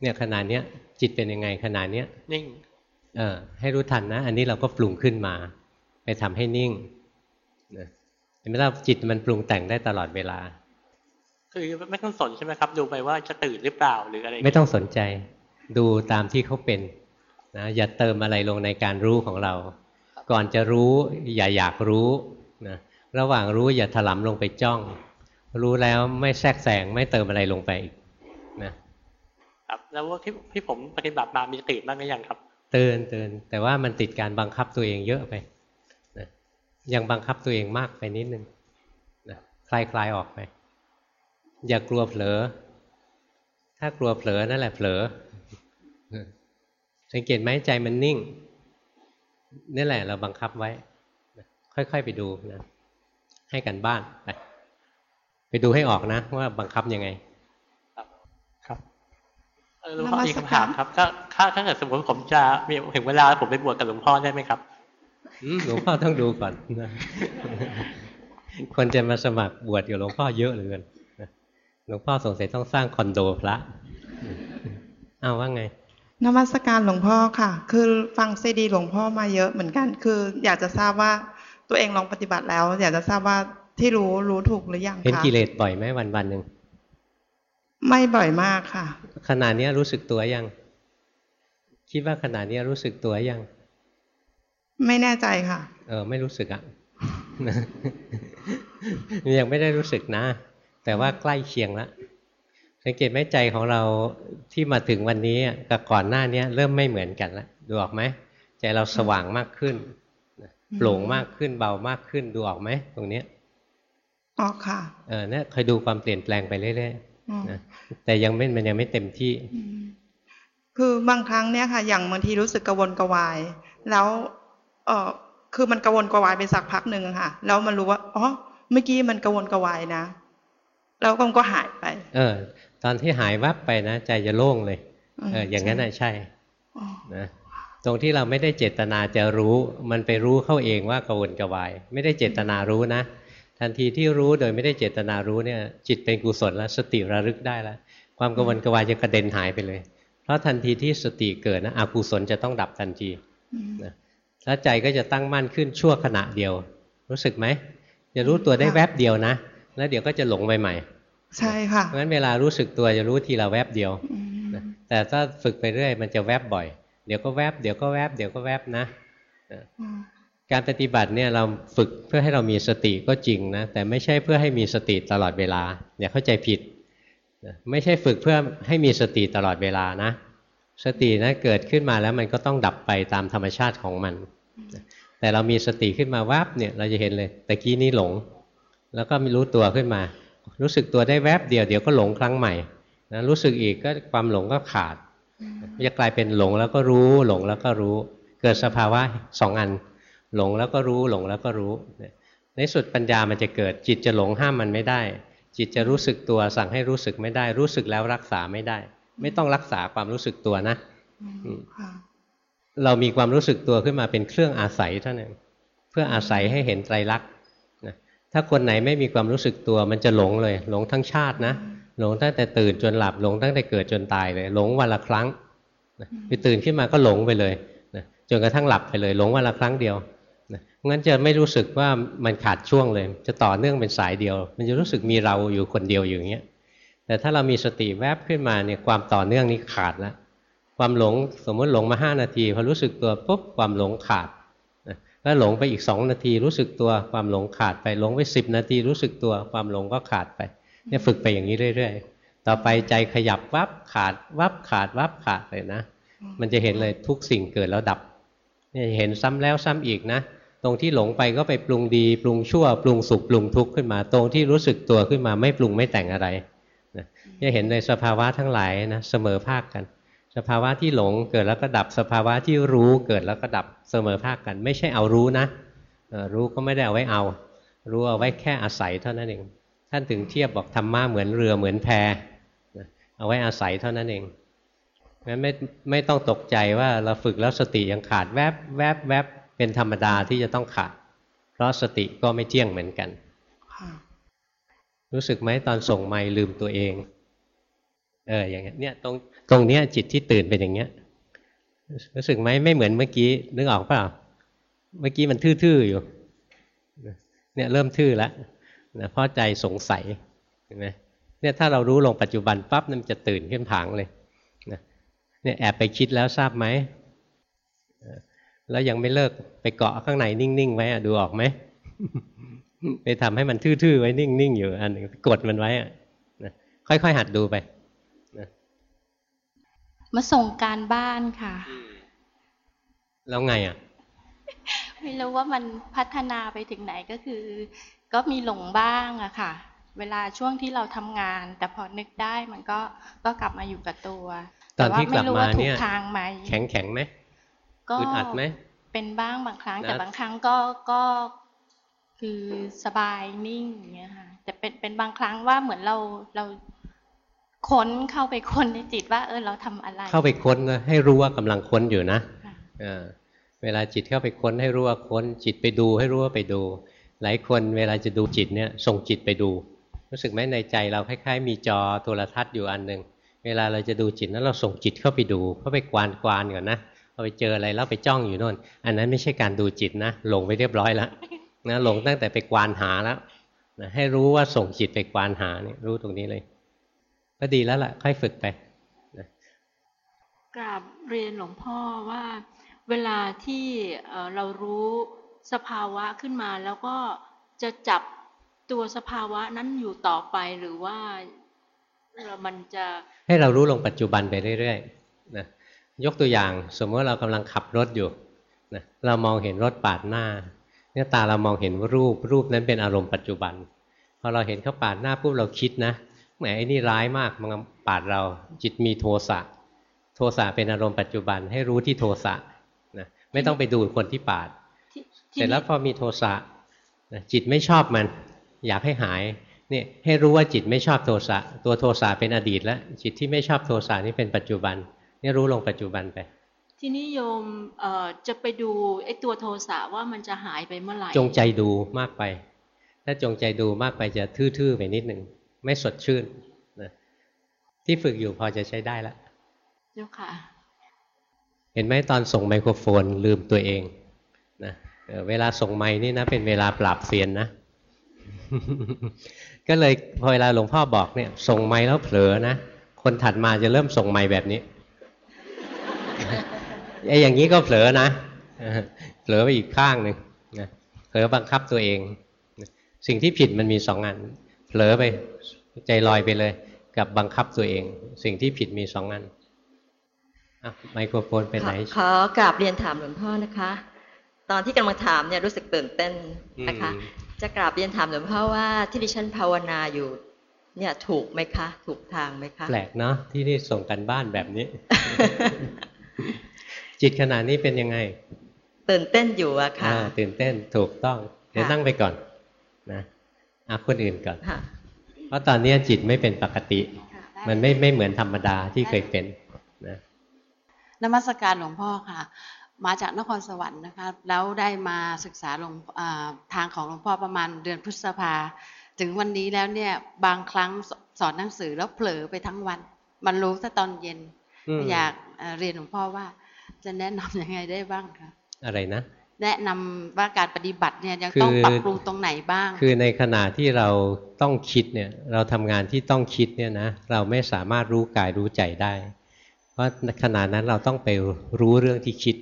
เนี่ยขณะเนี้ยจิตเป็นยังไงขณะเนี้ยนิ่ง เออให้รู้ทันนะ อันนี้เราก็ปรุงขึ้นมา ไปทำให้นิ่งนะเห็นไหมล่ะจิตมันปรุงแต่งได้ตลอดเวลา คือไม่ต้องสนใช่ไหมครับ ดูไปว่าจะตื่นหรือเปล่าหรืออะไร ไม่ต้องสนใจ ดูตามที่เขาเป็นนะอย่าเติมอะไรลงในการรู้ของเรา ก่อนจะรู้อย่าอยากรู้นะระหว่างรู้อย่าถลำลงไปจ้อง รู้แล้วไม่แทรกแซงไม่เติมอะไรลงไปอีกนะครับแล้วว่าที่ที่ผมปฏิบัติมามีตื่นบ้างหรือยังครับ เตือนเตือนแต่ว่ามันติดการบังคับตัวเองเยอะไปนะยังบังคับตัวเองมากไปนิดนึงนะคลายคลายออกไป อย่ากลัวเผลอ ถ้ากลัวเผลอนั่นแหละเผลอ สังเกตไหมใจมันนิ่งนี่แหละเราบังคับไว้ ค่อยๆไปดูนะให้กันบ้านไปไปดูให้ออกนะ ว่าบังคับยังไง หลวงพ่อนมัสมีการคำถามครับถ้าถ้าถ้าเกิดสมมติผมจะมีถึงเวลาผมไปบวชกับหลวงพ่อได้ไหมครับอืมหลวงพ่อต้องดูก่อนนะคนจะมาสมัครบวชกับหลวงพ่อเยอะเหลือเกินนะหลวงพ่อสงสัยต้องสร้างคอนโดพระอ้าวว่าไงนมัสการหลวงพ่อค่ะ คือฟังซีดีหลวงพ่อมาเยอะเหมือนกัน คืออยากจะทราบว่าตัวเองลองปฏิบัติแล้ว อยากจะทราบว่าที่รู้รู้ถูกหรือยังเห็นคะกิเลสบ่อยไหมวันวันๆหนึ่ง ไม่บ่อยมากค่ะขนาดนี้ยรู้สึกตัวยัง คิดว่าขนาดนี้ยรู้สึกตัวยัง ไม่แน่ใจค่ะ เออ ไม่รู้สึกอะยังไม่ได้รู้สึกนะ แต่ว่าใกล้เคียงแล้วสังเกตไหมใจของเราที่มาถึงวันนี้อะกับก่อนหน้านี้เริ่มไม่เหมือนกันแล้วดูออกไหมใจเราสว่างมากขึ้นโปร่งมากขึ้นเบามากขึ้นดูออกไหมตรงเนี้ยอ๋อค่ะ เออเนี่ยคอยดูความเปลี่ยนแปลงไปเรื่อยอ๋อๆ นะแต่ยังไม่มันยังไม่เต็มที่อืมคือบางครั้งเนี่ยค่ะ อย่างบางทีรู้สึกกระวนกระวาย แล้ว เออคือมันกระวนกระวายไปสักพักหนึ่งอะค่ะ แล้วมันรู้ว่าอ๋อเมื่อกี้มันกระวนกระวายนะแล้วก็มันก็หายไป เออ ตอนที่หายวับไปนะใจจะโล่งเลย เออ อย่างนั้นน่ะใช่อ๋อนะตตรงที่เราไม่ได้เจตนาจะรู้ มันไปรู้เข้าเองว่ากระวนกระวาย ไม่ได้เจตนารู้นะ ทันทีที่รู้โดยไม่ได้เจตนารู้เนี่ย จิตเป็นกุศลแล้วสติระลึกได้แล้วความกระวนกระวายจะกระเด็นหายไปเลย เพราะทันทีที่สติเกิดนะอกุศลจะต้องดับทันทีนะแล้วใจก็จะตั้งมั่นขึ้นชั่วขณะเดียว รู้สึกไหมจะรู้ตัวได้แวบเดียวนะ แล้วเดี๋ยวก็จะหลงไปใหม่ ใช่ค่ะเพราะฉะนั้นเวลารู้สึกตัวจะรู้ทีละแวบเดียวนะแต่ถ้าฝึกไปเรื่อยมันจะแวบบ่อย เดี๋ยวก็แวบเดี๋ยวก็แวบเดี๋ยวก็แวบนะ การปฏิบัติเนี่ยเราฝึกเพื่อให้เรามีสติก็จริงนะแต่ไม่ใช่เพื่อให้มีสติตลอดเวลาอย่าเข้าใจผิดไม่ใช่ฝึกเพื่อให้มีสติตลอดเวลานะ สตินะเกิดขึ้นมาแล้วมันก็ต้องดับไปตามธรรมชาติของมัน แต่เรามีสติขึ้นมาแวบเนี่ยเราจะเห็นเลยตะกี้นี้หลง แล้วก็มีรู้ตัวขึ้นมา รู้สึกตัวได้แวบเดียวเดี๋ยวก็หลงครั้งใหม่นะรู้สึกอีกก็ความหลงก็ขาดจะกลายเป็นหลงแล้วก็รู้หลงแล้วก็รู้ เกิดสภาวะสองอัน หลงแล้วก็รู้หลงแล้วก็รู้ ในสุดปัญญามันจะเกิด จิตจะหลงห้ามมันไม่ได้ จิตจะรู้สึกตัวสั่งให้รู้สึกไม่ได้ รู้สึกแล้วรักษาไม่ได้ ไม่ต้องรักษาความรู้สึกตัวนะเรามีความรู้สึกตัวขึ้นมาเป็นเครื่องอาศัยเท่านั้นเพื่ออาศัยให้เห็นไตรลักษณ์ถ้าคนไหนไม่มีความรู้สึกตัวมันจะหลงเลย หลงทั้งชาตินะหลงตั้งแต่ตื่นจนหลับหลงตั้งแต่เกิดจนตายเลย หลงวันละครั้งไปตื่นขึ้นมาก็หลงไปเลยนะจนกระทั่งหลับไปเลย หลงวันละครั้งเดียวนะ งั้นจะไม่รู้สึกว่ามันขาดช่วงเลย จะต่อเนื่องเป็นสายเดียว มันจะรู้สึกมีเราอยู่คนเดียวอย่างเงี้ย แต่ถ้าเรามีสติแวบขึ้นมาเนี่ยความต่อเนื่องนี้ขาดแล้วความหลงสมมติหลงมาห้านาทีพอรู้สึกตัวปุ๊บความหลงขาดแล้วหลงไปอีกสองนาทีรู้สึกตัวความหลงขาดไปหลงไปสิบนาทีรู้สึกตัวความหลงก็ขาดไปเนี่ยฝึกไปอย่างนี้เรื่อย ๆ ต่อไปใจขยับวับขาดวับขาดวับขาดเลยนะ มันจะเห็นเลยทุกสิ่งเกิดแล้วดับเนี่ยเห็นซ้ำแล้วซ้ำอีกนะ ตรงที่หลงไปก็ไปปรุงดี ปรุงชั่ว ปรุงสุขปรุงทุกข์ขึ้นมา ตรงที่รู้สึกตัวขึ้นมาไม่ปรุงไม่แต่งอะไรนะจะเห็นในสภาวะทั้งหลายนะเสมอภาคกัน สภาวะที่หลงเกิดแล้วก็ดับสภาวะที่รู้เกิดแล้วก็ดับเสมอภาคกัน ไม่ใช่เอารู้นะรู้ก็ไม่ได้เอาไว้เอา รู้เอาไว้แค่อาศัยเท่านั้นเองท่านถึงเทียบบอกธรรมะเหมือนเรือเหมือนแพเอาไว้อาศัยเท่านั้นเองงั้นไม่ไม่ต้องตกใจว่าเราฝึกแล้วสติยังขาดแวบแวบแวบ เป็นธรรมดาที่จะต้องขาด เพราะสติก็ไม่เที่ยงเหมือนกัน รู้สึกไหมตอนส่งไม่ลืมตัวเอง เอออย่างเงี้ยเนี่ยตรงตรงเนี้ยจิตที่ตื่นเป็นอย่างเงี้ย รู้สึกไหมไม่เหมือนเมื่อกี้นึกออกเปล่า เมื่อกี้มันทื่อๆอยู่ เนี่ยเริ่มทื่อแล้วนะเพราะใจสงสัยเห็นไหมเนี่ยถ้าเรารู้ลงปัจจุบันปั๊บมันจะตื่นขึ้นผางเลยนะเนี่ยแอบไปคิดแล้วทราบไหม แล้วยังไม่เลิกไปเกาะข้างในนิ่งๆไว้ดูออกไหมไปทำให้มันทื่อๆไว้นิ่งๆอยู่อันนึงกดมันไว้อะนะค่อยๆหัดดูไปนะมาส่งการบ้านค่ะ แล้วไงอะ ไม่รู้ว่ามันพัฒนาไปถึงไหนก็คือ ก็มีหลงบ้างอะค่ะ เวลาช่วงที่เราทำงาน แต่พอนึกได้มันก็ก็กลับมาอยู่กับตัว ตอนที่กลับมาเนี่ยทางไหมแข็งแข็งไหม ก็อัดไหมเป็นบ้างบางครั้งแต่บางครั้งก็ก็คือสบายนิ่งอย่างเงี้ยค่ะแต่เป็นเป็นบางครั้งว่าเหมือนเราเราค้นเข้าไปค้นในจิตว่า เออเราทำอะไร เข้าไปค้นนะให้รู้ว่ากำลังค้นอยู่นะเวลาจิตเข้าไปค้นให้รู้ว่าค้น จิตไปดูให้รู้ว่าไปดู หลายคนเวลาจะดูจิตเนี่ยส่งจิตไปดู รู้สึกไหมในใจเราคล้ายๆ มีจอโทรทัศน์อยู่อันหนึ่งเวลาเราจะดูจิตนั้นเราส่งจิตเข้าไปดูเข้าไปกวานกวานก่อนนะ เราไปเจออะไรแล้วไปจ้องอยู่โน่น อันนั้นไม่ใช่การดูจิตนะหลงไปเรียบร้อยแล้วนะหลงตั้งแต่ไปกวานหาแล้วนะให้รู้ว่าส่งจิตไปกวานหาเนี่ยรู้ตรงนี้เลย ก็ดีแล้วล่ะ ค่อยฝึกไปนะกราบเรียนหลวงพ่อว่าเวลาที่เรารู้สภาวะขึ้นมา แล้วก็จะจับตัวสภาวะนั้นอยู่ต่อไปหรือว่ามันจะให้เรารู้ลงปัจจุบันไปเรื่อยๆนะ ยกตัวอย่าง สมมติเรากำลังขับรถอยู่นะเรามองเห็นรถปาดหน้า เนี่ยตาเรามองเห็นรูปรูปนั้นเป็นอารมณ์ปัจจุบันพอเราเห็นเขาปาดหน้าปุ๊บเราคิดนะแหมไอ้นี่ร้ายมากมันปาดเราจิตมีโทสะโทสะเป็นอารมณ์ปัจจุบันให้รู้ที่โทสะนะไม่ต้องไปดูคนที่ปาด เสร็จแล้วพอมีโทสะจิตไม่ชอบมัน อยากให้หายนี่ให้รู้ว่าจิตไม่ชอบโทสะตัวโทสะเป็นอดีตแล้วจิตที่ไม่ชอบโทสะนี่เป็นปัจจุบัน นี่รู้ลงปัจจุบันไป ทีนี้โยมเอ่อจะไปดูไอ้ตัวโทสะว่ามันจะหายไปเมื่อไหร่ จงใจดูมากไป ถ้าจงใจดูมากไปจะทื่อๆไปนิดหนึ่งไม่สดชื่นนะที่ฝึกอยู่พอจะใช้ได้แล้วเจ้าค่ะ เห็นไหมตอนส่งไมโครโฟนลืมตัวเองนะเอ่อเวลาส่งไม้นี่นะ เป็นเวลาปราบเซียนนะ ก็เลยพอเวลาหลวงพ่อบอกเนี่ย ส่งไม้แล้วเผลอนะ คนถัดมาจะเริ่มส่งไม้แบบนี้ ไอ้อย่างนี้ก็เผลอนะเออเผลอไปอีกข้างหนึ่งนะเผลอบังคับตัวเองนะสิ่งที่ผิดมันมีสองอัน เผลอไปใจลอยไปเลย กับบังคับตัวเอง สิ่งที่ผิดมีสองอันอะไมโครโฟนไปไหนขอขอกราบเรียนถามหลวงพ่อนะคะ ตอนที่กำลังถามเนี่ยรู้สึกตื่นเต้นนะคะอืมจะกราบเรียนถามหลวงพ่อว่าที่ดิฉันภาวนาอยู่เนี่ยถูกไหมคะ ถูกทางไหมคะ แปลกเนาะที่นี่ส่งกันบ้านแบบนี้ จิตขนาดนี้เป็นยังไง ตื่นเต้นอยู่อะค่ะอ่าตื่นเต้นถูกต้องเดี๋ยวค่ะนั่งไปก่อนนะอะคนอื่นก่อนค่ะเพราะตอนนี้จิตไม่เป็นปกติ มันไม่ไม่เหมือนธรรมดาที่เคยเป็นนะนมัสการหลวงพ่อค่ะ มาจากนครสวรรค์นะคะ แล้วได้มาศึกษาหลวงอ่าทางของหลวงพ่อประมาณเดือนพฤษภา ถึงวันนี้แล้วเนี่ยบางครั้งสสอนหนังสือแล้วเผลอไปทั้งวัน มันรู้แต่ตอนเย็นอืมอยากเอ่อเรียนหลวงพ่อว่า จะแนะนำยังไงได้บ้างคะอะไรนะ แนะนำว่าการปฏิบัติเนี่ยยังคือต้องปรับปรุงตรงไหนบ้าง คือในขณะที่เราต้องคิดเนี่ยเราทำงานที่ต้องคิดเนี่ยนะเราไม่สามารถรู้กายรู้ใจได้ เพราะขณะนั้นเราต้องไปรู้เรื่องที่คิด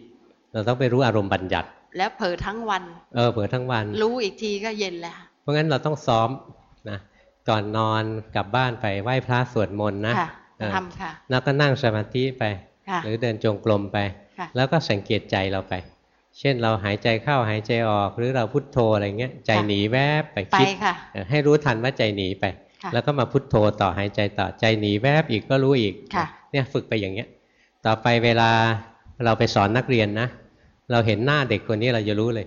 เราต้องไปรู้อารมณ์บัญญัติ แล้วเผลอทั้งวัน เออเผื่อทั้งวัน รู้อีกทีก็เย็นแล้วค่ะเพราะงั้นเราต้องซ้อมนะก่อนนอนกลับบ้านไปไหว้พระสวดมนต์นะค่ะเออทำค่ะแล้วก็นั่งสมาธิไปค่ะหรือเดินจงกรมไปค่ะ แล้วก็สังเกตใจเราไป เช่นเราหายใจเข้าหายใจออกหรือเราพุทโธอะไรเงี้ย ใจหนีแวบไปไปคิดค่ะเออให้รู้ทันว่าใจหนีไปค่ะแล้วก็มาพุทโธต่อหายใจต่อใจหนีแวบอีกก็รู้อีกค่ะเนี่ยฝึกไปอย่างเงี้ย ต่อไปเวลาเราไปสอนนักเรียนนะ เราเห็นหน้าเด็กคนนี้เราจะรู้เลย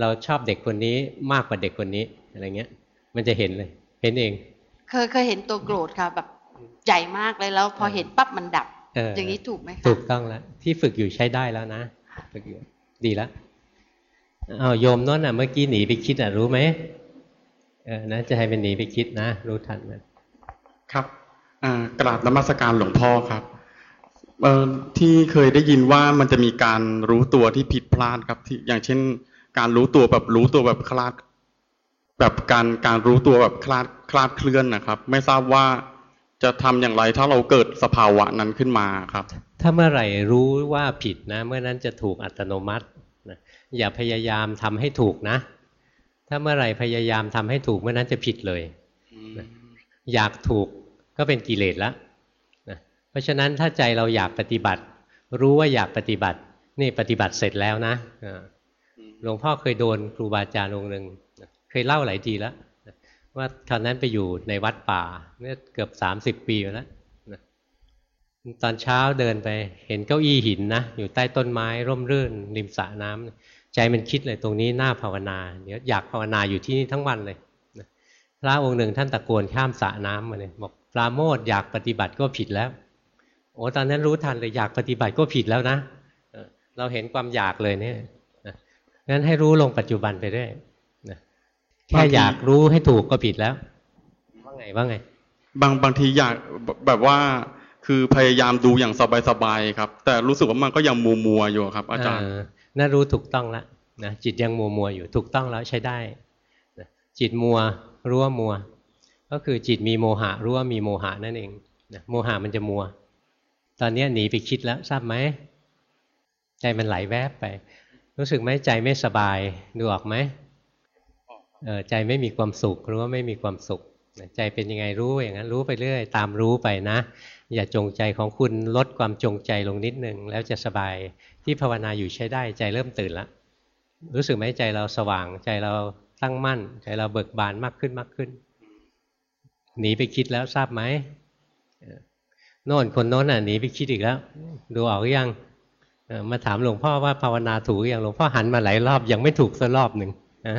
เราชอบเด็กคนนี้มากกว่าเด็กคนนี้อะไรเงี้ย มันจะเห็นเลย เห็นเอง เคยเคยเห็นตัวโกรธค่ะแบบใหญ่มากเลยแล้ว พอเห็นปั๊บมันดับเออออย่างนี้ถูกไหมคะถูกต้องแล้วที่ฝึกอยู่ใช้ได้แล้วนะฝึกอยู่ดีแล้วเอาวโยมโน้นอะเมื่อกี้หนีไปคิดอะรู้ไหมเออนะจะให้เป็นหนีไปคิดนะ รู้ทันมันครับอ่ากราบนมัสการหลวงพ่อครับเอ่อที่เคยได้ยินว่ามันจะมีการรู้ตัวที่ผิดพลาดครับที่อย่างเช่น การรู้ตัวแบบรู้ตัวแบบคลาด แบบการการรู้ตัวแบบคลาดคลาดเคลื่อนนะครับ ไม่ทราบว่า จะทำอย่างไรถ้าเราเกิดสภาวะนั้นขึ้นมาครับ ถ้าเมื่อไหร่รู้ว่าผิดนะ เมื่อนั้นจะถูกอัตโนมัตินะอย่าพยายามทำให้ถูกนะ ถ้าเมื่อไหร่พยายามทำให้ถูกเมื่อนั้นจะผิดเลยอยากถูกก็เป็นกิเลสแล้วนะเพราะฉะนั้นถ้าใจเราอยากปฏิบัติ รู้ว่าอยากปฏิบัติ นี่ปฏิบัติเสร็จแล้วนะอ่าหลวงพ่อเคยโดนครูบาอาจารย์องค์หนึ่งนะเคยเล่าหลายทีแล้วนะ ว่าคราวนั้นไปอยู่ในวัดป่าเนี่ยเกือบสามสิบปีแล้วนะตอนเช้าเดินไปเห็นเก้าอี้หินนะอยู่ใต้ต้นไม้ร่มรื่น ริมสระน้ำใจมันคิดเลยตรงนี้น่าภาวนาเดี๋ยวอยากภาวนาอยู่ที่นี่ทั้งวันเลยพระองค์หนึ่งท่านตะโกนข้ามสระน้ำมาเลยบอกปราโมทอยากปฏิบัติก็ผิดแล้ว โอ้ตอนนั้นรู้ทันเลยอยากปฏิบัติก็ผิดแล้วนะเราเห็นความอยากเลยเนี่ยนะงั้นให้รู้ลงปัจจุบันไปเรื่อย แค่อยากรู้ให้ถูกก็ผิดแล้ว ว่าไงว่าไง บางบางทีอยากแบบแบบว่า คือพยายามดูอย่างสบายๆครับ แต่รู้สึกว่ามันก็ยังมัวมัวๆอยู่ครับ อาจารย์เน่ารู้ถูกต้องแล้วนะจิตยังมัวมัวๆอยู่ถูกต้องแล้วใช้ได้นะจิตมัวรู้ว่ามัว ก็คือจิตมีโมหะรู้ว่ามีโมหะนั่นเองนะโมหะมันจะมัว ตอนนี้หนีไปคิดแล้วทราบไหมใจมันไหลแวบไป รู้สึกไหมใจไม่สบายดูออกไหมเออ ใจไม่มีความสุขรู้ว่าไม่มีความสุข ใจเป็นยังไงรู้อย่างนั้นรู้ไปเรื่อยตามรู้ไปนะ อย่าจงใจของคุณลดความจงใจลงนิดหนึ่งแล้วจะสบายที่ภาวนาอยู่ใช้ได้ใจเริ่มตื่นแล้วรู้สึกไหมใจเราสว่าง ใจเราตั้งมั่น ใจเราเบิกบานมากขึ้นมากขึ้นหนีไปคิดแล้วทราบไหมโน่นคนโน้นน่ะหนีไปคิดอีกแล้ว ดูออกหรือยังมาถามหลวงพ่อว่าภาวนาถูกอยังหลวงพ่อหันมาหลายรอบยังไม่ถูกสักรอบหนึ่งนะ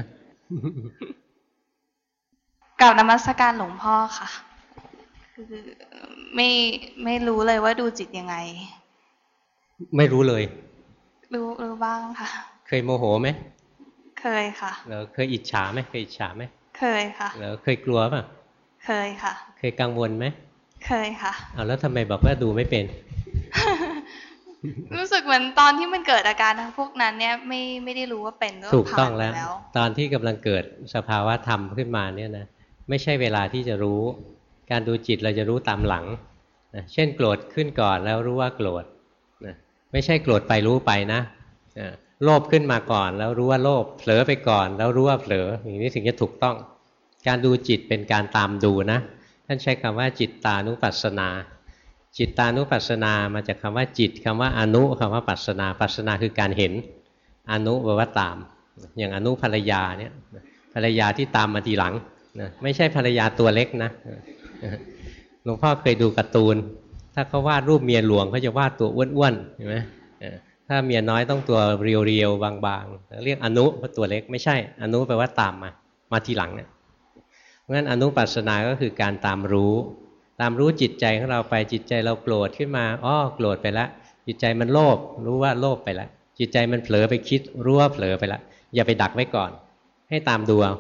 กล่าวนมัสการหลวงพ่อค่ะ คือไม่ไม่รู้เลยว่าดูจิตยังไง ไม่รู้เลย รู้รู้บ้างค่ะ เคยโมโหไหมเคยค่ะแล้วเคยอิจฉาไหมเคยอิจฉาไหมเคยค่ะแล้วเคยกลัวป่ะเคยค่ะ เคยกังวลไหมเคยค่ะเอาแล้วทำไมบอกว่าดูไม่เป็น รู้สึกเหมือนตอนที่มันเกิดอาการทั้งพวกนั้นเนี่ยไม่ไม่ได้รู้ว่าเป็นถูกต้องผ่านแล้วมาแล้ว ตอนที่กำลังเกิดสภาวะธรรมขึ้นมาเนี่ยนะไม่ใช่เวลาที่จะรู้ การดูจิตเราจะรู้ตามหลังนะเช่นโกรธขึ้นก่อนแล้วรู้ว่าโกรธนะไม่ใช่โกรธไปรู้ไปนะอ่าโลภขึ้นมาก่อน แล้วรู้ว่าโลภเผลอไปก่อน แล้วรู้ว่าเผลออย่างนี้ถึงจะถูกต้อง การดูจิตเป็นการตามดูนะ ท่านใช้คำว่าจิตตานุปัสสนา จิตตานุปัสสนามาจากคำว่าจิตคำว่าอนุคำว่าปัสสนา ปัสสนาคือการเห็นอนุแปลว่าตาม อย่างอนุภรรยาเนี่ยภรรยาที่ตามมาทีหลังนะไม่ใช่ภรรยาตัวเล็กนะหลวงพ่อเคยดูการ์ตูน ถ้าเขาวาดรูปเมียหลวงเขาจะวาดตัวอ้วนๆเห็นไหมถ้าเมียน้อยต้องตัวเรียวๆบางๆ เรียกอนุเพราะตัวเล็กไม่ใช่ อนุแปลว่าตามมา มาทีหลังเนี่ยเพราะฉะนั้นอนุปัสสนาก็คือการตามรู้ ตามรู้จิตใจของเราไปจิตใจเราโกรธขึ้นมาอ้อโกรธไปแล้วจิตใจมันโลภรู้ว่าโลภไปแล้วจิตใจมันเผลอไปคิดรู้ว่าเผลอไปแล้วอย่าไปดักไว้ก่อน ให้ตามดูเอา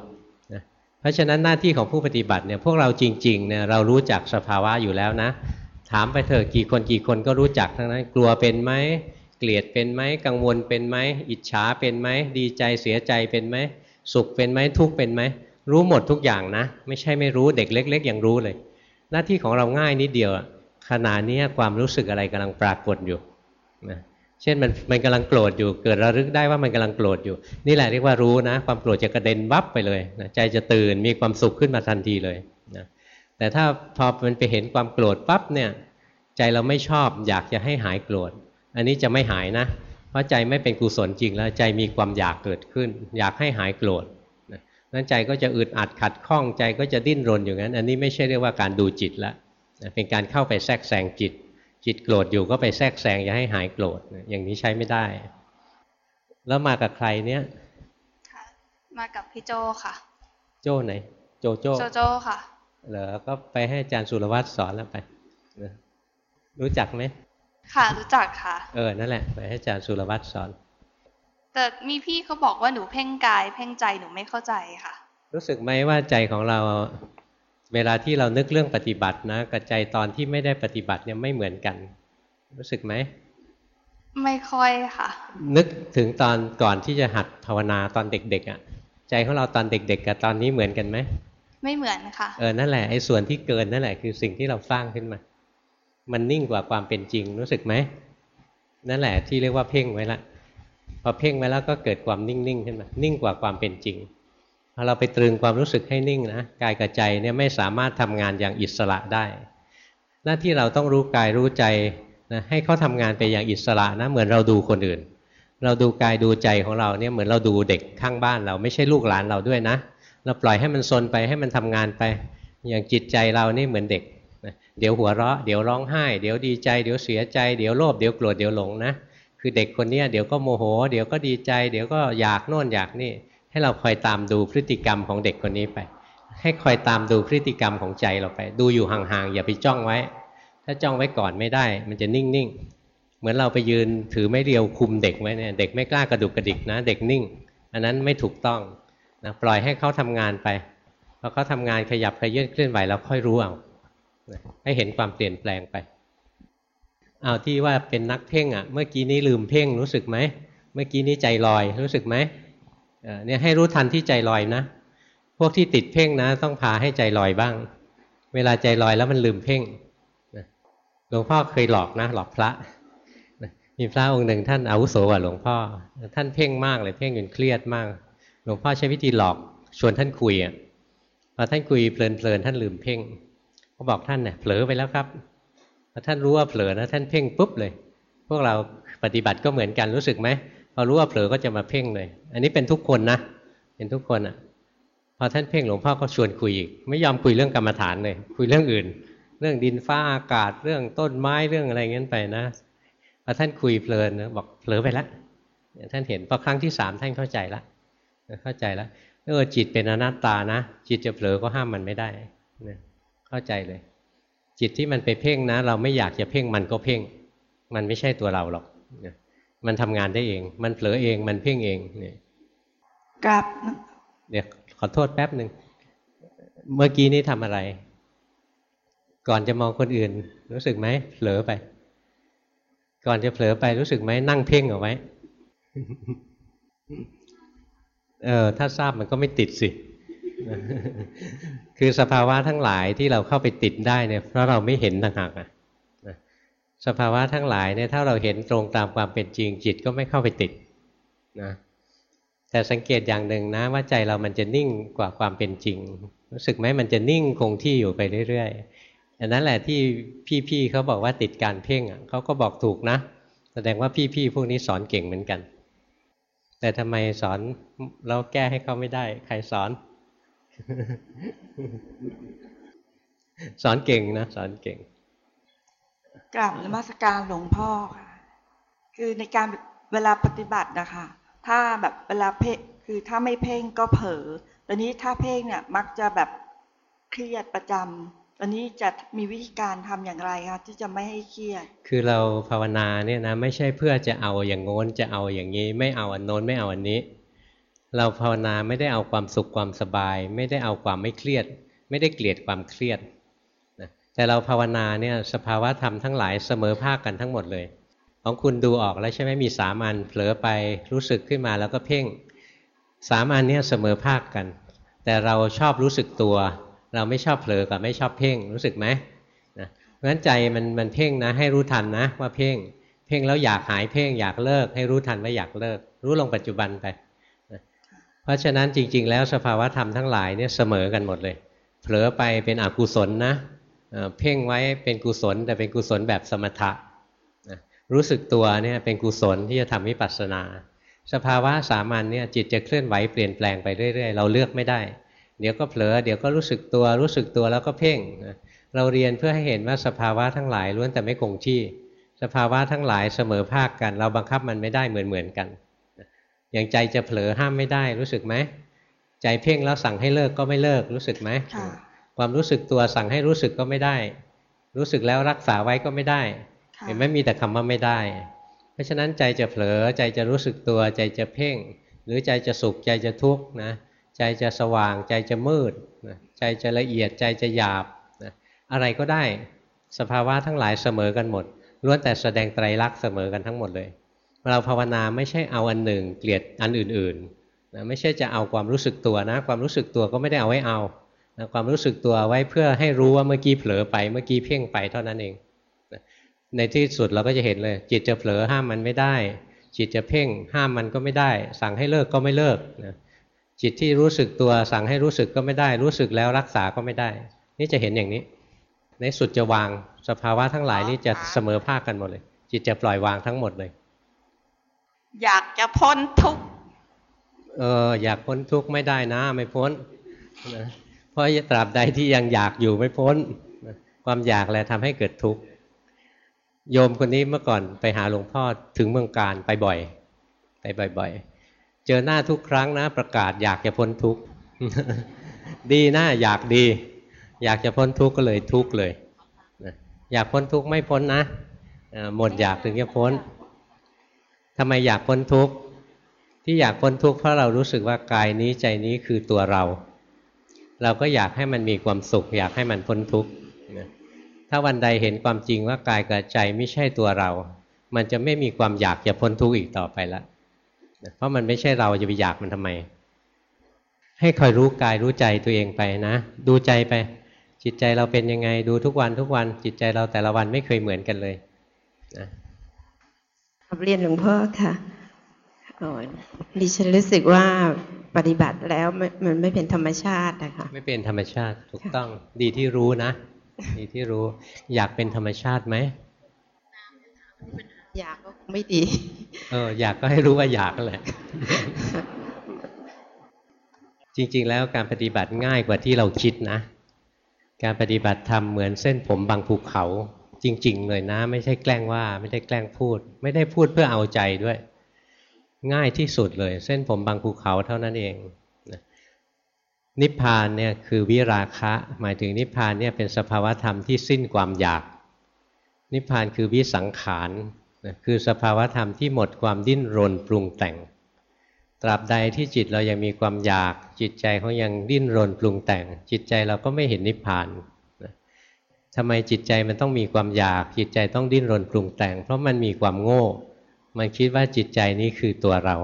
นะเพราะฉะนั้นหน้าที่ของผู้ปฏิบัติเนี่ยพวกเราจริงๆเนี่ยเรารู้จักสภาวะอยู่แล้วนะ ถามไปเถอะกี่คนกี่คนก็รู้จักทั้งนั้นกลัวเป็นไหมเกลียดเป็นไหมกังวลเป็นไหมอิจฉาเป็นไหมดีใจเสียใจเป็นไหมสุขเป็นไหมทุกข์เป็นไหมรู้หมดทุกอย่างนะ ไม่ใช่ไม่รู้เด็กเล็ก ๆ ยังรู้เลย หน้าที่ของเราง่ายนิดเดียวขณะนี้ความรู้สึกอะไรกำลังปรากฏอยู่นะเช่นมันมันกำลังโกรธอยู่ เกิดระลึกได้ว่ามันกำลังโกรธอยู่ นี่แหละเรียกว่ารู้นะ ความโกรธจะกระเด็นวับไปเลยนะใจจะตื่นมีความสุขขึ้นมาทันทีเลยนะแต่ถ้าพอมันไปเห็นความโกรธปั๊บเนี่ย ใจเราไม่ชอบอยากจะให้หายโกรธ อันนี้จะไม่หายนะ เพราะใจไม่เป็นกุศลจริงแล้วใจมีความอยากเกิดขึ้น อยากให้หายโกรธ นะนั้นใจก็จะอึดอัดขัดข้องใจก็จะดิ้นรนอยู่งั้น อันนี้ไม่ใช่เรียกว่าการดูจิตละนะเป็นการเข้าไปแทรกแซงจิต จิตโกรธอยู่ก็ไปแทรกแซงอย่าให้หายโกรธนะอย่างนี้ใช้ไม่ได้ แล้วมากับใครเนี่ยมากับพี่โจค่ะ โจ้ไหน โจโจ้โจโจค่ะเหรอก็ไปให้อาจารย์สุรวัตรสอนแล้วไปนะรู้จักไหมค่ะรู้จักค่ะ เออนั่นแหละไปให้อาจารย์สุรวัตรสอน แต่มีพี่เขาบอกว่าหนูเพ่งกาย เพ่งใจหนูไม่เข้าใจค่ะ รู้สึกไหมว่าใจของเรา เวลาที่เรานึกเรื่องปฏิบัตินะกับใจตอนที่ไม่ได้ปฏิบัติเนี่ยไม่เหมือนกัน รู้สึกไหมไม่ค่อยค่ะ นึกถึงตอนก่อนที่จะหัดภาวนาตอนเด็ก ๆอะ่ะ ใจของเราตอนเด็ก ๆ กับตอนนี้เหมือนกันไหมไม่เหมือนค่ะเออนั่นแหละไอ้ส่วนที่เกินนั่นแหละคือสิ่งที่เราสร้างขึ้นมา มันนิ่งกว่าความเป็นจริงรู้สึกไหมนั่นแหละที่เรียกว่าเพ่งไว้ละ พอเพ่งไว้แล้วก็เกิดความนิ่งๆขึ้นมานิ่งกว่าความเป็นจริงพอเราไปตรึงความรู้สึกให้นิ่งนะกายกับใจเนี่ยไม่สามารถทำงานอย่างอิสระได้ หน้าที่เราต้องรู้กายรู้ใจนะให้เขาทำงานไปอย่างอิสระนะเหมือนเราดูคนอื่น เราดูกายดูใจของเราเนี่ยเหมือนเราดูเด็กข้างบ้านเราไม่ใช่ลูกหลานเราด้วยนะ เราปล่อยให้มันซนไปให้มันทำงานไป อย่างจิตใจเรานี่เหมือนเด็กนะเดี๋ยวหัวเราะ เดี๋ยวร้องไห้ เดี๋ยวดีใจ เดี๋ยวเสียใจ เดี๋ยวโลภเดี๋ยวโกรธเดี๋ยวหลงนะ คือเด็กคนนี้เดี๋ยวก็โมโห เดี๋ยวก็ดีใจ เดี๋ยวก็อยากโน่นอยากนี่ ให้เราคอยตามดูพฤติกรรมของเด็กคนนี้ไป ให้คอยตามดูพฤติกรรมของใจเราไป ดูอยู่ห่างๆอย่าไปจ้องไว้ ถ้าจ้องไว้ก่อนไม่ได้ มันจะนิ่งๆเหมือนเราไปยืนถือไม้เรียวคุมเด็กไว้เนี่ยเด็กไม่กล้ากระดุกกระดิกนะ เด็กนิ่ง อันนั้นไม่ถูกต้องนะปล่อยให้เขาทำงานไปพอเขาทำงานขยับขยื่นเคลื่อนไหวเราค่อยรู้เอาให้เห็นความเปลี่ยนแปลงไป เอาที่ว่าเป็นนักเพ่งอะ เมื่อกี้นี้ลืมเพ่งรู้สึกไหม เมื่อกี้นี้ใจลอยรู้สึกไหมเนี่ยให้รู้ทันที่ใจลอยนะ พวกที่ติดเพ่งนะ ต้องพาให้ใจลอยบ้าง เวลาใจลอยแล้วมันลืมเพ่งหลวงพ่อเคยหลอกนะ หลอกพระมีพระองค์หนึ่งท่านอาวุโสกว่าหลวงพ่อ ท่านเพ่งมากเลยเพ่งจนเครียดมาก หลวงพ่อใช้วิธีหลอกชวนท่านคุยอะพอท่านคุยเพลินๆท่านลืมเพ่งก็บอกท่านเนี่ยเผลอไปแล้วครับ พอท่านรู้ว่าเผลอนะท่านเพ่งปุ๊บเลย พวกเราปฏิบัติก็เหมือนกันรู้สึกไหมพอรู้ว่าเผลอก็จะมาเพ่งเลย อันนี้เป็นทุกคนนะเป็นทุกคนอะพอท่านเพ่งหลวงพ่อก็ชวนคุยอีก ไม่ยอมคุยเรื่องกรรมฐานเลย คุยเรื่องอื่น เรื่องดินฟ้าอากาศเรื่องต้นไม้เรื่องอะไรเงี้ยไปนะพอท่านคุยเพลินนะบอกเผลอไปแล้วท่านเห็นพอครั้งที่สามท่านเข้าใจละเข้าใจแล้วเออจิตเป็นอนัตตานะ จิตจะเผลอก็ห้ามมันไม่ได้เข้าใจเลย จิตที่มันไปเพ่งนะ เราไม่อยากจะเพ่งมันก็เพ่ง มันไม่ใช่ตัวเราหรอกนะมันทำงานได้เอง มันเผลอเอง มันเพ่งเองเนี่ยกราบเดี๋ยวขอโทษแป๊บหนึ่ง เมื่อกี้นี้ทำอะไร ก่อนจะมองคนอื่น รู้สึกไหมเผลอไป ก่อนจะเผลอไปรู้สึกไหมนั่งเพ่งเอาไว้ เออถ้าทราบมันก็ไม่ติดสิ คือสภาวะทั้งหลายที่เราเข้าไปติดได้เนี่ยเพราะเราไม่เห็นต่างหากอะสภาวะทั้งหลายเนี่ยถ้าเราเห็นตรงตามความเป็นจริงจิตก็ไม่เข้าไปติดนะแต่สังเกตอย่างหนึ่งนะว่าใจเรามันจะนิ่งกว่าความเป็นจริง รู้สึกไหมมันจะนิ่งคงที่อยู่ไปเรื่อยๆอันนั้นแหละที่พี่ๆเขาบอกว่าติดการเพ่งเขาก็บอกถูกนะ แสดงว่าพี่ๆพวกนี้สอนเก่งเหมือนกัน แต่ทำไมสอนเราแก้ให้เขาไม่ได้ ใครสอน สอนเก่งนะสอนเก่งกราบนมัสการหลวงพ่อค่ะ คือในการเวลาปฏิบัตินะคะถ้าแบบเวลาเพ่คือถ้าไม่เพ่งก็เผลอตอนนี้ถ้าเพ่งเนี่ยมักจะแบบเครียดประจำตอนนี้จะมีวิธีการทำอย่างไรคะที่จะไม่ให้เครียด คือเราภาวนาเนี่ยนะไม่ใช่เพื่อจะเอาอย่างโน้นจะเอาอย่างนี้ ไม่เอาอันโน้นไม่เอาอันนี้ เราภาวนาไม่ได้เอาความสุขความสบาย ไม่ได้เอาความไม่เครียด ไม่ได้เกลียดความเครียดแต่เราภาวนาเนี่ยสภาวะธรรมทั้งหลายเสมอภาคกันทั้งหมดเลย ของคุณดูออกแล้วใช่ไหมมีสามอันเผลอไปรู้สึกขึ้นมาแล้วก็เพ่งสามอันนี้เสมอภาคกัน แต่เราชอบรู้สึกตัว เราไม่ชอบเผลอกับไม่ชอบเพ่งรู้สึกไหมนะเพราะฉะนั้นใจมันมันเพ่งนะให้รู้ทันนะว่าเพ่ง เพ่งแล้วอยากหายเพ่งอยากเลิก ให้รู้ทันว่าอยากเลิก รู้ลงปัจจุบันไป ราะฉะนั้นจริง ๆ แล้วสภาวะธรรมทั้งหลายเนี่ยเสมอกันหมดเลย เผลอไปเป็นอกุศลนะเพ่งไว้เป็นกุศล แต่เป็นกุศลแบบสมถะรู้สึกตัวเนี่ยเป็นกุศลที่จะทำวิปัสสนา สภาวะสามัญเนี่ยจิตจะเคลื่อนไหวเปลี่ยนแปลงไปเรื่อย ๆ เราเลือกไม่ได้ เดี๋ยวก็เผลอเดี๋ยวก็รู้สึกตัวรู้สึกตัวแล้วก็เพ่งเราเรียนเพื่อให้เห็นว่าสภาวะทั้งหลายล้วนแต่ไม่คงที่ สภาวะทั้งหลายเสมอภาคกัน เราบังคับมันไม่ได้เหมือนเหมือนกัน อย่างใจจะเผลอห้ามไม่ได้รู้สึกไหมใจเพ่งแล้วสั่งให้เลิกก็ไม่เลิกรู้สึกไหมความรู้สึกตัวสั่งให้รู้สึกก็ไม่ได้ รู้สึกแล้วรักษาไว้ก็ไม่ได้ เห็นไหมมีแต่คำว่าไม่ได้ เพราะฉะนั้นใจจะเผลอใจจะรู้สึกตัว ใจจะเพ่ง หรือใจจะสุขใจจะทุกข์นะใจจะสว่างใจจะมืดนะใจจะละเอียดใจจะหยาบนะอะไรก็ได้สภาวะทั้งหลายเสมอกันหมดล้วนแต่แสดงไตรลักษณ์เสมอกันทั้งหมดเลย เราภาวนาไม่ใช่เอาอันหนึ่ง เกลียดอันอื่นๆนะไม่ใช่จะเอาความรู้สึกตัวนะ ความรู้สึกตัวก็ไม่ได้เอาไว้เอาความรู้สึกตัวไว้เพื่อให้รู้ว่าเมื่อกี้เผลอไปเมื่อกี้เพ่งไปเท่านั้นเองในที่สุดเราก็จะเห็นเลย จิตจะเผลอห้ามมันไม่ได้ จิตจะเพ่งห้ามมันก็ไม่ได้ สั่งให้เลิกก็ไม่เลิกจิตที่รู้สึกตัวสั่งให้รู้สึกก็ไม่ได้ รู้สึกแล้วรักษาก็ไม่ได้ นี่จะเห็นอย่างนี้ ในสุดจะวางสภาวะทั้งหลายนี่จะเสมอภาคกันหมดเลย จิตจะปล่อยวางทั้งหมดเลย อยากจะพ้นทุกข์เอออยากพ้นทุกข์ไม่ได้นะ ไม่พ้นนะเพราะตราบใดที่ยังอยากอยู่ไม่พ้น ความอยากแหละทำให้เกิดทุกข์โยมคนนี้เมื่อก่อนไปหาหลวงพ่อถึงเมืองการไปบ่อย ไปบ่อยๆ เจอหน้าทุกครั้งนะ ประกาศอยากจะพ้นทุกข์ดีนะอยากดี อยากจะพ้นทุกข์ก็เลยทุกข์เลยอยากพ้นทุกข์ไม่พ้นนะหมดอยากถึงจะพ้น ทำไมอยากพ้นทุกข์ที่อยากพ้นทุกข์เพราะเรารู้สึกว่ากายนี้ใจนี้คือตัวเรา เราก็อยากให้มันมีความสุข อยากให้มันพ้นทุกข์ถ้าวันใดเห็นความจริงว่ากายกับใจไม่ใช่ตัวเรา มันจะไม่มีความอยากจะพ้นทุกข์อีกต่อไปละเพราะมันไม่ใช่เราจะไปอยากมันทำไม ให้คอยรู้กายรู้ใจตัวเองไปนะ ดูใจไป จิตใจเราเป็นยังไงดูทุกวันทุกวันจิตใจเราแต่ละวันไม่เคยเหมือนกันเลยนะ เรียนหลวงพ่อค่ะดิฉันรู้สึกว่าปฏิบัติแล้วมันไม่เป็นธรรมชาตินะคะไม่เป็นธรรมชาติถูกต้องดีที่รู้นะ ดีที่รู้ อยากเป็นธรรมชาติไหมอยากก็ไม่ดี เอออยากก็ให้รู้ว่าอยากแหละ จริง ๆ แล้วการปฏิบัติง่ายกว่าที่เราคิดนะ การปฏิบัติทำเหมือนเส้นผมบางภูเขา จริง ๆ เลยนะ ไม่ใช่แกล้งว่า ไม่ได้แกล้งพูด ไม่ได้พูดเพื่อเอาใจด้วย ง่ายที่สุดเลย เส้นผมบางภูเขาเท่านั้นเองนิพพานเนี่ยคือวิราคะ หมายถึงนิพพานเนี่ยเป็นสภาวธรรมที่สิ้นความอยาก นิพพานคือวิสังขารคือสภาวธรรมที่หมดความดิ้นรนปรุงแต่ง ตราบใดที่จิตเรายังมีความอยาก จิตใจเขายังดิ้นรนปรุงแต่ง จิตใจเราก็ไม่เห็นนิพพาน ทำไมจิตใจมันต้องมีความอยาก จิตใจต้องดิ้นรนปรุงแต่ง เพราะมันมีความโง่ มันคิดว่าจิตใจนี้คือตัวเรา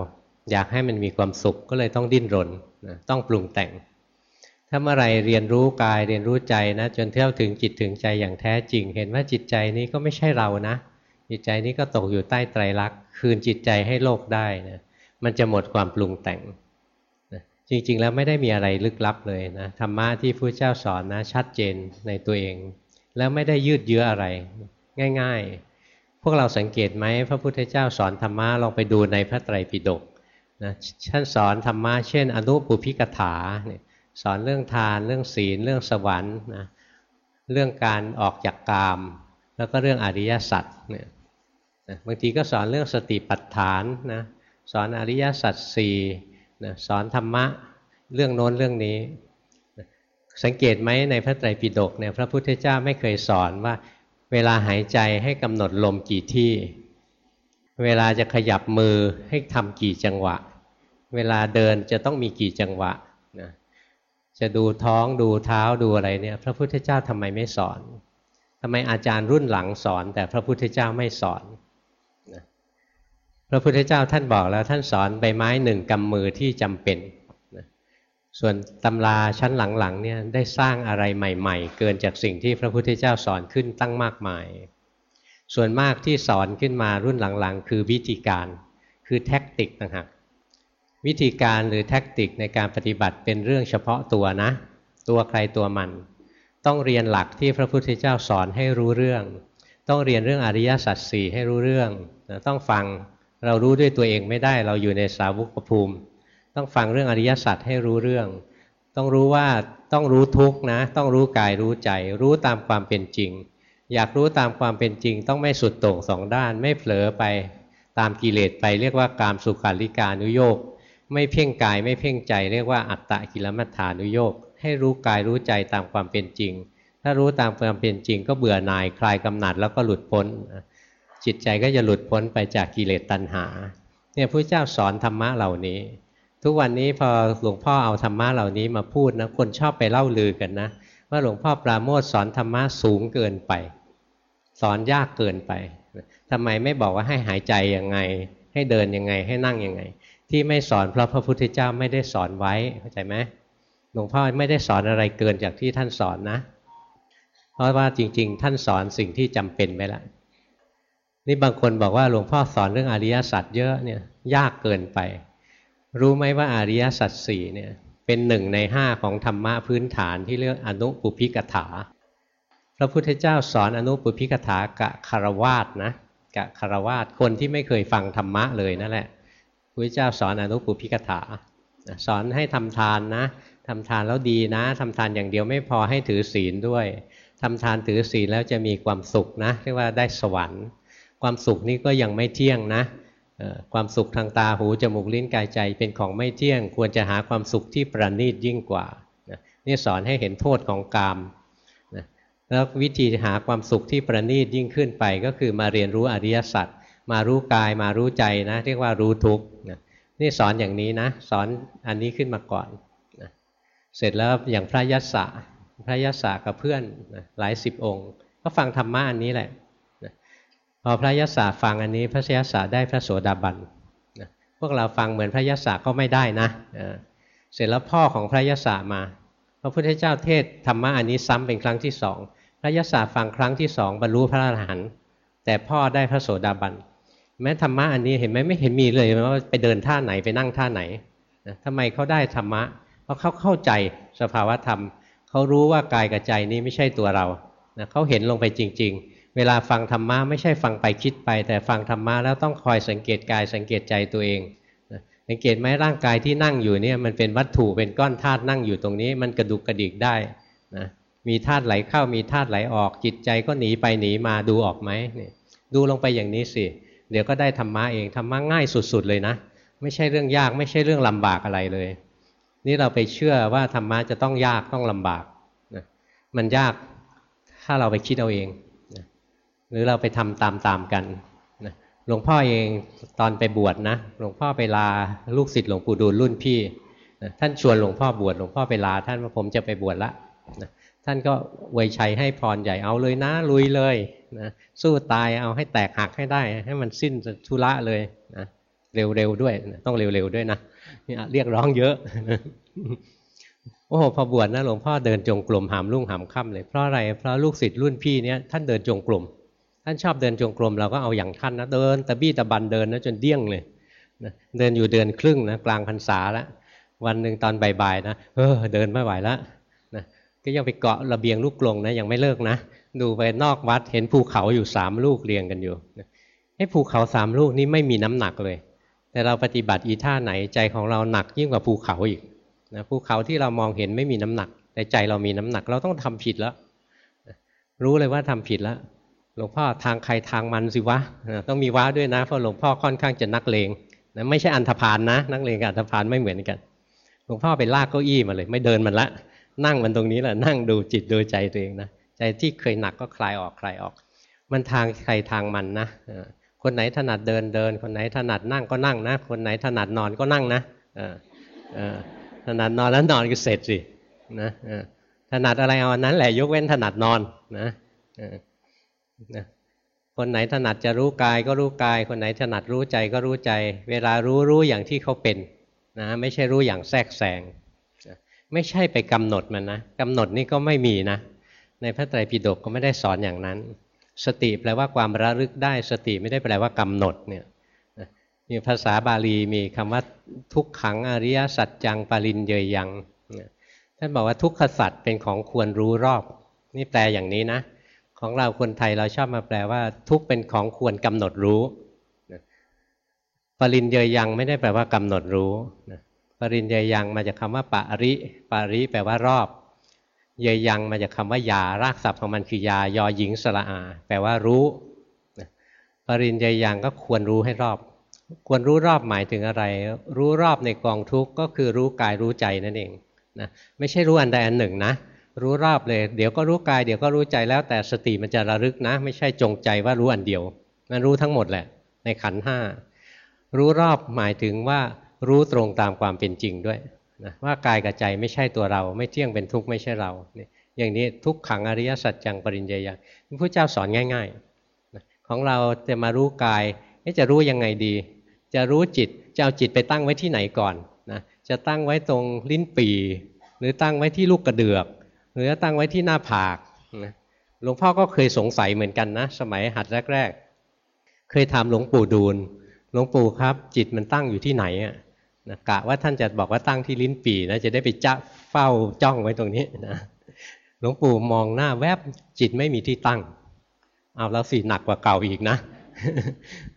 อยากให้มันมีความสุขก็เลยต้องดิ้นรนนะต้องปรุงแต่ง ถ้าเมื่อไรเรียนรู้กายเรียนรู้ใจนะจนเท่าถึงจิตถึงใจอย่างแท้จริง เห็นว่าจิตใจนี้ก็ไม่ใช่เรานะ จิตใจนี้ก็ตกอยู่ใต้ไตรลักษณ์คืนจิตใจให้โลกได้นะมันจะหมดความปรุงแต่งนะจริงๆแล้วไม่ได้มีอะไรลึกลับเลยนะธรรมะที่พระเจ้าสอนนะชัดเจนในตัวเอง แล้วไม่ได้ยืดเยื้ออะไร ง่าย ๆ พวกเราสังเกตไหมพระพุทธเจ้าสอนธรรมะลองไปดูในพระไตรปิฎกนะท่านสอนธรรมะเช่น อนุปุพิกถาเนี่ยสอนเรื่องทานเรื่องศีล เรื่องสวรรค์นะเรื่องการออกจากกาม แล้วก็เรื่องอริยสัจเนี่ยบางทีก็สอนเรื่องสติปัฏฐานนะสอนอริยสัจสี่นะสอนธรรมะเรื่องโน้นเรื่องนี้ สังเกตไหมในพระไตรปิฎกเนี่ยพระพุทธเจ้าไม่เคยสอนว่า เวลาหายใจให้กำหนดลมกี่ที่ เวลาจะขยับมือให้ทำกี่จังหวะ เวลาเดินจะต้องมีกี่จังหวะนะจะดูท้องดูเท้าดูอะไรเนี่ยพระพุทธเจ้าทำไมไม่สอนทำไมอาจารย์รุ่นหลังสอน แต่พระพุทธเจ้าไม่สอนนะพระพุทธเจ้าท่านบอกแล้วท่านสอนใบไม้หนึ่งกำมือที่จำเป็น ส่วนตำราชั้นหลังๆเนี่ยได้สร้างอะไรใหม่ๆ เกินจากสิ่งที่พระพุทธเจ้าสอนขึ้นตั้งมากมาย ส่วนมากที่สอนขึ้นมารุ่นหลังๆ คือวิธีการ คือแท็กติกนะฮะวิธีการหรือแท็กติกในการปฏิบัติเป็นเรื่องเฉพาะตัวนะ ตัวใครตัวมัน ต้องเรียนหลักที่พระพุทธเจ้าสอนให้รู้เรื่อง ต้องเรียนเรื่องอริยสัจสี่ให้รู้เรื่อง ต้องฟังเรารู้ด้วยตัวเองไม่ได้เราอยู่ในสาวุกภูมิ ต้องฟังเรื่องอริยสัจให้รู้เรื่อง ต้องรู้ว่าต้องรู้ทุกนะ ต้องรู้กายรู้ใจ รู้ตามความเป็นจริง อยากรู้ตามความเป็นจริง ต้องไม่สุดโต่งสองด้าน ไม่เผลอไปตามกิเลสไปเรียกว่าการสุขาริการุโยกไม่เพ่งกายไม่เพ่งใจ เรียกว่าอัตตะกิลมัฏฐานุโยกให้รู้กายรู้ใจตามความเป็นจริง ถ้ารู้ตามความเป็นจริง ก็เบื่อหน่ายคลายกำหนัดแล้วก็หลุดพ้น จิตใจก็จะหลุดพ้นไปจากกิเลสตัณหา เนี่ยพระเจ้าสอนธรรมะเหล่านี้ ทุกวันนี้พอหลวงพ่อเอาธรรมะเหล่านี้มาพูดนะคนชอบไปเล่าลือกันนะ ว่าหลวงพ่อปราโมทสอนธรรมะสูงเกินไป สอนยากเกินไปทำไมไม่บอกว่าให้หายใจยังไง ให้เดินยังไงให้นั่งยังไง ที่ไม่สอนเพราะพระพุทธเจ้าไม่ได้สอนไว้เข้าใจไหมหลวงพ่อไม่ได้สอนอะไรเกินจากที่ท่านสอนนะ เพราะว่าจริง ๆ ท่านสอนสิ่งที่จำเป็นไปแล้วนี่บางคนบอกว่าหลวงพ่อสอนเรื่องอริยสัจเยอะเนี่ยยากเกินไป รู้ไหมว่าอริยสัจสี่เนี่ยเป็นหนึ่งในห้าของธรรมะพื้นฐานที่เรียกอนุปุพิกถา พระพุทธเจ้าสอนอนุปุพิกถากะคารวาสนะกะคารวาสคนที่ไม่เคยฟังธรรมะเลยนั่นแหละพระเจ้าสอนอนุปุพิกถา สอนให้ทำทานนะทำทานแล้วดีนะทำทานอย่างเดียวไม่พอให้ถือศีลด้วยทำทานถือศีลแล้วจะมีความสุขนะเรียกว่าได้สวรรค์ ความสุขนี้ก็ยังไม่เที่ยงนะ ความสุขทางตาหูจมูกลิ้นกายใจเป็นของไม่เที่ยง ควรจะหาความสุขที่ประณีตยิ่งกว่านี่สอนให้เห็นโทษของกามแล้ววิธีหาความสุขที่ประณีตยิ่งขึ้นไป ก็คือมาเรียนรู้อริยสัจมารู้กายมารู้ใจนะเรียกว่ารู้ทุกข์นี่สอนอย่างนี้นะ สอนอันนี้ขึ้นมาก่อนนะเสร็จแล้วอย่างพระยัสสะพระยัสสะกับเพื่อนนะหลายสิบองค์ ก็ฟังธรรมะอันนี้แหละ พอพระยัสสะฟังอันนี้พระยัสสะได้พระโสดาบันพวกเราฟังเหมือนพระยัสสะก็ไม่ได้นะเสร็จแล้วพ่อของพระยัสสะมา พระพุทธเจ้าเทศธรรมะอันนี้ซ้ำเป็นครั้งที่สองพระยัสสะฟังครั้งที่สองบรรลุพระอรหันต์แต่พ่อได้พระโสดาบันแม้ธรรมะอันนี้เห็นไหมไม่เห็นมีเลยว่าไปเดินท่าไหนไปนั่งท่าไหนนะทำไมเขาได้ธรรมะ เพราะเขาเข้าใจสภาวะธรรมเขารู้ว่ากายกับใจนี้ไม่ใช่ตัวเราเขาเห็นลงไปจริง ๆ เวลาฟังธรรมะไม่ใช่ฟังไปคิดไป แต่ฟังธรรมะแล้วต้องคอยสังเกตกายสังเกตใจตัวเองสังเกตไหมร่างกายที่นั่งอยู่เนี่ยมันเป็นวัตถุเป็นก้อนธาตุนั่งอยู่ตรงนี้ มันกระดุกกระดิกได้นะมีธาตุไหลเข้ามีธาตุไหลออกจิตใจก็หนีไปหนีมาดูออกไหมนี่ดูลงไปอย่างนี้สิเดี๋ยวก็ได้ธรรมะเองธรรมะง่ายสุด ๆ เลยนะ ไม่ใช่เรื่องยากไม่ใช่เรื่องลำบากอะไรเลย นี่เราไปเชื่อว่าธรรมะจะต้องยากต้องลำบากนะมันยากถ้าเราไปคิดเอาเอง หรือเราไปทำตามๆกันนะหลวงพ่อเองตอนไปบวชนะ หลวงพ่อไปลาลูกศิษย์หลวงปู่ดูลรุ่นพี่นะท่านชวนหลวงพ่อบวชหลวงพ่อไปลา ท่านว่าผมจะไปบวชละนะท่านก็ไวยชัยให้พรใหญ่เอาเลยนะลุยเลยนะสู้ตายเอาให้แตกหักให้ได้ ให้มันสิ้นทุระเลยนะเร็วๆด้วยนะต้องเร็วๆด้วยนะเรียกร้องเยอะโอ้โหพอบวชนะหลวงพ่อเดินจงกรมหามลุ่งหามค่ำเลยเพราะอะไรเพราะลูกศิษย์รุ่นพี่เนี้ยท่านเดินจงกรม ท่านชอบเดินจงกรมเราก็เอาอย่างท่านนะเดินตะบี้ตะบันเดินนะจนเดี้ยงเลยนะเดินอยู่เดือนครึ่งนะกลางพรรษาแล้ววันหนึ่งตอนบ่ายๆนะเออเดินไม่ไหวแล้วนะก็ยังไปเกาะระเบียงลูกกลงนะยังไม่เลิกนะดูไปนอกวัดเห็นภูเขาอยู่สามลูกเรียงกันอยู่ไอ้ภูเขาสามลูกนี้ไม่มีน้ำหนักเลย แต่เราปฏิบัติอีท่าไหนใจของเราหนักยิ่งกว่าภูเขาอีกนะภูเขาที่เรามองเห็นไม่มีน้ำหนัก แต่ใจเรามีน้ำหนัก เราต้องทำผิดแล้ว รู้เลยว่าทำผิดแล้ว หลวงพ่อทางใครทางมันสิวะต้องมีว้าด้วยนะเพราะหลวงพ่อค่อนข้างจะนักเลงนะไม่ใช่อันธพาลนะ นักเลงกับอันธพาลไม่เหมือนกัน หลวงพ่อไปลากเก้าอี้มาเลย ไม่เดินมันละ นั่งมันตรงนี้แหละนั่งดูจิตดูใจตัวเองนะใจที่เคยหนักก็คลายออกคลายออก มันทางใครทางมันนะคนไหนถนัดเดินเดิน คนไหนถนัดนั่งก็นั่งนะ คนไหนถนัดนอนก็นั่งนะถนัดนอนแล้วนอนก็เสร็จสินะถนัดอะไรเอาอันนั้นแหละยกเว้นถนัดนอนนะ นะคนไหนถนัดจะรู้กายก็รู้กาย คนไหนถนัดรู้ใจก็รู้ใจ เวลารู้รู้อย่างที่เขาเป็นนะไม่ใช่รู้อย่างแทรกแซงไม่ใช่ไปกำหนดมันนะกำหนดนี่ก็ไม่มีนะ ในพระไตรปิฎกก็ไม่ได้สอนอย่างนั้น สติแปลว่าความระลึกได้ สติไม่ได้แปลว่ากำหนดเนี่ยมีภาษาบาลีมีคำว่าทุกขังอริยสัจจังปรินเยยยังท่านบอกว่าทุกขสัจเป็นของควรรู้รอบ นี่แปลอย่างนี้นะ ของเราคนไทยเราชอบมาแปลว่า ทุกเป็นของควรกำหนดรู้ปรินเยยยังไม่ได้แปลว่ากำหนดรู้ปรินเยยยังมาจากคาว่าปาริปาริแปลว่ารอบ เยยยังมาจากคำว่ายารากศัพท์ของมันคือยายอหญิงสระอา แปลว่ารู้ปรินเยยยังก็ควรรู้ให้รอบ ควรรู้รอบหมายถึงอะไร รู้รอบในกองทุกข์ก็คือรู้กายรู้ใจนั่นเองนะไม่ใช่รู้อันใดอันหนึ่งนะ รู้รอบเลย เดี๋ยวก็รู้กายเดี๋ยวก็รู้ใจแล้วแต่สติมันจะระลึกนะ ไม่ใช่จงใจว่ารู้อันเดียว มันรู้ทั้งหมดแหละ ในขันห้ารู้รอบหมายถึงว่ารู้ตรงตามความเป็นจริงด้วยนะว่ากายกับใจไม่ใช่ตัวเรา ไม่เที่ยงเป็นทุกข์ไม่ใช่เราเนี่ยอย่างนี้ทุกขังอริยสัจจังปริญญาญาพระเจ้าสอนง่ายๆของเราจะมารู้กายจะรู้ยังไงดี จะรู้จิตจะเอาจิตไปตั้งไว้ที่ไหนก่อนนะจะตั้งไว้ตรงลิ้นปีหรือตั้งไว้ที่ลูกกระเดือก หรือตั้งไว้ที่หน้าผากนะหลวงพ่อก็เคยสงสัยเหมือนกันนะ สมัยหัดแรก ๆ เคยถามหลวงปู่ดูลหลวงปู่ครับ จิตมันตั้งอยู่ที่ไหนอะนะกะว่าท่านจะบอกว่าตั้งที่ลิ้นปี่นะจะได้ไปจ้าเฝ้าจ้องไว้ตรงนี้นะหลวงปู่มองหน้าแวบจิตไม่มีที่ตั้ง เอาแล้วสิหนักกว่าเก่าอีกนะ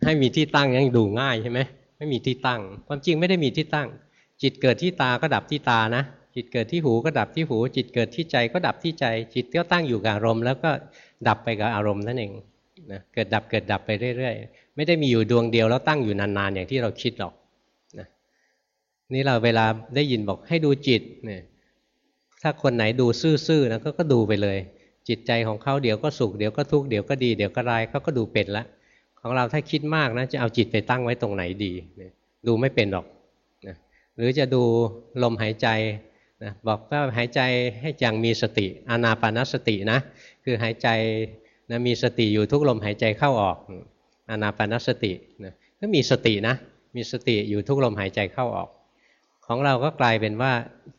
ให้มีที่ตั้งยังดูง่ายใช่ไหมไม่มีที่ตั้ง ความจริงไม่ได้มีที่ตั้ง จิตเกิดที่ตาก็ดับที่ตานะ จิตเกิดที่หูก็ดับที่หู จิตเกิดที่ใจก็ดับที่ใจ จิตก็ตั้งอยู่กับอารมณ์แล้วก็ดับไปกับอารมณ์นั่นเองนะเกิดดับเกิดดับไปเรื่อยๆ ไม่ได้มีอยู่ดวงเดียวแล้วตั้งอยู่นานๆอย่างที่เราคิดหรอกนะนี่เราเวลาได้ยินบอกให้ดูจิตเนี่ยถ้าคนไหนดูซื่อๆนะก็ก็ดูไปเลย จิตใจของเขาเดี๋ยวก็สุขเดี๋ยวก็ทุกข์เดี๋ยวก็ดีเดี๋ยวก็ร้ายเขาก็ดูเป็นล้วของเราถ้าคิดมากนะจะเอาจิตไปตั้งไว้ตรงไหนดี ดูไม่เป็นหรอกนะหรือจะดูลมหายใจ นะบอกว่าหายใจให้อย่างมีสติอานาปานสตินะคือหายใจนะมีสติอยู่ทุกลมหายใจเข้าออกอานาปานสตินะก็มีสตินะมีสติอยู่ทุกลมหายใจเข้าออก ของเราก็กลายเป็นว่า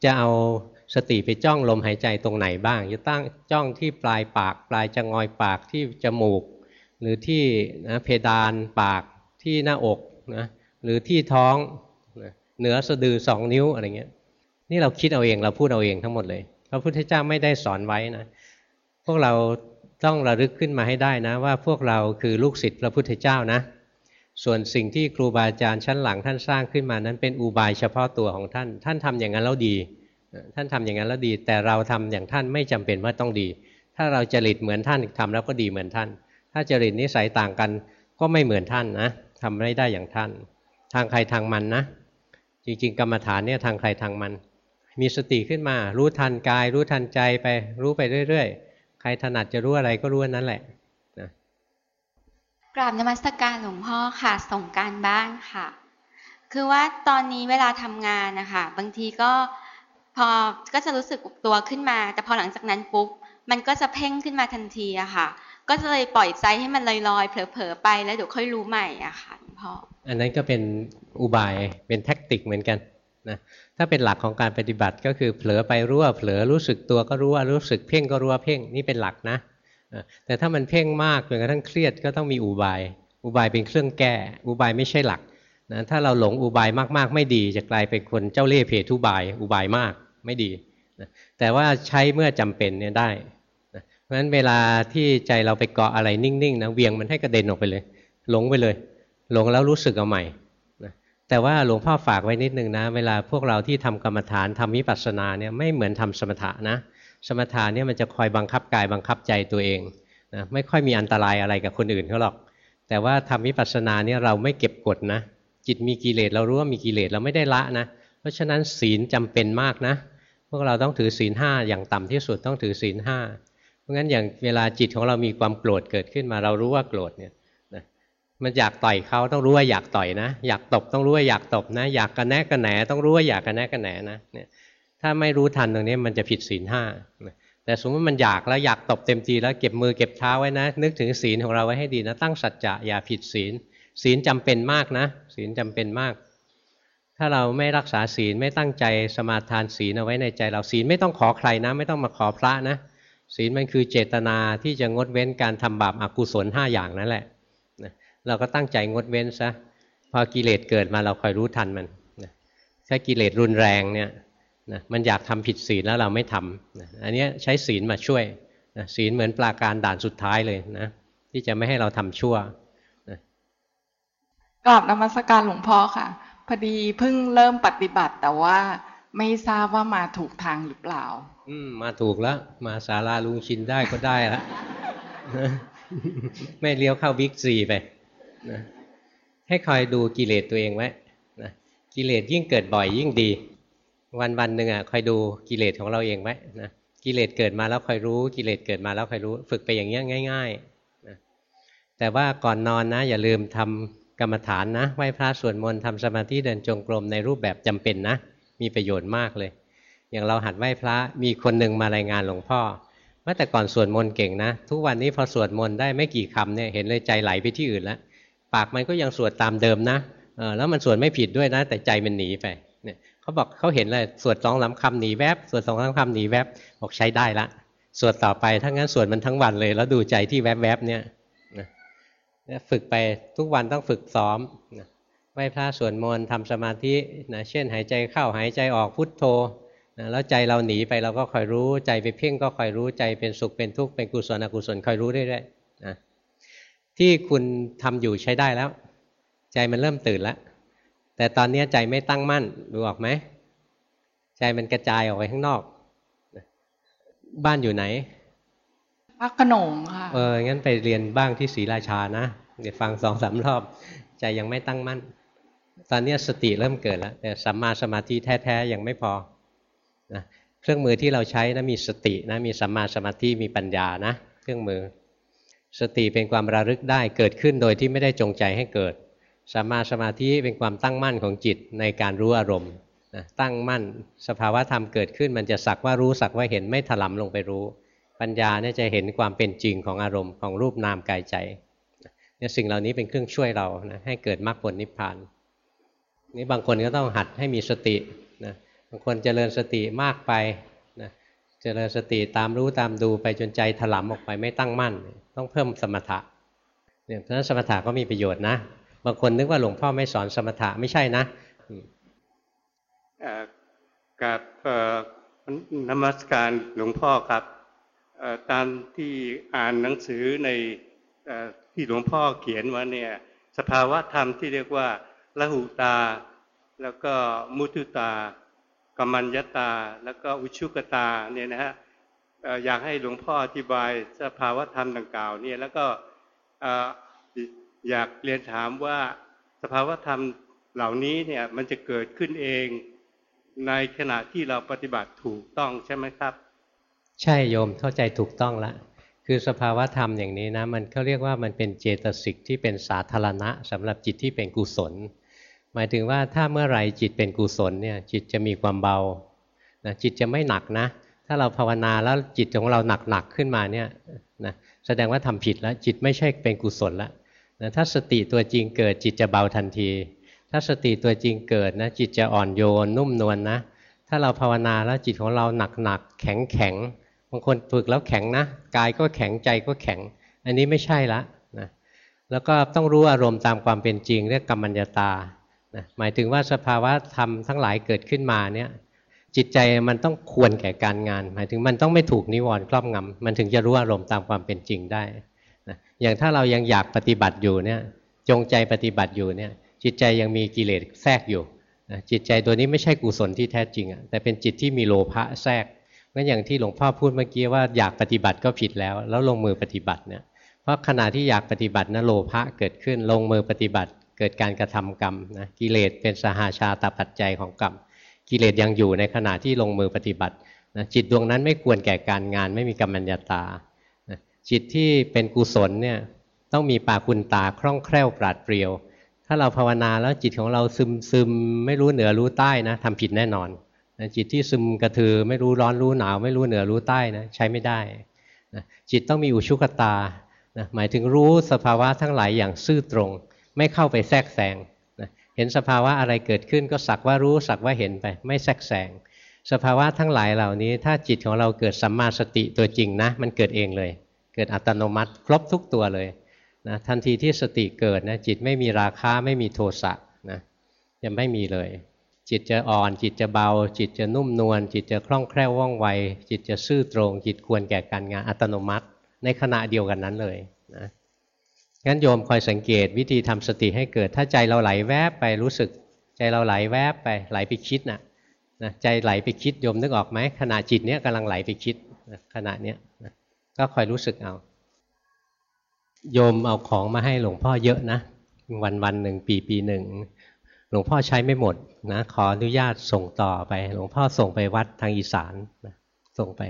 จะเอาสติไปจ้องลมหายใจตรงไหนบ้าง จะตั้งจ้องที่ปลายปาก ปลายจะงอยปากที่จมูก หรือที่นะเพดานปากที่หน้าอกนะหรือที่ท้องนะเหนือสะดือสองนิ้วอะไรเงี้ย นี่เราคิดเอาเองเราพูดเอาเองทั้งหมดเลยพระพุทธเจ้าไม่ได้สอนไว้นะพวกเราต้องระลึกขึ้นมาให้ได้นะ ว่าพวกเราคือลูกศิษย์พระพุทธเจ้านะ ส่วนสิ่งที่ครูบาอาจารย์ชั้นหลังท่านสร้างขึ้นมานั้นเป็นอุบายเฉพาะตัวของท่าน ท่านทำอย่างนั้นแล้วดี ท่านทำอย่างนั้นแล้วดี แต่เราทำอย่างท่านไม่จำเป็นว่าต้องดี ถ้าเราจริตเหมือนท่านทำแล้วก็ดีเหมือนท่าน ถ้าจริตนิสัยต่างกันก็ไม่เหมือนท่านนะทำไม่ได้อย่างท่าน ทางใครทางมันนะ จริง ๆ กรรมฐานเนี่ยทางใครทางมัน มีสติขึ้นมา รู้ทันกาย รู้ทันใจไป รู้ไปเรื่อยๆ ใครถนัดจะรู้อะไรก็รู้นั้นแหละนะกราบนมัสการหลวงพ่อค่ะส่งการบ้านค่ะ คือว่าตอนนี้เวลาทำงานนะคะบางทีก็พอก็จะรู้สึกตัวขึ้นมา แต่พอหลังจากนั้นปุ๊บมันก็จะเพ่งขึ้นมาทันทีอะค่ะ ก็จะเลยปล่อยใจให้มันลอยๆ เผลอๆไปแล้วเดี๋ยวค่อยรู้ใหม่อะค่ะหลวงพ่ออันนั้นก็เป็นอุบายเป็นแท็กติกเหมือนกัน นะถ้าเป็นหลักของการปฏิบัติก็คือเผลอไปรู้ว่าเผลอรู้สึกตัวก็รู้ว่ารู้สึกเพ่งก็รู้ว่าเพ่งนี่เป็นหลักนะแต่ถ้ามันเพ่งมากจนกระทั่งเครียดก็ต้องมีอุบาย อุบายเป็นเครื่องแก้ อุบายไม่ใช่หลักนะถ้าเราหลงอุบายมากๆ ไม่ดีจะกลายเป็นคนเจ้าเล่ห์เพทุบาย อุบายมากไม่ดีนะแต่ว่าใช้เมื่อจำเป็นเนี่ยได้นะเพราะฉะนั้นเวลาที่ใจเราไปเกาะอะไรนิ่งๆนะเวียงมันให้กระเด็นออกไปเลย หลงไปเลย หลงแล้วรู้สึกเอาใหม่ แต่ว่าหลวงพ่อฝากไว้นิดนึงนะ เวลาพวกเราที่ทำกรรมฐานทำวิปัสสนาเนี่ยไม่เหมือนทำสมถะนะ สมถะเนี่ยมันจะคอยบังคับกายบังคับใจตัวเองนะไม่ค่อยมีอันตรายอะไรกับคนอื่นเขาหรอก แต่ว่าทำวิปัสสนาเนี่ยเราไม่เก็บกดนะ จิตมีกิเลสเรารู้ว่ามีกิเลสเราไม่ได้ละนะ เพราะฉะนั้นศีลจำเป็นมากนะ พวกเราต้องถือศีลห้าอย่างต่ำที่สุดต้องถือศีลห้าเพราะงั้นอย่างเวลาจิตของเรามีความโกรธเกิดขึ้นมาเรารู้ว่าโกรธเนี่ย มันอยากต่อยเขาต้องรู้ว่าอยากต่อยนะ อยากตบต้องรู้ว่าอยากตบนะ อยากกระแนกกระแหนต้องรู้ว่าอยากกระแนกกระแหนนะเนี่ยถ้าไม่รู้ทันตรงนี้มันจะผิดศีลห้าแต่สมมติมันอยากแล้วอยากตบเต็มทีแล้วเก็บมือเก็บเท้าไว้นะ นึกถึงศีลของเราไว้ให้ดีนะ ตั้งสัจจะอย่าผิดศีล ศีลจำเป็นมากนะ ศีลจำเป็นมาก ถ้าเราไม่รักษาศีลไม่ตั้งใจสมาทานศีลเอาไว้ในใจเราศีลไม่ต้องขอใครนะ ไม่ต้องมาขอพระนะ ศีลมันคือเจตนาที่จะงดเว้นการทำบาปอกุศลห้าอย่างนั่นแหละ เราก็ตั้งใจงดเว้นซะพอกิเลสเกิดมาเราคอยรู้ทันมันนะถ้ากิเลสรุนแรงเนี่ยนะมันอยากทำผิดศีลแล้วเราไม่ทำนะอันนี้ใช้ศีลมาช่วยนะศีลเหมือนปราการด่านสุดท้ายเลยนะที่จะไม่ให้เราทำชั่วนะกราบนมัสการหลวงพ่อค่ะ พอดีเพิ่งเริ่มปฏิบัติแต่ว่าไม่ทราบว่ามาถูกทางหรือเปล่า อืมมาถูกแล้ว มาศาลาลุงชินได้ก็ได้แล้วนะไม่เลี้ยวเข้าบิ๊กซีไป นะให้คอยดูกิเลสตัวเองไว้นะกิเลสยิ่งเกิดบ่อยยิ่งดี วันวันหนึ่งอะคอยดูกิเลสของเราเองไว้นะกิเลสเกิดมาแล้วคอยรู้ กิเลสเกิดมาแล้วคอยรู้ ฝึกไปอย่างเงี้ยง่ายๆนะแต่ว่าก่อนนอนนะ อย่าลืมทำกรรมฐานนะไหว้พระสวดมนต์ทำสมาธิเดินจงกรมในรูปแบบจำเป็นนะ มีประโยชน์มากเลย อย่างเราหัดไหว้พระมีคนหนึ่งมารายงานหลวงพ่อเมื่อแต่ก่อนสวดมนต์เก่งนะ ทุกวันนี้พอสวดมนต์ได้ไม่กี่คำเนี่ยเห็นเลยใจไหลไปที่อื่นแล้ว ปากมันก็ยังสวดตามเดิมนะเออแล้วมันสวดไม่ผิดด้วยนะ แต่ใจมันหนีไปเนี่ยเขาบอกเขาเห็นเลยสวดสองสาคำหนีแวบสวดสองสาคำหนีแวบบอกใช้ได้ละสวดต่อไปถ้างั้นสวดมันทั้งวันเลย แล้วดูใจที่แวบแวบเนี่ยนะฝึกไปทุกวันต้องฝึกซ้อมนะไหว้พระสวดมนต์ทำสมาธินะเช่น หายใจเข้าหายใจออกพุทโธนะแล้วใจเราหนีไปเราก็คอยรู้ใจไปเพ่งก็คอยรู้ใจเป็นสุขเป็นทุกข์เป็นกุศลอกุศลคอยรู้เรื่อยๆนะ ที่คุณทำอยู่ใช้ได้แล้ว ใจมันเริ่มตื่นแล้ว แต่ตอนนี้ใจไม่ตั้งมั่นดูออกไหมใจมันกระจายออกไปข้างนอก บ้านอยู่ไหนพักขนงค่ะเอองั้นไปเรียนบ้างที่ศรีราชานะเดี๋ยวฟังสองสามรอบ ใจยังไม่ตั้งมั่น ตอนนี้สติเริ่มเกิดแล้วแต่สัมมาสมาธิแท้ๆยังไม่พอนะเครื่องมือที่เราใช้นะมีสตินะมีสัมมาสมาธิมีปัญญานะ เครื่องมือ สติเป็นความระลึกได้เกิดขึ้นโดยที่ไม่ได้จงใจให้เกิดสัมมาสมาธิเป็นความตั้งมั่นของจิตในการรู้อารมณ์นะตั้งมั่นสภาวะธรรมเกิดขึ้น มันจะสักว่ารู้สักว่าเห็นไม่ถลำลงไปรู้ ปัญญาเนี่ยจะเห็นความเป็นจริงของอารมณ์ของรูปนามกายใจเนี่ยสิ่งเหล่านี้เป็นเครื่องช่วยเรานะให้เกิดมรรคผลนิพพานนี่บางคนก็ต้องหัดให้มีสตินะบางคนเจริญสติมากไป เจริญสติตามรู้ตามดูไปจนใจถลำออกไปไม่ตั้งมั่น ต้องเพิ่มสมถะเนี่ยเพราะฉะนั้นสมถะก็มีประโยชน์นะบางคนนึกว่าหลวงพ่อไม่สอนสมถะไม่ใช่นะกับนมัสการหลวงพ่อครับตามที่อ่านหนังสือในที่หลวงพ่อเขียนว่าเนี่ย สภาวะธรรมที่เรียกว่าละหุตา แล้วก็มุตุตา กมัญญตา แล้วก็อุชุกตาเนี่ยนะฮะอยากให้หลวงพ่ออธิบายสภาวธรรมดังกล่าวเนี่ยแล้วก็อยากเรียนถามว่าสภาวธรรมเหล่านี้เนี่ยมันจะเกิดขึ้นเองในขณะที่เราปฏิบัติถูกต้องใช่ไหมครับ ใช่โยมเข้าใจถูกต้องละคือสภาวธรรมอย่างนี้นะมันเขาเรียกว่ามันเป็นเจตสิกที่เป็นสาธารณะสำหรับจิตที่เป็นกุศล หมายถึงว่าถ้าเมื่อไรจิตเป็นกุศลเนี่ยจิตจะมีความเบานะจิตจะไม่หนักนะ ถ้าเราภาวนาแล้วจิตของเราหนักๆขึ้นมาเนี่ยนะแสดงว่าทำผิดแล้วจิตไม่ใช่เป็นกุศลแล้วนะถ้าสติตัวจริงเกิดจิตจะเบาทันที ถ้าสติตัวจริงเกิดนะจิตจะอ่อนโยนนุ่มนวลนนะ ถ้าเราภาวนาแล้วจิตของเราหนักๆแข็งแข็งบางคนฝึกแล้วแข็งนะกายก็แข็งใจก็แข็ง อันนี้ไม่ใช่ละนะแล้วก็ต้องรู้อารมณ์ตามความเป็นจริงเรียกกรรมัญญาตา นะหมายถึงว่าสภาวะธรรมทั้งหลายเกิดขึ้นมาเนี่ยจิตใจมันต้องควรแก่การงาน หมายถึงมันต้องไม่ถูกนิวรณ์ครอบงำมันถึงจะรู้อารมณ์ตามความเป็นจริงได้นะอย่างถ้าเรายังอยากปฏิบัติอยู่เนี่ยจงใจปฏิบัติอยู่เนี่ยจิตใจยังมีกิเลสแทรกอยู่นะจิตใจตัวนี้ไม่ใช่กุศลที่แท้จริงอะแต่เป็นจิตที่มีโลภะแทรกงั้นอย่างที่หลวงพ่อพูดเมื่อกี้ว่าอยากปฏิบัติก็ผิดแล้ว แล้วลงมือปฏิบัติเนี่ยเพราะขณะที่อยากปฏิบัตินะโลภะเกิดขึ้นลงมือปฏิบัติ เกิดการกระทำกรรมนะกิเลสเป็นสหาชาตปัจจัยของกรรม กิเลสยังอยู่ในขณะที่ลงมือปฏิบัตินะจิตดวงนั้นไม่ควรแก่การงานไม่มีกรรมัญญาตานะจิตที่เป็นกุศลเนี่ยต้องมีปาคุณตาคล่องแคล่วปราดเปรียว ถ้าเราภาวนาแล้วจิตของเราซึมซึมไม่รู้เหนือรู้ใต้นะทำผิดแน่นอนจิตที่ซึมกระถือไม่รู้ร้อนรู้หนาว ไม่รู้เหนือรู้ใต้นะใช้ไม่ได้นะจิตต้องมีอุชุกตานะหมายถึงรู้สภาวะทั้งหลายอย่างซื่อตรง ไม่เข้าไปแทรกแซงนะเห็นสภาวะอะไรเกิดขึ้นก็สักว่ารู้สักว่าเห็นไป ไม่แทรกแซงสภาวะทั้งหลายเหล่านี้ ถ้าจิตของเราเกิดสัมมาสติตัวจริงนะ มันเกิดเองเลย เกิดอัตโนมัติ ครบทุกตัวเลยนะทันทีที่สติเกิดนะจิตไม่มีราคาไม่มีโทสะนะยังไม่มีเลย จิตจะอ่อน จิตจะเบา จิตจะนุ่มนวลจิตจะคล่องแคล่วว่องไว จิตจะซื่อตรง จิตควรแก่การงานอัตโนมัติ ในขณะเดียวกันนั้นเลยนะ งั้นโยมคอยสังเกตวิธีทำสติให้เกิด ถ้าใจเราไหลแวบไปรู้สึก ใจเราไหลแวบไปไหลไปคิดนะนะใจไหลไปคิดโยมนึกออกไหมขณะจิตเนี้ยกำลังไหลไปคิดนะขณะเนี้ยนะก็คอยรู้สึกเอาโยมเอาของมาให้หลวงพ่อเยอะนะ วันวันหนึ่งปีปีหนึ่งหลวงพ่อใช้ไม่หมดนะขออนุญาตส่งต่อไป หลวงพ่อส่งไปวัดทางอีสานนะส่งไป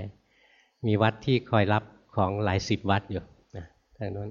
มีวัดที่คอยรับของหลายสิบวัดอยู่นะทางนั้น